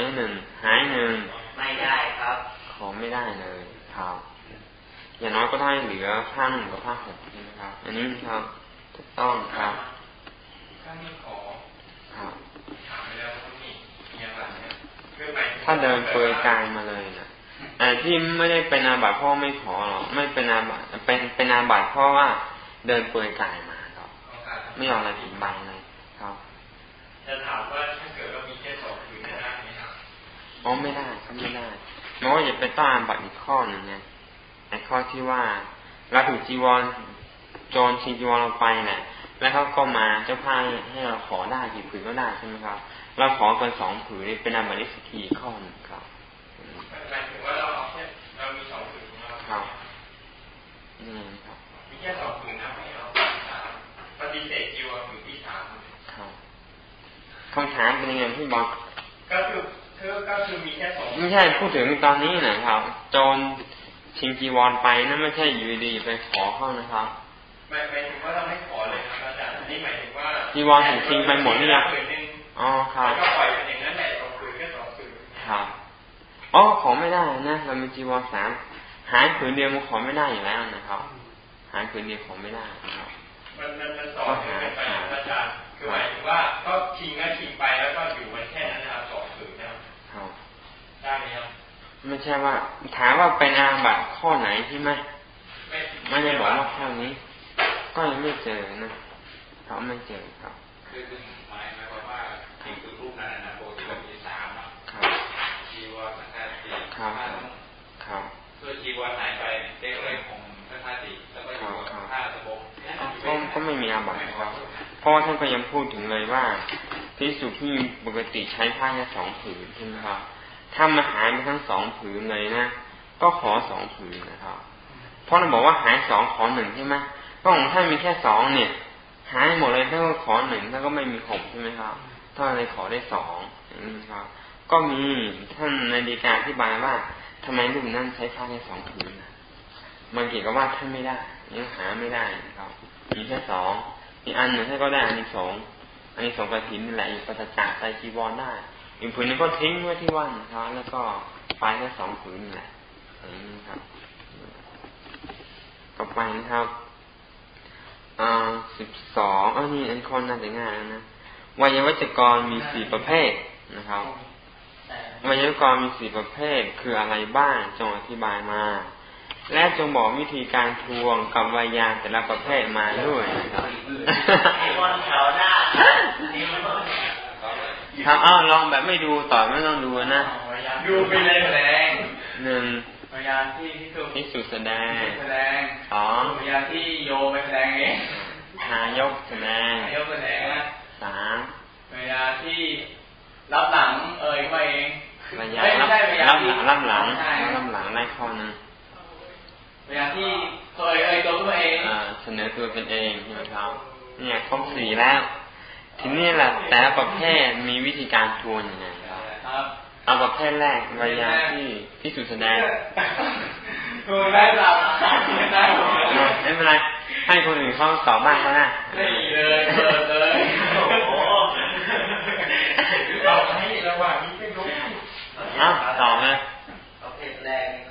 ได้หนึ่งหายหนึ่งไม่ได้ครับ ขอไม่ได้เลยครับอย่างน้อยก็ได้เหลือผ้าหนึ่งกับผ้าหกใช่ไหมครับ อันนี้ครับถูกต้องครับถ้ามีขอครับถามไปแล้วว่ามีมีอะไรเนี่ยถ้าเดินเปลือยกายมาเลยนะแต่ที่ไม่ได้เป็นอาบัติเพราะไม่ขอหรอกไม่เป็นอาบัติเป็นเป็นอาบัติเพราะว่าเดินเปลือยกายมาครับไม่เอาอะไรผิดบังเลยครับ จะถามว่าถ้าเกิดเรามีแค่สองผืนได้ไหมครับอ๋อไม่ได้ครับไม่ได้เพราะว่าจะเป็นต้องอาบัติอีกข้อหนึ่งไงไอ้ข้อที่ว่าเราถูกจีวรโจรชิงจีวรเราไปเนี่ยแล้วเขาก็มาเจ้าพายให้เราขอได้กี่ผืนก็ได้ใช่ไหมครับ เราขอเกินสองผืนนี่เป็นอาบัติสกีข้อหนึ่งครับหมายถึงว่าเราเอาแค่เรามีสองผืนครับนี่ครับมีแค่สองผืนนะไม่เอาปฏิเสธจีวรผืนที่สามครับ คำถามเป็นยังไงพี่บอกก็คือก็คือมีแค่สองไม่ใช่พูดถึงตอนนี้นะครับโจรชิงจีวรไปนั่นไม่ใช่อยู่ดีไปขอเขานะครับหมายหมายถึงว่าเราไม่ขอเลยครับอาจารย์นี่หมายถึงว่าจีวรถูกชิงไปหมดนี่ยังอ๋อครับก็ปล่อยเป็นอย่างนั้นแหละสองผืนแค่สองผืนครับอ๋อขอไม่ได้นะเรามีจีวรสามหายผืนเดียวมันขอไม่ได้อยู่แล้วนะครับ หายผืนเดียวขอไม่ได้นะครับมันมันมันต่อเนื่องไปอาจารย์ คือหมายถึงว่าก็ชิงก็ชิงไปแล้วก็อยู่มันแค่นั้นนะครับสองผืนนะครับได้ไหมครับไม่ใช่ว่า ถามว่าเป็นอาบัตข้อไหนใช่ไหมไม่ได้บอกว่าข้อนี้ ก็ยังไม่เจอนะเขาไม่เจอครับคือหมายหมายความว่าที่คือรูปนั้นนะปกติมันมีสามเนาะจีวรสังฆาติครับครับเพื่อจีวรหายไปเจ๊เลยของสังฆาติแล้วก็อยู่กับผ้าสบงก็ก็ไม่มีอาบัตครับ เพราะว่าท่านก็ยังพูดถึงเลยว่าที่สุที่ปกติใช้ผ้าแค่สองผืนใช่ไหมครับถ้ามาหายไปทั้งสองผืนเลยนะก็ขอสองผืนนะครับ เพราะเราบอกว่าหายสองขอหนึ่งใช่ไหมก็ของท่านมีแค่สองเนี่ย หายหมดเลยถ้าก็ขอหนึ่งถ้าก็ไม่มีหกใช่ไหมครับถ้าเลยขอได้สองนี้ครับ ก็มีท่านในดีการอธิบายว่าทำไมรูปนั้นใช้ผ้าแค่สองผืนมันเกี่ยวกับว่าท่านไม่ได้ยังหาไม่ได้ครับมีแค่สอง อีกอันหนึ่งท่านก็ได้อันนี้สองอันนี้สองกระถินนี่แหละอีกปัจจักรใจจีวรได้อีกผืนนึงก็ทิ้งไว้ที่ว่านครับแล้วก็ไปแค่สองผืนแหละอย่างนี้ครับต่อไปนะครับอ่าสิบสองอันนี้อันคนน่าจะง่ายแล้วนะวัยวัจกรมีสี่ประเภทนะครับวัยวัจกรมีสี่ประเภทคืออะไรบ้างจงอธิบายมา และจงบอกวิธีการทวงกับวายาแต่ละประเภทมาด้วยนะครับครับอ้าวลองแบบไม่ดูต่อไม่ต้องดูนะดูไปเลยแสดงหนึ่งพยานที่ที่สุที่สุดแสดงแสดงสองพยานที่โยไปแสดงเองทายกแสดงทายกแสดงนะสามพยานที่รับหลังเอ่ยมาเองพยานรับรับหลังรับหลังรับหลังได้ข้อนึง พยานที่เอ่ยเอ่ยตัวตัวเองเสนอตัวเป็นเองใช่ไหมครับ เนี่ยครบสี่แล้ว ทีนี้แหละแต่ประเภทมีวิธีการทวนอย่างไรครับเอาประเภทแรกวายาที่ที่สุดแสดงทวนได้หลับได้ไม่เป็นไรให้คนอื่นเขาตอบบ้างก็ได้ไม่เลยเลยโอ้โหเราให้ระหว่างนี้ไม่รู้อ้าวตอบเลยประเภทแรก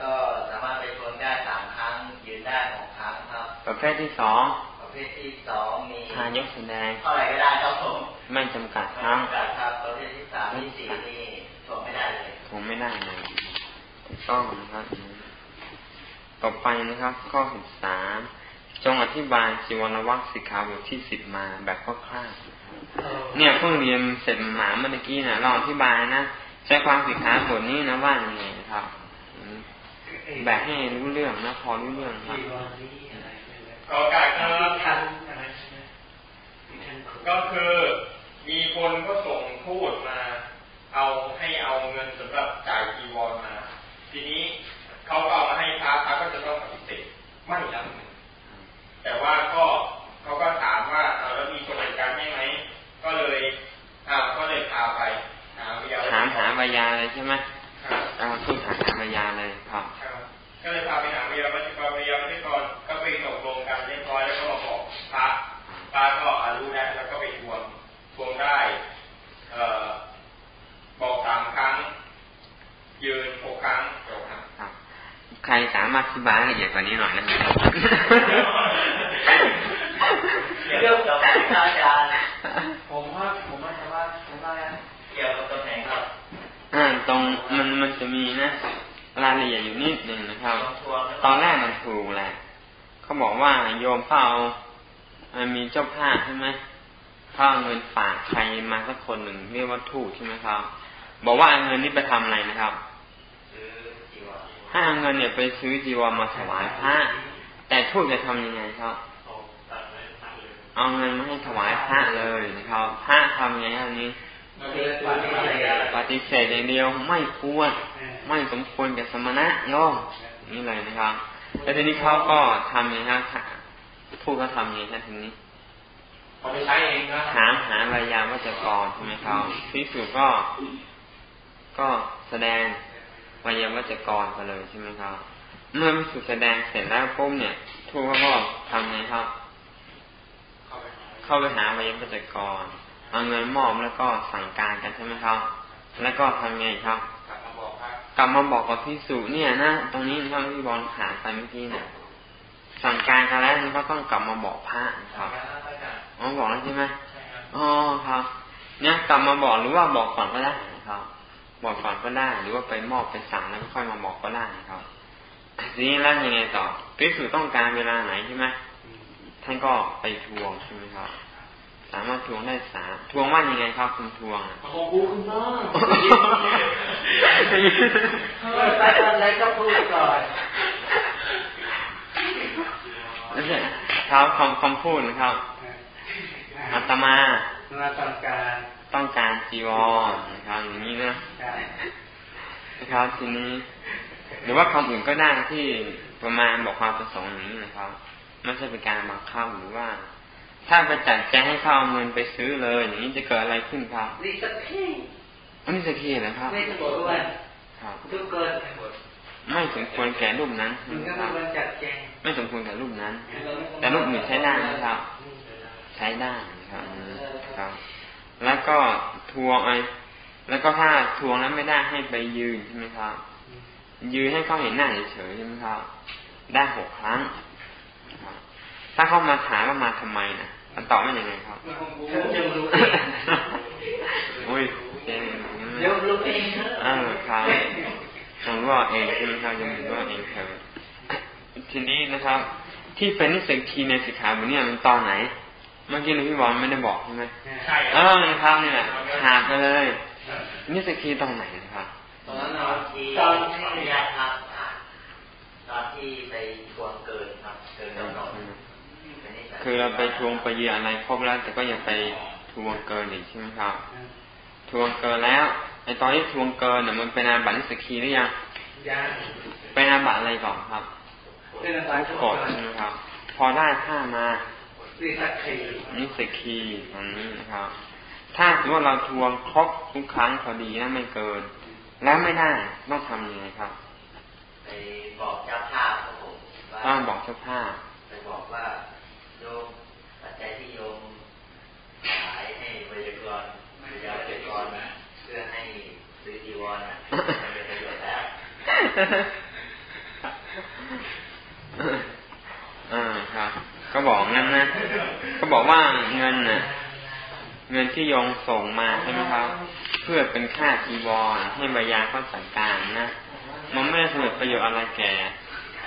ประเภทที่สองประเภทที่สองมีทานยกแสดงเท่าไหร่ก็ได้ครับผมไม่จำกัดครั้งจำกัดครับประเภทที่สามที่สี่นี่ทวนไม่ได้เลยทวนไม่ได้เลยถูกต้องนะครับต่อไปนะครับ ข้อสิบสามจงอธิบายจีวรวัคสิกขาบทที่สิบมาแบบคร่าวๆเนี่ยเพิ่งเรียนเสร็จหมาเมื่อกี้นะเราอธิบายนะใช้ความสิกขาบทนี้นะว่าอย่างไงครับแบบให้รู้เรื่องนะพอรู้เรื่องครับ ก็การทันก็คือมีคนก็ส่งพูดมา เอาให้เอาเงินสำหรับจ่ายจีวรมา ทีนี้เขาก็เอามาให้พระพระก็จะต้องปฏิเสธไม่รับเงินแต่ว่าก็เขาก็ถามว่าเอาแล้วมีคนจัดการให้ไหมก็เลยอ้าวก็เลยพาไปหาวิยาถามหาวิยาเลยใช่ไหมครับเอาพูดถามหาวิยาเลยครับก็เลยพาไปหาวิยาวัชกรวิยาวัชกรก็ไปตกลง พระก็รู้แล้วแล้วก็ไปทวงทวงได้เอ่อบอกสามครั้ง ยืนหกครั้งจบครับใครสามารถอธิบายละเอียดกว่านี้หน่อยนะเรื่องกับอาจารย์ผมว่าผมว่าจะว่าผมว่าเกี่ยวกับตำแหน่งครับ อ่าตรงมันมันจะมีนะรายละเอียดอยู่นิดหนึ่งนะครับ ตอนแรกมันถูกแหละเขาบอกว่าโยมเขาเอา มีเจ้าภาพใช่ไหมเขาเอาเงินฝากใครมาสักคนหนึ่งเรียกว่าทูตใช่ไหมครับ บอกว่าเงินนี้ไปทำอะไรนะครับถ้าเอาเงินเนี่ยไปซื้อจีวรมาถวายพระแต่ทูตจะทำยังไงครับเอาเงินมาให้ถวายพระเลยนะครับพระทำยังไงอันนี้ปฏิเสธอย่างเดียวไม่ควรไม่สมควรกับสมณะย่อนี่เลยนะครับแต่ทีนี้เขาก็ทำอย่างนี้ครับ ทูตเขาทำยังไงครับทีนี้เอาไปใช้เองนะถามหาวิยาวัจกรใช่ไหมครับพิสูจก็ก็แสดงวายวัจกรไปเลยใช่ไหมครับ เมื่อพิสูจแสดงเสร็จแล้วปุ๊บเนี่ยทูตเขาก็ทำไงครับ เข้าไปหาวิยวัจกรเอาเงินมอบแล้วก็สั่งการกันใช่ไหมครับ แล้วก็ทำไงครับ กลับมาบอกกับพี่สุเนี่ยนะตรงนี้ท่านพี่บอลถามไปเมื่อกี้เนี่ย สั่งการกันแล้วมันก็ต้องกลับมาบอกพระครับอ๋อบอกแล้วใช่ไหมอ๋อครับเนี่ยกลับมาบอกหรือว่าบอกก่อนก็ได้ครับบอกก่อนก็ได้ หรือว่าไปมอบไปสั่งแล้วก็ค่อยมาบอกก็ได้ครับทีนี้แล้วยังไงต่อพิสูจต้องการเวลาไหนใช่ไหมท่านก็ไปทวงใช่ไหมครับ สามารถทวงได้สาทวงว่ายังไงครับคุณทวงขอบคุณมากไปอะไรก็พูดก่อน ครับคำคำพูดนะครับอาตมาต้องการต้องการจีวรนะครับอย่างนี้นะนะครับทีนี้ หรือว่าคำอื่นก็ได้ที่ประมาณบอกความประสงค์อย่างนี้นะครับไม่ใช่เป็นการบังคับหรือว่า ถ้าไปจัดแจงให้เขาเอาเงินไปซื้อเลยอย่างนี้จะเกิดอะไรขึ้นครับนี่สักทีอันนี้สักทีนะครับไม่ถูกด้วยครับทุกเกิน ไม่สมควรแก่รูปนั้นนะครับไม่สมควรแก่รูปนั้น แต่รูปอื่นใช้ได้นะครับ ใช้ได้ครับครับ แล้วก็ทวงไอ้แล้วก็ถ้าทวงแล้วไม่ได้ให้ไปยืนใช่ไหมครับ ยืนให้เขาเห็นหน้าเฉยๆใช่ไหมครับ ได้หกครั้ง ถ้าเขามาถามว่ามาทำไมนะมันตอบว่ายังไงครับอุ้ยเจ๊เดี๋ยวรู้เองเออครับ ยังว่าเองใช่ไหมครับยังว่าเองเธอทีนี้นะครับ ที่เป็นนิสัยทีในสิกขาบทนี้มันตอนไหน เมื่อกี้พี่บอลไม่ได้บอกใช่ไหมใช่เออนะครับเนี่ยขาดไปเลยนิสัยทีตอนไหนนะครับตอนนั้นตอนที่ตอนที่ยาครับตอนที่ไปทวงเกินครับเกินกำหนดคือเราไปทวงไปเยืออะไรครบแล้วแต่ก็ยังไปทวงเกินอีกใช่ไหมครับ ทวงเกินแล้ว ไอตอนที่ทวงเกินเนี่ยมันเป็นอาบัตินิสกีหรือยังยังเป็นอาบัติอะไรก่อนครับเป็นอาบัติกดใช่ไหมครับ พอได้ผ้ามานิสกีนิสกีตรงนี้นะครับ ถ้าสมมติว่าเราทวงครบทุกครั้งพอดีนะไม่เกิน แล้วไม่ได้ต้องทำยังไงครับไปบอกเจ้าภาพครับผมต้องบอกเจ้าภาพไปบอกว่าโยมปัจจัยที่โยมขายให้บริกร อ่าครับ ก็บอกงั้นนะ ก็บอกว่าเงินน่ะ เงินที่ยงส่งมาใช่ไหมครับ เพื่อเป็นค่าจีวรให้บายาเขาจัดการนะมันไม่ได้เกิดประโยชน์อะไรแก่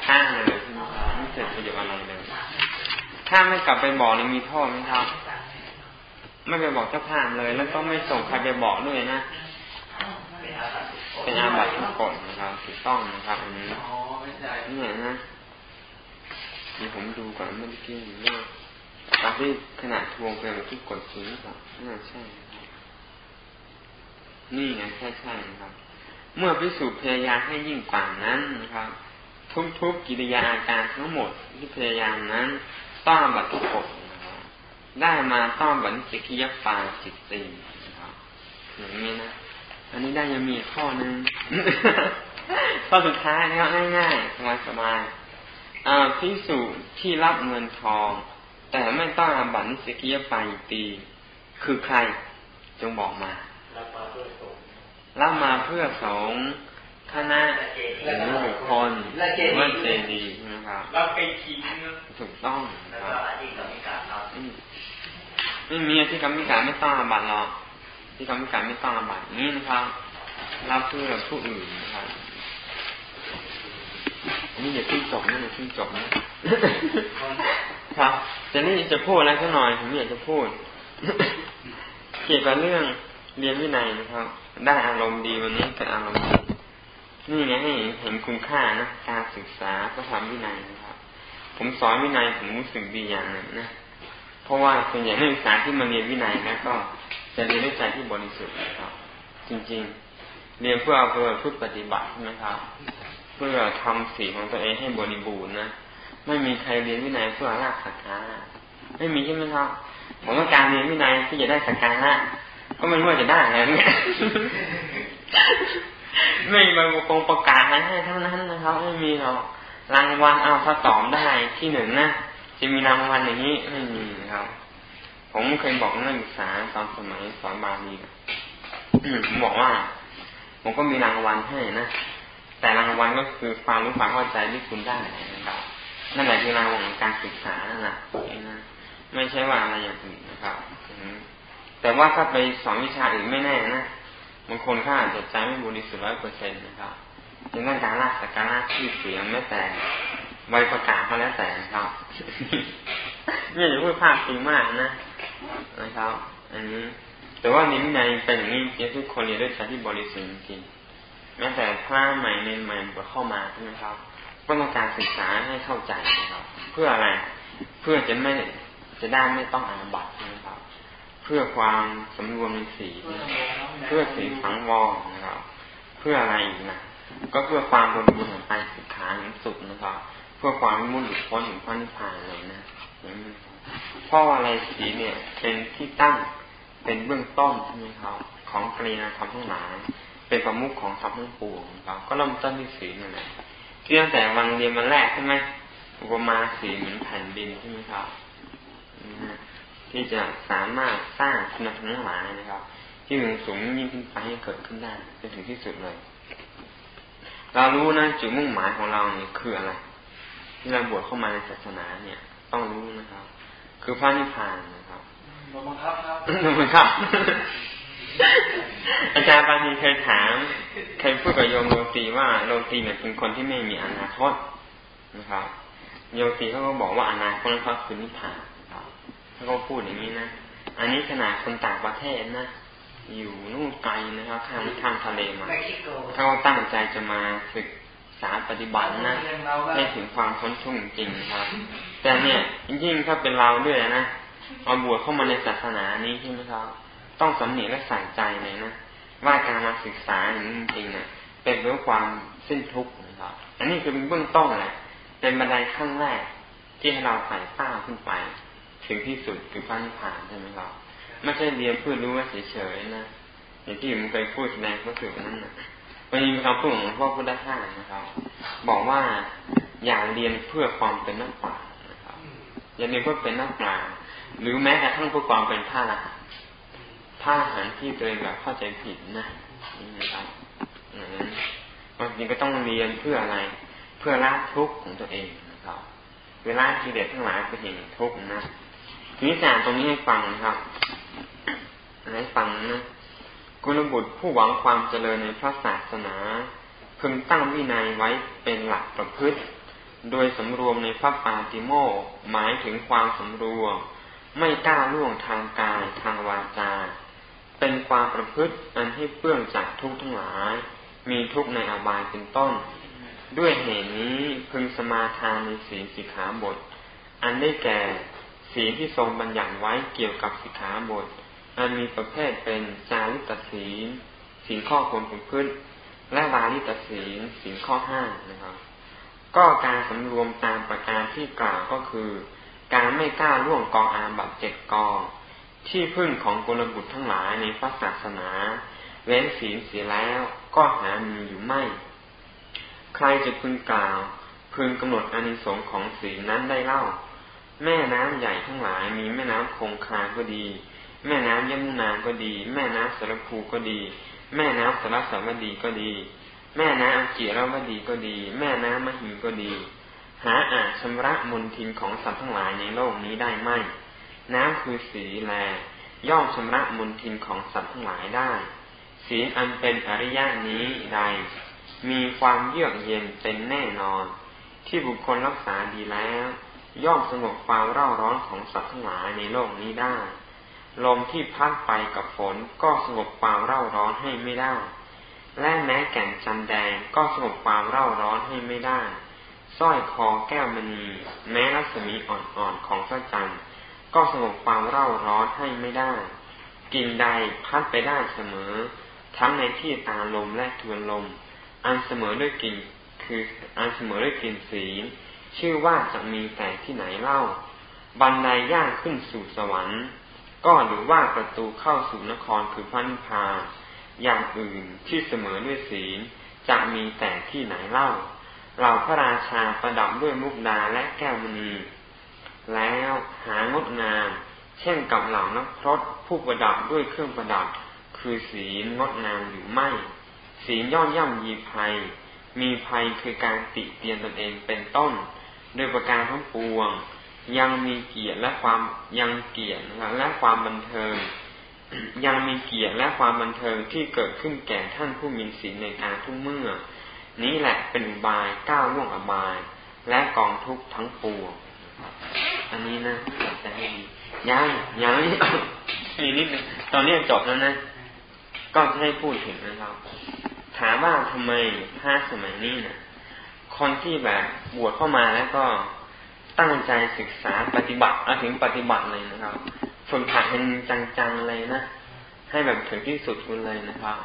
ข้าเลยใช่ไหมครับไม่เกิดประโยชน์อะไรเลยถ้าไม่กลับไปบอกนี่มีโทษไหมครับ ไม่ไปบอกเจ้าภาพเลย แล้วก็ไม่ส่งใครไปบอกด้วยนะ เป็นอาบัติทุกกฎนะครับถูกต้องนะครับอันนี้นี่นะเดี๋ยวผมดูก่อนเมื่อกี้ว่าตอนที่ขนาดทวงเป็นทุกกฎจริงหรือเปล่าน่าใช่นี่ไงใช่ใช่นะครับ เมื่อพิสูจน์พยายามให้ยิ่งกว่านั้นนะครับ ทุกๆกิริยาอาการทั้งหมดที่พยายามนั้น ต้องบัตทุกกฎนะครับได้มาต้องบัตสิกิยปาจิตตีนะครับอย่างนี้นะ อันนี้ได้ยังมีข้อหนึ่งข้อสุดท้ายนะครับง่ายๆสบายๆพิสูจน์ที่รับเงินทอง แต่ไม่ต้องอาบัตินิสกิยปายตี คือใครจงบอกมารับมาเพื่อสงคณะหรือบุคคลหรือว่าเจดีนะครับรับไปทิ้งถูกต้องครับไม่มีที่กรรมิการไม่ต้องอาบัติหรอก ที่กรรมิการไม่ต้องอาบัตินี้นะครับรับเพื่อผู้อื่นนะครับนนี้อย่าขึ้นจบนะอย่าขึ้นจบนะครับจะนี่จะพูดอะไรสักหน่อยผมอยากจะพูด เกี่ยวกับเรื่องเรียนวินัยนะครับ ได้อารมณ์ดีวันนี้เกิดอารมณ์ดีนี่ไงให้เห็นคุณค่านะการศึกษาก็ทำวินัยนะครับ ผมสอนวินัยผมรู้สึกดีอย่างนึงนะเพราะว่าส่วนใหญ่นักศึกษาที่มาเรียนวินัยนะก็ จะเรียนด้วยใจที่บริสุทธิ์นะครับ จริงๆ เรียนเพื่อเพื่อพุทธปฏิบัติใช่ไหมครับ เพื่อทำสีของตัวเองให้บริบูรณ์นะไม่มีใครเรียนวินัยเพื่อลากสักการะไม่มีใช่ไหมครับผมต้องการเรียนวินัยที่จะได้สักการะก็ไม่รู้ว่าจะได้อะไรเนี่ยไม่มาคงประกาศให้เท่านั้นนะครับ ไม่มีหรอกรางวัลเอาถ้าตอบได้ที่หนึ่งนะจะมีรางวัลอย่างนี้ไม่มีครับ ผมเคยบอกนักศึกษาตอนสมัยสอนบาลีผมบอกว่า ผมก็มีรางวัลให้นะแต่รางวัลก็คือความรู้ความเข้าใจที่คุณได้นะครับ นั่นแหละคือรางวัลของการศึกษานั่นแหละไม่ใช่ว่าอะไรอย่างอื่นนะครับแต่ว่าถ้าไปสอนวิชาอื่นไม่แน่นะบางคนเขาอาจจะใจไม่บริสุทธิ์ร้อยเปอร์เซ็นต์นะครับถึงต้องการลากสัการะที่เสียงแม้แต่ใบประกาศก็แล้วแต่นะครับนี่จะพูดภาพจริงมากนะ นะครับ อันนี้ แต่ว่าในวินัยเป็นอย่างนี้เพียงทุกคนเรียนด้วยใจที่บริสุทธิ์จริงแม้แต่พระใหม่ในใหม่ก็เข้ามาใช่ไหมครับก็ต้องการศึกษาให้เข้าใจนะครับ เพื่ออะไร เพื่อจะไม่จะได้ไม่ต้องอาบัตินะครับ เพื่อความสมรวมในสีเพื่อสีสังวรนะครับ เพื่ออะไรอีกนะก็เพื่อความบริบูรณ์ของไปสิกขาอย่างสุดนะครับ เพื่อความมุ่งหลุดพ้นถึงพระนิพพานเลยนะ เพราะอะไรสีเนี่ย เป็นที่ตั้งเป็นเบื้องต้นใช่ไหมครับ ของปรินาธรรมทั้งหลายเป็นประมุขของทรัพย์ทั้งปวงครับก็เริ่มต้นที่สีนั่นแหละที่ตั้งแต่วันเรียนมาแรกใช่ไหมอุปมาสีเหมือนแผ่นดินใช่ไหมครับที่จะสามารถสร้างคุณธรรมทั้งหลายนะครับ ที่ถึงสูงยิ่งขึ้นไปให้เกิดขึ้นได้จนถึงที่สุดเลย เรารู้นะจุดมุ่งหมายของเราเนี่ยคืออะไร ที่เราบวชเข้ามาในศาสนาเนี่ย ต้องรู้นะครับ คือพระนิพพานนะครับบังคับครับบังคับ อาจารย์บางทีเคยถามเคยพูดกับโยมโรตีว่าโรตีเนี่ยเป็นคนที่ไม่มีอนาคตนะครับ โยตีเขาก็บอกว่าอนาคตเขาคือนิพพานครับเขาก็พูดอย่างนี้นะอันนี้ขนาดคนต่างประเทศนะอยู่นู่นไกลนะครับข้ามข้ามทะเลมาเขาตั้งใจจะมาศึกษาปฏิบัตินะให้ถึงความพ้นทุกข์จริงครับ แต่เนี่ยยิ่งถ้าเป็นเราด้วยนะเอาบวชเข้ามาในศาสนานี้ใช่ไหมครับ ต้องสำเนียและใส่ใจเลยนะว่าการมาศึกษาอย่างจริงๆเนี่ยเป็นเรื่องความสิ้นทุกข์นะครับ อันนี้คือเป็นเบื้องต้นแหละเป็นบันไดขั้นแรก ที่ให้เราไต่ต้าขึ้นไป ถึงที่สุดคือพระนิพพานใช่ไหมครับไม่ใช่เรียนเพื่อรู้ว่าเฉยๆนะอย่างที่ผมเคยพูดในพระสูตรนั้นนะวันนี้มีคำพูดของพ่อพุทธทาสนะครับ บอกว่าอย่าเรียนเพื่อความเป็นนักปราชญ์ อย่าเรียนเพื่อเป็นนักปราชญ์หรือแม้กระทั่งเพื่อความเป็นพระละพระหันที่ตัวเองแบบเข้าใจผิดนะนี่นะครับบางทีก็ต้องเรียนเพื่ออะไร เพื่อละทุกข์ของตัวเองนะครับเวลากิเลสทั้งหลายไปเห็นทุกข์นะทีนี้จากตรงนี้ให้ฟังนะครับให้ฟังนะกุลบุตรผู้หวังความเจริญในพระศาสนา พึงตั้งวินัยไว้เป็นหลักประพฤติ โดยสำรวมในพระปาติโมหมายถึงความสำรวม ไม่กล้าล่วงทางกายทางวาจา เป็นความประพฤติอันให้เปื้องจากทุกทั้งหลาย มีทุกในอบายเป็นต้น ด้วยเหตุนี้พึงสมาทานในศีลสิกขาบท อันได้แก่ศีลที่ทรงบัญญัติไว้เกี่ยวกับสิกขาบท อันมีประเภทเป็นจาริตศีลศีลข้อควรฝึกขึ้นและวาริตศีลศีลข้อห้านะครับ ก็การสำรวมตามประการที่กล่าวก็คือ การไม่กล้าล่วงกองอาบัตเจ็ดกอง ที่พึ่งของกุลบุตรทั้งหลายในพระศาสนา เว้นศีลเสียแล้วก็หามีอยู่ไม่ ใครจะพึงกล่าว พึงกำหนดอานิสงส์ของศีลนั้นได้เล่า แม่น้ำใหญ่ทั้งหลายมีแม่น้ำคงคาก็ดี แม่น้ำยมุนาก็ดี แม่น้ำสารภูก็ดี แม่น้ำสารสวดีก็ดี แม่น้ำอังกีรวดีก็ดี แม่น้ำมหิก็ดี หาอาจชำระมนทินของสัตว์ทั้งหลายในโลกนี้ได้ไหมน้ำคือสีแล ย่อมชำระมนทินของสัตว์ทั้งหลายได้ สีอันเป็นอริยะนี้ใด มีความเยือกเย็นเป็นแน่นอน ที่บุคคลรักษาดีแล้ว ย่อมสงบความเร่าร้อนของสัตว์ทั้งหลายในโลกนี้ได้ ลมที่พัดไปกับฝนก็สงบความเร่าร้อนให้ไม่ได้ และแม้แก่นจันแดงก็สงบความเร่าร้อนให้ไม่ได้สร้อยคอแก้วมณีแม้รัศมีอ่อนๆของพระจันทร์ก็สงบความเร่าร้อนให้ไม่ได้กินใดพัดไปได้เสมอ ทั้งในที่ตาลมและทวนลม อันเสมอด้วยกลิ่นคืออันเสมอด้วยกลิ่นสีชื่อว่าจะมีแต่ที่ไหนเล่า บันไดย่างขึ้นสู่สวรรค์ ก็หรือว่าประตูเข้าสู่นครคือพระนิพพาน อย่างอื่นที่เสมอด้วยศีลจะมีแต่ที่ไหนเล่า เราพระราชาประดับด้วยมุกดาและแก้วมณี แล้วหางดงาม เช่นกับเหล่านักพรตผู้ประดับด้วยเครื่องประดับ คือศีลงดงามหรือไม่ ศีลย่อมย่ำยีภัย มีภัยคือการติเตียนตนเองเป็นต้น โดยประการทั้งปวง ยังมีเกียรติและความยังเกียรติและความบันเทิง ยังมีเกียรติและความบันเทิงที่เกิดขึ้นแก่ท่านผู้มีศีลในการทุกเมื่อ นี้แหละเป็นบายก้าวล่วงอบาย และกองทุกทั้งปวงอันนี้นะจะให้ดียังยังมีนิดนึงตอนนี้จบแล้วนะ ก็จะให้พูดถึงนะครับ ถามว่าทำไมถ้าสมัยนี้นะคนที่แบบบวชเข้ามาแล้วก็ตั้งใจศึกษาปฏิบัติเอาถึงปฏิบัติเลยนะครับ ฝึกหัดให้จังๆเลยนะ ให้แบบถึงที่สุดคุณเลยนะครับ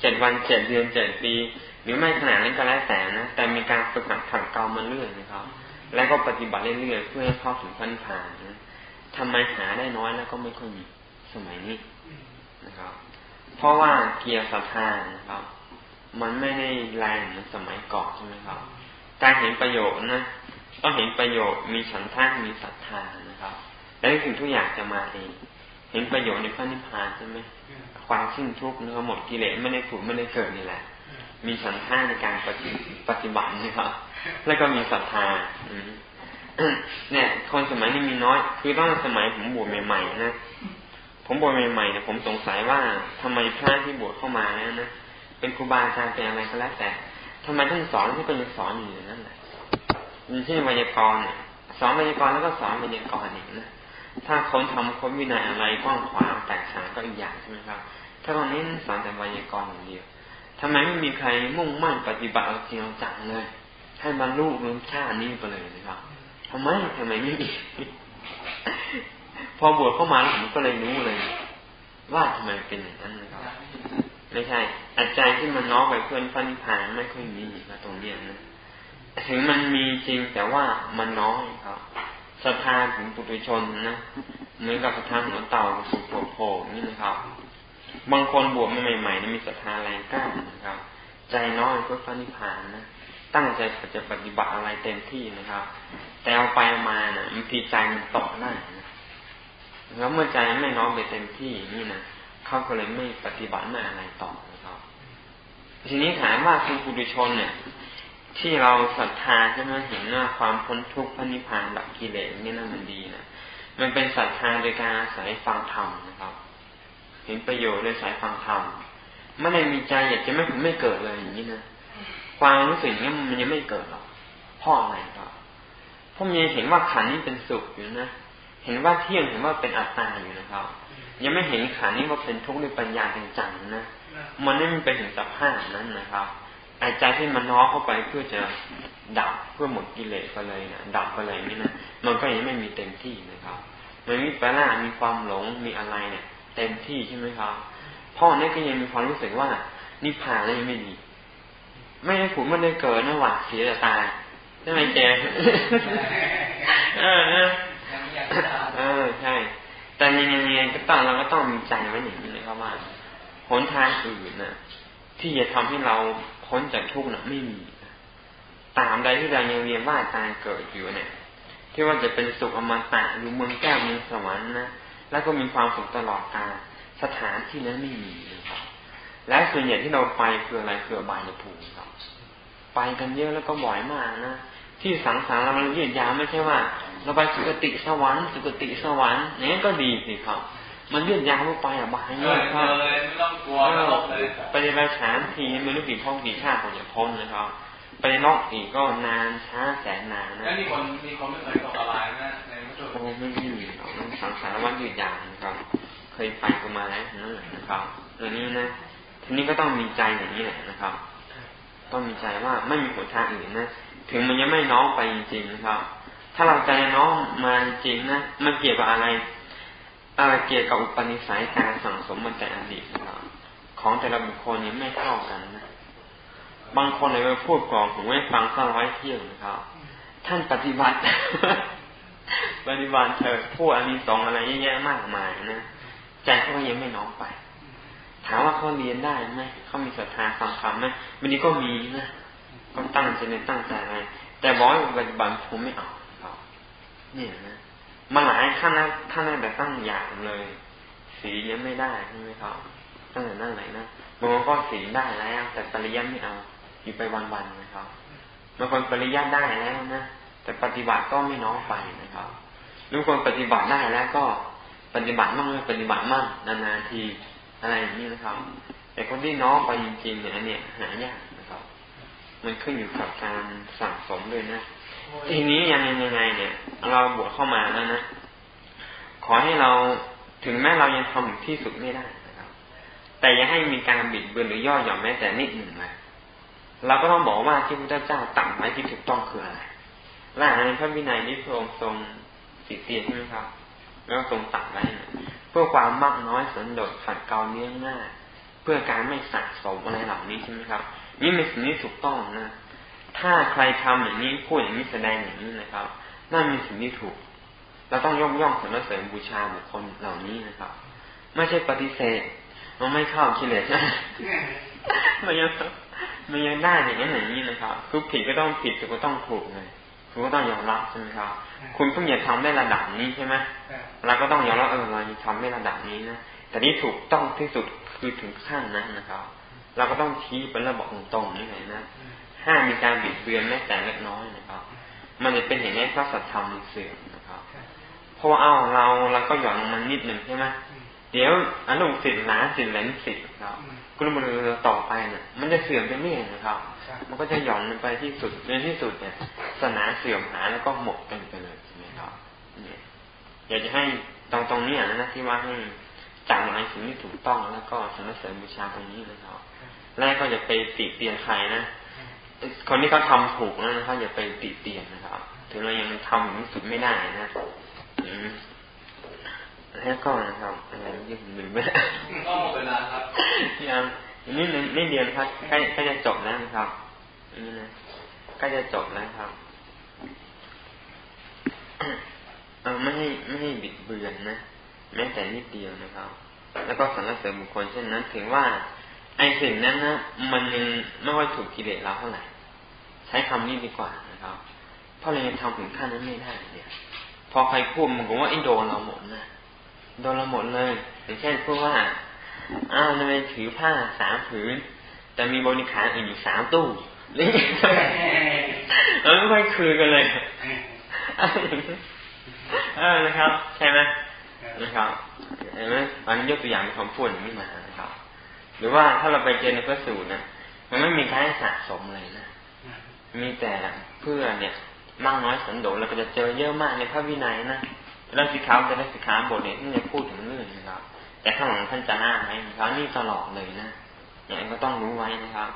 เจ็ดวันเจ็ดเดือนเจ็ดปี หรือไม่ขนาดนั้นก็แล้วแต่นะ แต่มีการฝึกหัดขัดเกลามาเรื่อยนะครับ แล้วก็ปฏิบัติเรื่อยๆเพื่อให้เข้าถึงพันผ่านนะทำไมหาได้น้อยแล้วก็ไม่ค่อยมีสมัยนี้นะครับ เพราะว่าเกียร์ศรัทธานะครับ มันไม่ได้แรงเหมือนสมัยก่อนใช่ไหมครับ การเห็นประโยชน์นะต้องเห็นประโยชน์มีฉันทะมีศรัทธา แล้วสิ่งทุกอย่างจะมาเองเห็นประโยชน์ในพระนิพพานใช่ไหมความสิ้นทุกข์นะครับหมดกิเลสไม่ได้ถูกไม่ได้เกิดนี่แหละ มีฉันทะในการปฏิปฏิบัตินะครับ แล้วก็มีศรัทธาเนี่ย คนสมัยนี้มีน้อย คือต้องสมัยผมบวชใหม่ๆนะผมบวชใหม่ๆเนี่ยผมสงสัยว่าทำไมพระที่บวชเข้ามาเนี่ยนะเป็นครูบาอาจารย์เป็นอะไรก็แล้วแต่ทำไมท่านสอนที่ก็ยังสอนอยู่นั่นแหละมีที่ไวยากรณ์สอนไวยากรณ์แล้วก็สอนไวยากรณ์อีกนะ ถ้าคนทำคนวินัยอะไรกว้างขวางแตกฉานก็อีกอย่างใช่ไหมครับ ถ้าตอนนี้สอนแต่ไวยากรณ์อย่างเดียวทำไมไม่มีใครมุ่งมั่นปฏิบัติเอาจริงเอาจังเลย ให้บรรลุรู้ชาตินี้ไปเลยนะครับทำไมทำไมไม่มีพอบวชเข้ามาผมก็เลยรู้เลย ว่าทำไมเป็นอย่างนั้นนะครับ ไม่ใช่อาจารย์ที่มันน้อไปเพื่อนฟันผ่านไม่ค่อยมีนะตรงเนี้ยนะถึงมันมีจริงแต่ว่ามันน้อยครับ ศรัทธาถึงปุถุชนนะเหมือนกับศรัทธาหัวเต่าสุกโผล่นี่นะครับ บางคนบวชใหม่ๆนี่มีศรัทธาแรงกล้านะครับ ใจน้อยเพื่อพระนิพพานนะตั้งใจจะปฏิบัติอะไรเต็มที่นะครับ แต่เอาไปมาเนะ่ะมันทีใจมันตกได้นะแล้วเมื่อใจไม่น้อมไปเต็มที่นี่นะเขาก็เลยไม่ปฏิบัติไม่อะไรต่อนะครับ ทีนี้ถามว่าคุณปุถุชนเนี่ย ที่เราศรัทธาใช่ไหมเห็นว่าความพ้นทุกข์พระนิพพานดับกิเลสนี่นั่นมันดีนะมันเป็นศรัทธาโดยการอาศัยฟังธรรมนะครับ เห็นประโยชน์โดยสายฟังธรรมไม่ได้มีใจอยากจะไม่ไม่เกิดเลยอย่างนี้นะความรู้สึกอย่างนี้มันยังไม่เกิดหรอกเพราะอะไรครับเพราะมันยังเห็นว่าขันนี้เป็นสุขอยู่นะเห็นว่าเที่ยงเห็นว่าเป็นอัตตาอยู่นะครับ ยังไม่เห็นขันนี้ว่าเป็นทุกข์ด้วยปัญญาจังๆนะมันไม่เป็นถึงสภาพนั้นนะครับ ไอ้ใจที่มันน้อเข้าไปเพื่อจะดับเพื่อหมดกิเลสไปเลยนะดับไปเลยนี่นะมันก็ยังไม่มีเต็มที่นะครับมันมีปลามีความหลงมีอะไรเนี่ย เต็มที่ใช่ไหมครับพ่อเนี่ยก็ยังมีความรู้สึกว่านิพพานแล้วยังไม่ดี ไม่ได้ผุดไม่ได้เกิดนะหวาดเสียจะตายใช่ไหมเจเออเออใช่ แต่ยังไงยังไงก็ต้องเราก็ต้องมีใจไว้อย่างนี้นะครับว่าหนทางอื่นนะที่จะทำให้เรา พ้นจากทุกข์นะไม่มีตามใดที่เรายังเรียนว่าตายเกิดอยู่เนี่ย ที่ว่าจะเป็นสุขอมตะอยู่เมืองแก้วเมืองสวรรค์นะแล้วก็มีความสุขตลอดกาลสถานที่นั้นไม่มีนะครับและส่วนใหญ่ที่เราไปคืออะไรคือบายภูมิครับ ไปกันเยอะแล้วก็บ่อยมากนะที่สังสารเรามันยืดยาวไม่ใช่ว่า เราไปสุกติสวรรค์สุกติสวรรค์นี่ก็ดีสิครับ มันยืดยาวไปอบายเยอะครับเลยไม่ต้องกลัวเลยไปในราชานทีไม่รู้กี่พ่อกี่ชาติกว่าจะพ้นนะครับ ไปนอกอีกก็นานช้าแสนนานนะแล้วมีคนมีคนไม่เคยตกอะไรนะในพระโอ้ไม่มีหรอกสังสารวัฏยืดยาวนะครับ เคยไปกันมาแล้วนั่นแหละนะครับอย่างนี้นะทีนี้ก็ต้องมีใจอย่างนี้แหละนะครับ ต้องมีใจว่าไม่มีหนทางอื่นนะถึงมันยังไม่น้องไปจริงๆนะครับ ถ้าเราใจน้องมาจริงนะมันเกี่ยวกับอะไร อะไรเกี่ยวกับอุปนิสัยการสั่งสมมาแต่อดีตนะครับของแต่ละบุคคลนี้ไม่เท่ากันนะ บางคนเลยไปพูดกองผมไม่ฟังสักร้อยเที่ยวนะครับ ท่านปฏิบัติ ปฏิบัติเธอพูดอันนี้สองอะไรเยอะแยะมากมายนะใจเขาก็ยังไม่น้องไป ถามว่าเขาเรียนได้ไหมเขามีศรัทธาฟังคำไหมวันนี้ก็มีนะก็ตั้งใจในตั้งใจอะไรแต่บอกว่าปฏิบัติผมไม่เอาเนี่ยนะ มาหลายท่านนะท่านแต่ตั้งอย่างเลย สียังไม่ได้ใช่ไหมครับตั้งแต่นั่นไหนนะบางคนก็สีได้แล้ว แต่ปริยัติไม่เอาอยู่ไปวันๆนะครับบางคนปริยัติได้แล้วนะแต่ปฏิบัติก็ไม่น้องไปนะครับบางคนปฏิบัติได้แล้วก็ปฏิบัติมั่งไม่ปฏิบัติมั่งนานๆทีอะไรอย่างนี้นะครับ แต่คนที่น้องไปจริงๆเนี่ยเนี่ยหายากนะครับ มันขึ้นอยู่กับการสั่งสมด้วยนะ ทีนี้ยังยังไงเนี่ย เราบวชเข้ามาแล้วนะขอให้เราถึงแม้เรายังทำถึงที่สุดไม่ได้นะครับ แต่อย่าให้มีการบิดเบือนหรือย่อหย่อนแม้แต่นิดหนึ่งเลยเราก็ต้องบอกว่าที่พระเจ้าตั้งไว้ที่ถูกต้องคืออะไรล่าในพระวินัยนี้พระองค์ทรงสิเตียนใช่ไหมครับ แล้วทรงตัดไว้เพื่อความมากน้อยสันโดษขัดเกลาเนื้อง่ายเพื่อการไม่สะสมอะไรเหล่านี้ใช่ไหมครับ นี่เป็นสิ่งที่ถูกต้องนะ ถ้าใครทำอย่างนี้พูดอย่างนี้แสดงอย่างนี้นะครับ นั่นเป็นสิ่งที่ถูก เราต้องย่องย่องสรรเสริญบูชาบุคคลเหล่านี้นะครับ ไม่ใช่ปฏิเสธ มันไม่เข้าคิเลสนะมันยังมันยังได้อย่างนั้นอย่างนี้นะครับคือผิดก็ต้องผิดถูกก็ต้องถูกเลยคุณก็ต้องยอมรับใช่ไหมครับ คุณเพิ่งจะทำได้ระดับนี้ใช่ไหมเราก็ต้องยอมรับเออเราทำได้ระดับนี้นะ แต่ที่ถูกต้องที่สุดคือถึงขั้นนั้นนะครับ เราก็ต้องชี้เป็นระบบตรงๆนี่เลยนะ ห้ามมีการบิดเบือนแม้แต่เล็กน้อยนะครับ มันจะเป็นเหตุให้พระสัทธรรมเสื่อมนะครับเพราะเอาเราเราก็หย่อนมันนิดหนึ่งใช่ไหมเดี๋ยวอนุสิทธิ์หนาสิทธิ์แหลนสิทธิ์ครับกุลบุรีต่อไปเนี่ยมันจะเสื่อมไปเรื่อยนะครับ มันก็จะหย่อนมันไปที่สุดในที่สุดเนี่ยศาสนาเสื่อมหาแล้วก็หมดกันไปเลยใช่ไหมครับเนี่ยอยากจะให้ตรงตรงนี้นะที่ว่าให้จำอะไรสิ่งที่ถูกต้องแล้วก็สรรเสริญบูชาตรงนี้นะครับแรกก็อย่าไปติเตียนใครนะ คนที่เขาทาถูกนะนะครับอย่าไปติเตียนนะครับ ถึงเรายังทำถึงสุดไม่ได้นะแล้วก็นะครับอะไรยังลืมไม่ได้ก็หมดเวลาครับยังนี่นี่เดียวครับใกล้ใกล้จะจบแล้วนะครับนี่นะใกล้จะจบแล้วครับเออไม่ให้ไม่ให้บิดเบือนนะแม้แต่นิดเดียวนะครับ แล้วก็สรรเสริญบุคคลเช่นนั้นถึงว่าไอ้สิ่งนั้นนะมันยังไม่ค่อยถูกกิเลสเราเท่าไหร่ ใช้คำนี้ดีกว่านะครับ เพราะเรายังทำถึงขั้นนั้นไม่ได้เนี่ย พอใครพูดมันก็ว่าไอ้โดนเราหมดนะโดนเราหมดเลยอย่างเช่นพูดว่าอ้าวทำไมถือผ้าสามผืน แต่มีบริขารอื่นอยู่สามตู้นี่เราไม่ค่อยคืนกันเลยเออนะครับ ใช่ไหมนะครับเห็นไหมอันนี้ยกตัวอย่างเป็นคำพูดอย่างนี้มานะครับ หรือว่าถ้าเราไปเจอในพระสูตรนะมันไม่มีการสะสมเลยนะ มีแต่เพื่อเนี่ยมากน้อยสันโดษเราก็จะเจอเยอะมากในพระวินัยนะเรื่องสิขาจะได้สิขาบทเนี่ยที่จะพูดถึงเรื่องนะครับ แต่ข้างหลังท่านจะหน้าไหมครับนี่ตลอดเลยนะอย่างนี้ก็ต้องรู้ไว้นะครับ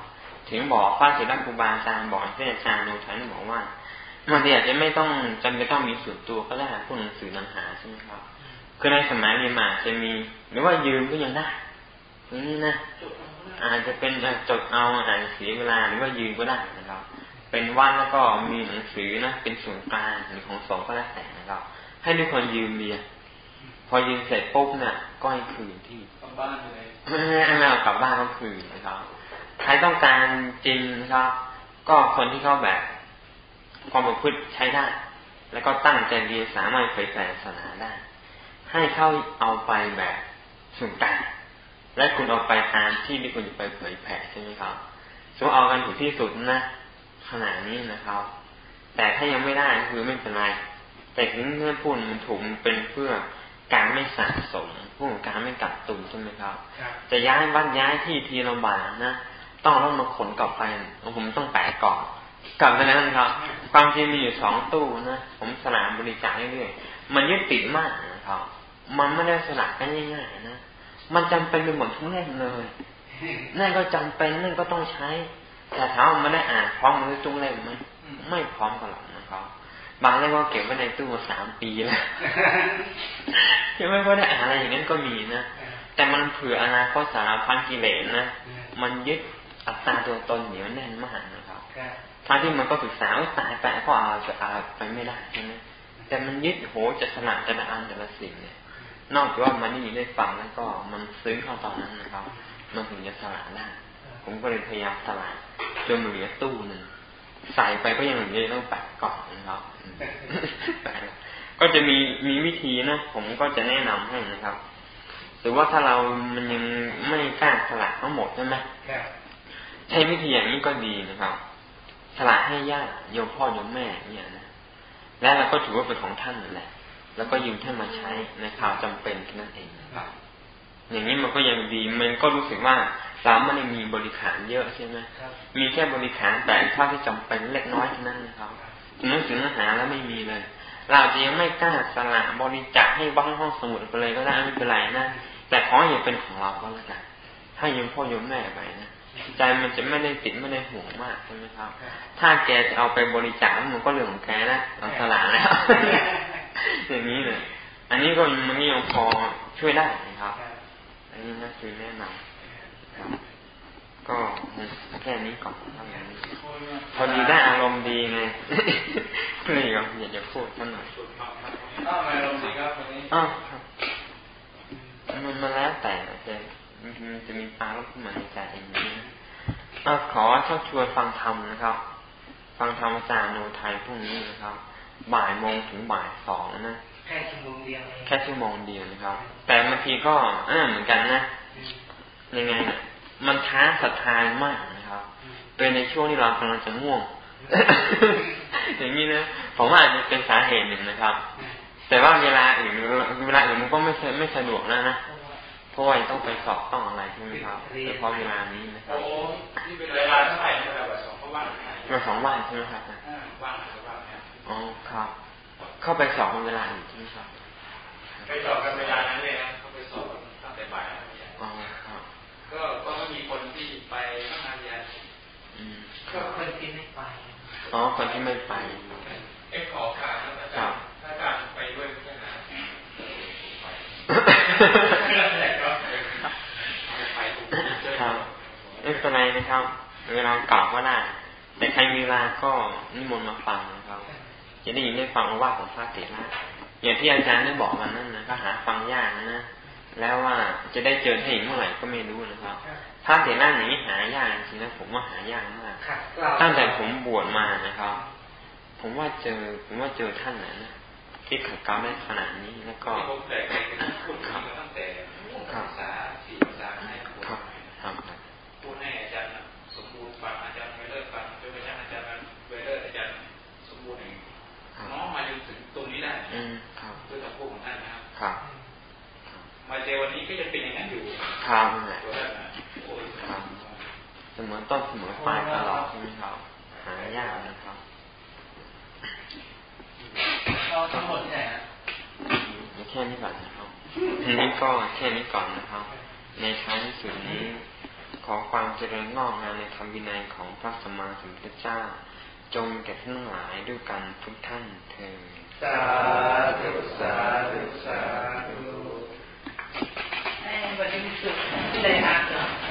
ถึงบอกพระเสด็จครูบาอาจารย์บอกเส้นอาจารย์โนทันบอกว่ามันอาจจะไม่ต้องจำเป็นต้องมีส่วนตัวก็ได้พวกหนังสือหนังหาใช่ไหมครับ คือในสมัยเรียนมาจะมี หรือว่ายืมก็ยังได้อย่างนี้นะอาจจะเป็นจดเอาอ่านเสียเวลาหรือว่ายืมก็ได้นะครับ เป็นวันแล้วก็มีหนังสือนะเป็นส่วนกลางหรือของสองก็แล้วแต่นะครับให้ทุกคนยืมเรียนพอยืมเสร็จปุ๊บเนี่ยก็ให้คืนที่กลับบ้านเลยไม่ไม่เอากลับบ้านก็คืนนะครับใครต้องการจริงนะครับ ก็คนที่เขาแบบความประพฤติใช้ได้ แล้วก็ตั้งใจเรียนสามารถเผยแผ่ศาสนาได้ ให้เข้าเอาไปแบบส่วนกลางและคุณเอาไปตามที่ที่คุณจะไปเผยแผ่ใช่ไหมครับสมมติเอากันถึงที่สุดนะ ขนาดนี้นะครับ แต่ถ้ายังไม่ได้คือไม่เป็นไร แต่ถึงเมื่อพูดมันถูกมันเป็นเพื่อการไม่สะสมพวกการไม่กักตุนใช่ไหมครับ จะย้ายบ้านย้ายที่ทีลำบากนะ ต้องต้องมาขนกลับไป ผมต้องแปะกล่องกลับไปนั้นครับ ความจริงมีอยู่สองตู้นะ ผมสลามบริจาคเรื่อยๆมันยึดติดมากนะครับ มันไม่ได้สลักกันง่ายๆนะ มันจำเป็นไปหมดทุกเล่มเลย นั่นก็จำเป็นนั่นก็ต้องใช้ แต่ถามว่ามันได้อ่านพร้อมมือตุ้งเล่มไหมไม่พร้อมกันหรอกนะครับบางเล่มก็เก็บไว้ในตู้มาสามปีแล้วยังไม่ค่อยได้อ่านอะไรอย่างนั้นก็มีนะแต่มันเผื่ออนาคตสารพันกิเลสนะมันยึดอัตราตัวตนเหนียวแน่นมากนะครับทั้งที่มันก็ศึกษาว่าตายไปก็เอาจะเอาไปไม่ได้ใช่ไหมแต่มันยึดโหจะสลัดจะอ่านแต่ละสิ่งเนี่ย นอกจากว่ามันได้ยินได้ฟังแล้วก็มันซึ้งเข้าตอนนั้นนะครับ มันถึงจะสลัดได้ ผมก็เลยพยายามสลัดจนเหลือตู้หนึ่งใส่ไปก็ยังเหลือต้องแปะกล่องนะครับก็จะมีมีวิธีนะผมก็จะแนะนำให้นะครับหรือว่าถ้าเรามันยังไม่กล้าสลัดทั้งหมดใช่ไหมใช้วิธีอย่างนี้ก็ดีนะครับสละให้ญาติโยมพ่อโยมแม่เนี่ยนะแล้วเราก็ถือว่าเป็นของท่านนั่นแหละ แล้วก็ยืมท่านมาใช้ในข่าวจำเป็นแค่นั้นเองนะครับอย่างนี้มันก็ยังดีมันก็รู้สึกว่า เราไม่ได้มีบริขารเยอะใช่ไหมมีแค่บริขารแต่เท่าที่จำเป็นเล็กน้อยเท่านั้นนะครับถึงหนังสือเนื้อหาแล้วไม่มีเลย เราจะยังไม่กล้าสละบริจาคให้บ้างห้องสมุดไปเลยก็ได้ไม่เป็นไรนะ แต่ขออย่าเป็นของเราก็แล้วกันให้โยมพ่อโยมแม่ไปนะใจมันจะไม่ได้ติดไม่ได้ห่วงมากใช่ไหมครับ ถ้าแกจะเอาไปบริจาคมันก็เรื่องของแกนะเราสละแล้ว อย่างนี้เลย อันนี้ก็มันนี่ยังพอช่วยได้นะครับ อันนี้นะคือแนะนำ ก็แค่นี้ก่อนทำอย่างนี้พอดีได้อารมณ์ดีไงเลยก็อยากจะพูดสักหน่อยอ้าวอารมณ์ดีครับวันนี้อ้าวมันมาแล้วแต่จะมันจะมีปลาลบขึ้นมาในใจเองนี้นะขอชักชวนฟังธรรมนะครับ ฟังธรรมอาจารย์โนไทยพรุ่งนี้นะครับ บ่ายโมงถึงบ่ายสองนะแค่ชั่วโมงเดียวแค่ชั่วโมงเดียวนะครับ แต่บางทีก็อ่าเหมือนกันนะ ยังไงนะมันท้าศรัทธามากนะครับ เป็นในช่วงที่เรากำลังจะง่วง อย่างนี้นะผมว่าอาจจะเป็นสาเหตุหนึ่งนะครับ แต่ว่าเวลาอื่นเวลาอื่นมันก็ไม่ไม่สะดวกแล้วนะเพราะว่าต้องไปสอบต้องอะไรใช่ไหมครับเฉพาะเวลานี้นะครับโอ้นี่เป็นเวลาเท่าไหร่เวลาสองว่างเราสองวันใช่ไหมครับว่างหรือว่างอ๋อครับ เข้าไปสอบเวลาอื่นใช่ไหมครับไปสอบกันเวลานั้นเลยนะเข้าไปสอบตั้งแต่บ่ายอ๋อ ครับก็ก็มีคนที่ไปตั้งนานยาก็คนที่ไม่ไปอ๋อคนที่ไม่ไปเอ้ขอการนะอาจารย์ถ้าการไปด้วยไม่ใช่นะครับไม่เป็นไรนะครับเวลากล่าวก็ได้แต่ใครมีเวลาก็นิมนต์มาฟังนะครับจะได้ยินได้ฟังว่าของพระเถระอย่างที่อาจารย์ได้บอกมานั่นนะก็หาฟังยากนะ แล้วว่าจะได้เจอท่านอีกเมื่อไหร่ก็ไม่รู้นะครับถ้าเถระอย่างนี้หายากจริงนะผมว่าหายากมากตั้งแต่ผมบวชมานะครับ ผมว่าเจอ ผมว่าเจอท่านนะนะที่ขัดเกลาได้ขนาดนี้แล้วก็ครับตั้งแต่ภาษาสี่ภาษาให้ครับครับพูดให้อาจารย์สมบูรณ์ฟังอาจารย์ไม่เลิกฟังจนกระทั่งอาจารย์เวเลอร์อาจารย์สมบูรณ์เองน้องมาจนถึงตรงนี้ได้ด้วยคำพูดของท่านนะครับครับ มาเจอวันนี้ก็จะเป็นอย่างนั้นอยู่ครับครับเสมอต้นเสมอปลายตลอดใช่ไหมครับหายากนะครับเราทั้งหมดที่ไหนฮะแค่นี้ก่อนนะครับทีนี้ก็แค่นี้ก่อนนะครับ ในท้ายที่สุดนี้ ขอความเจริญงอกงามในธรรมวินัยของพระสัมมาสัมพุทธเจ้า จงแก่ทั้งหลายด้วยกันทุกท่านเถิดสาธุสาธุสาธุ somebody who took Chilean after.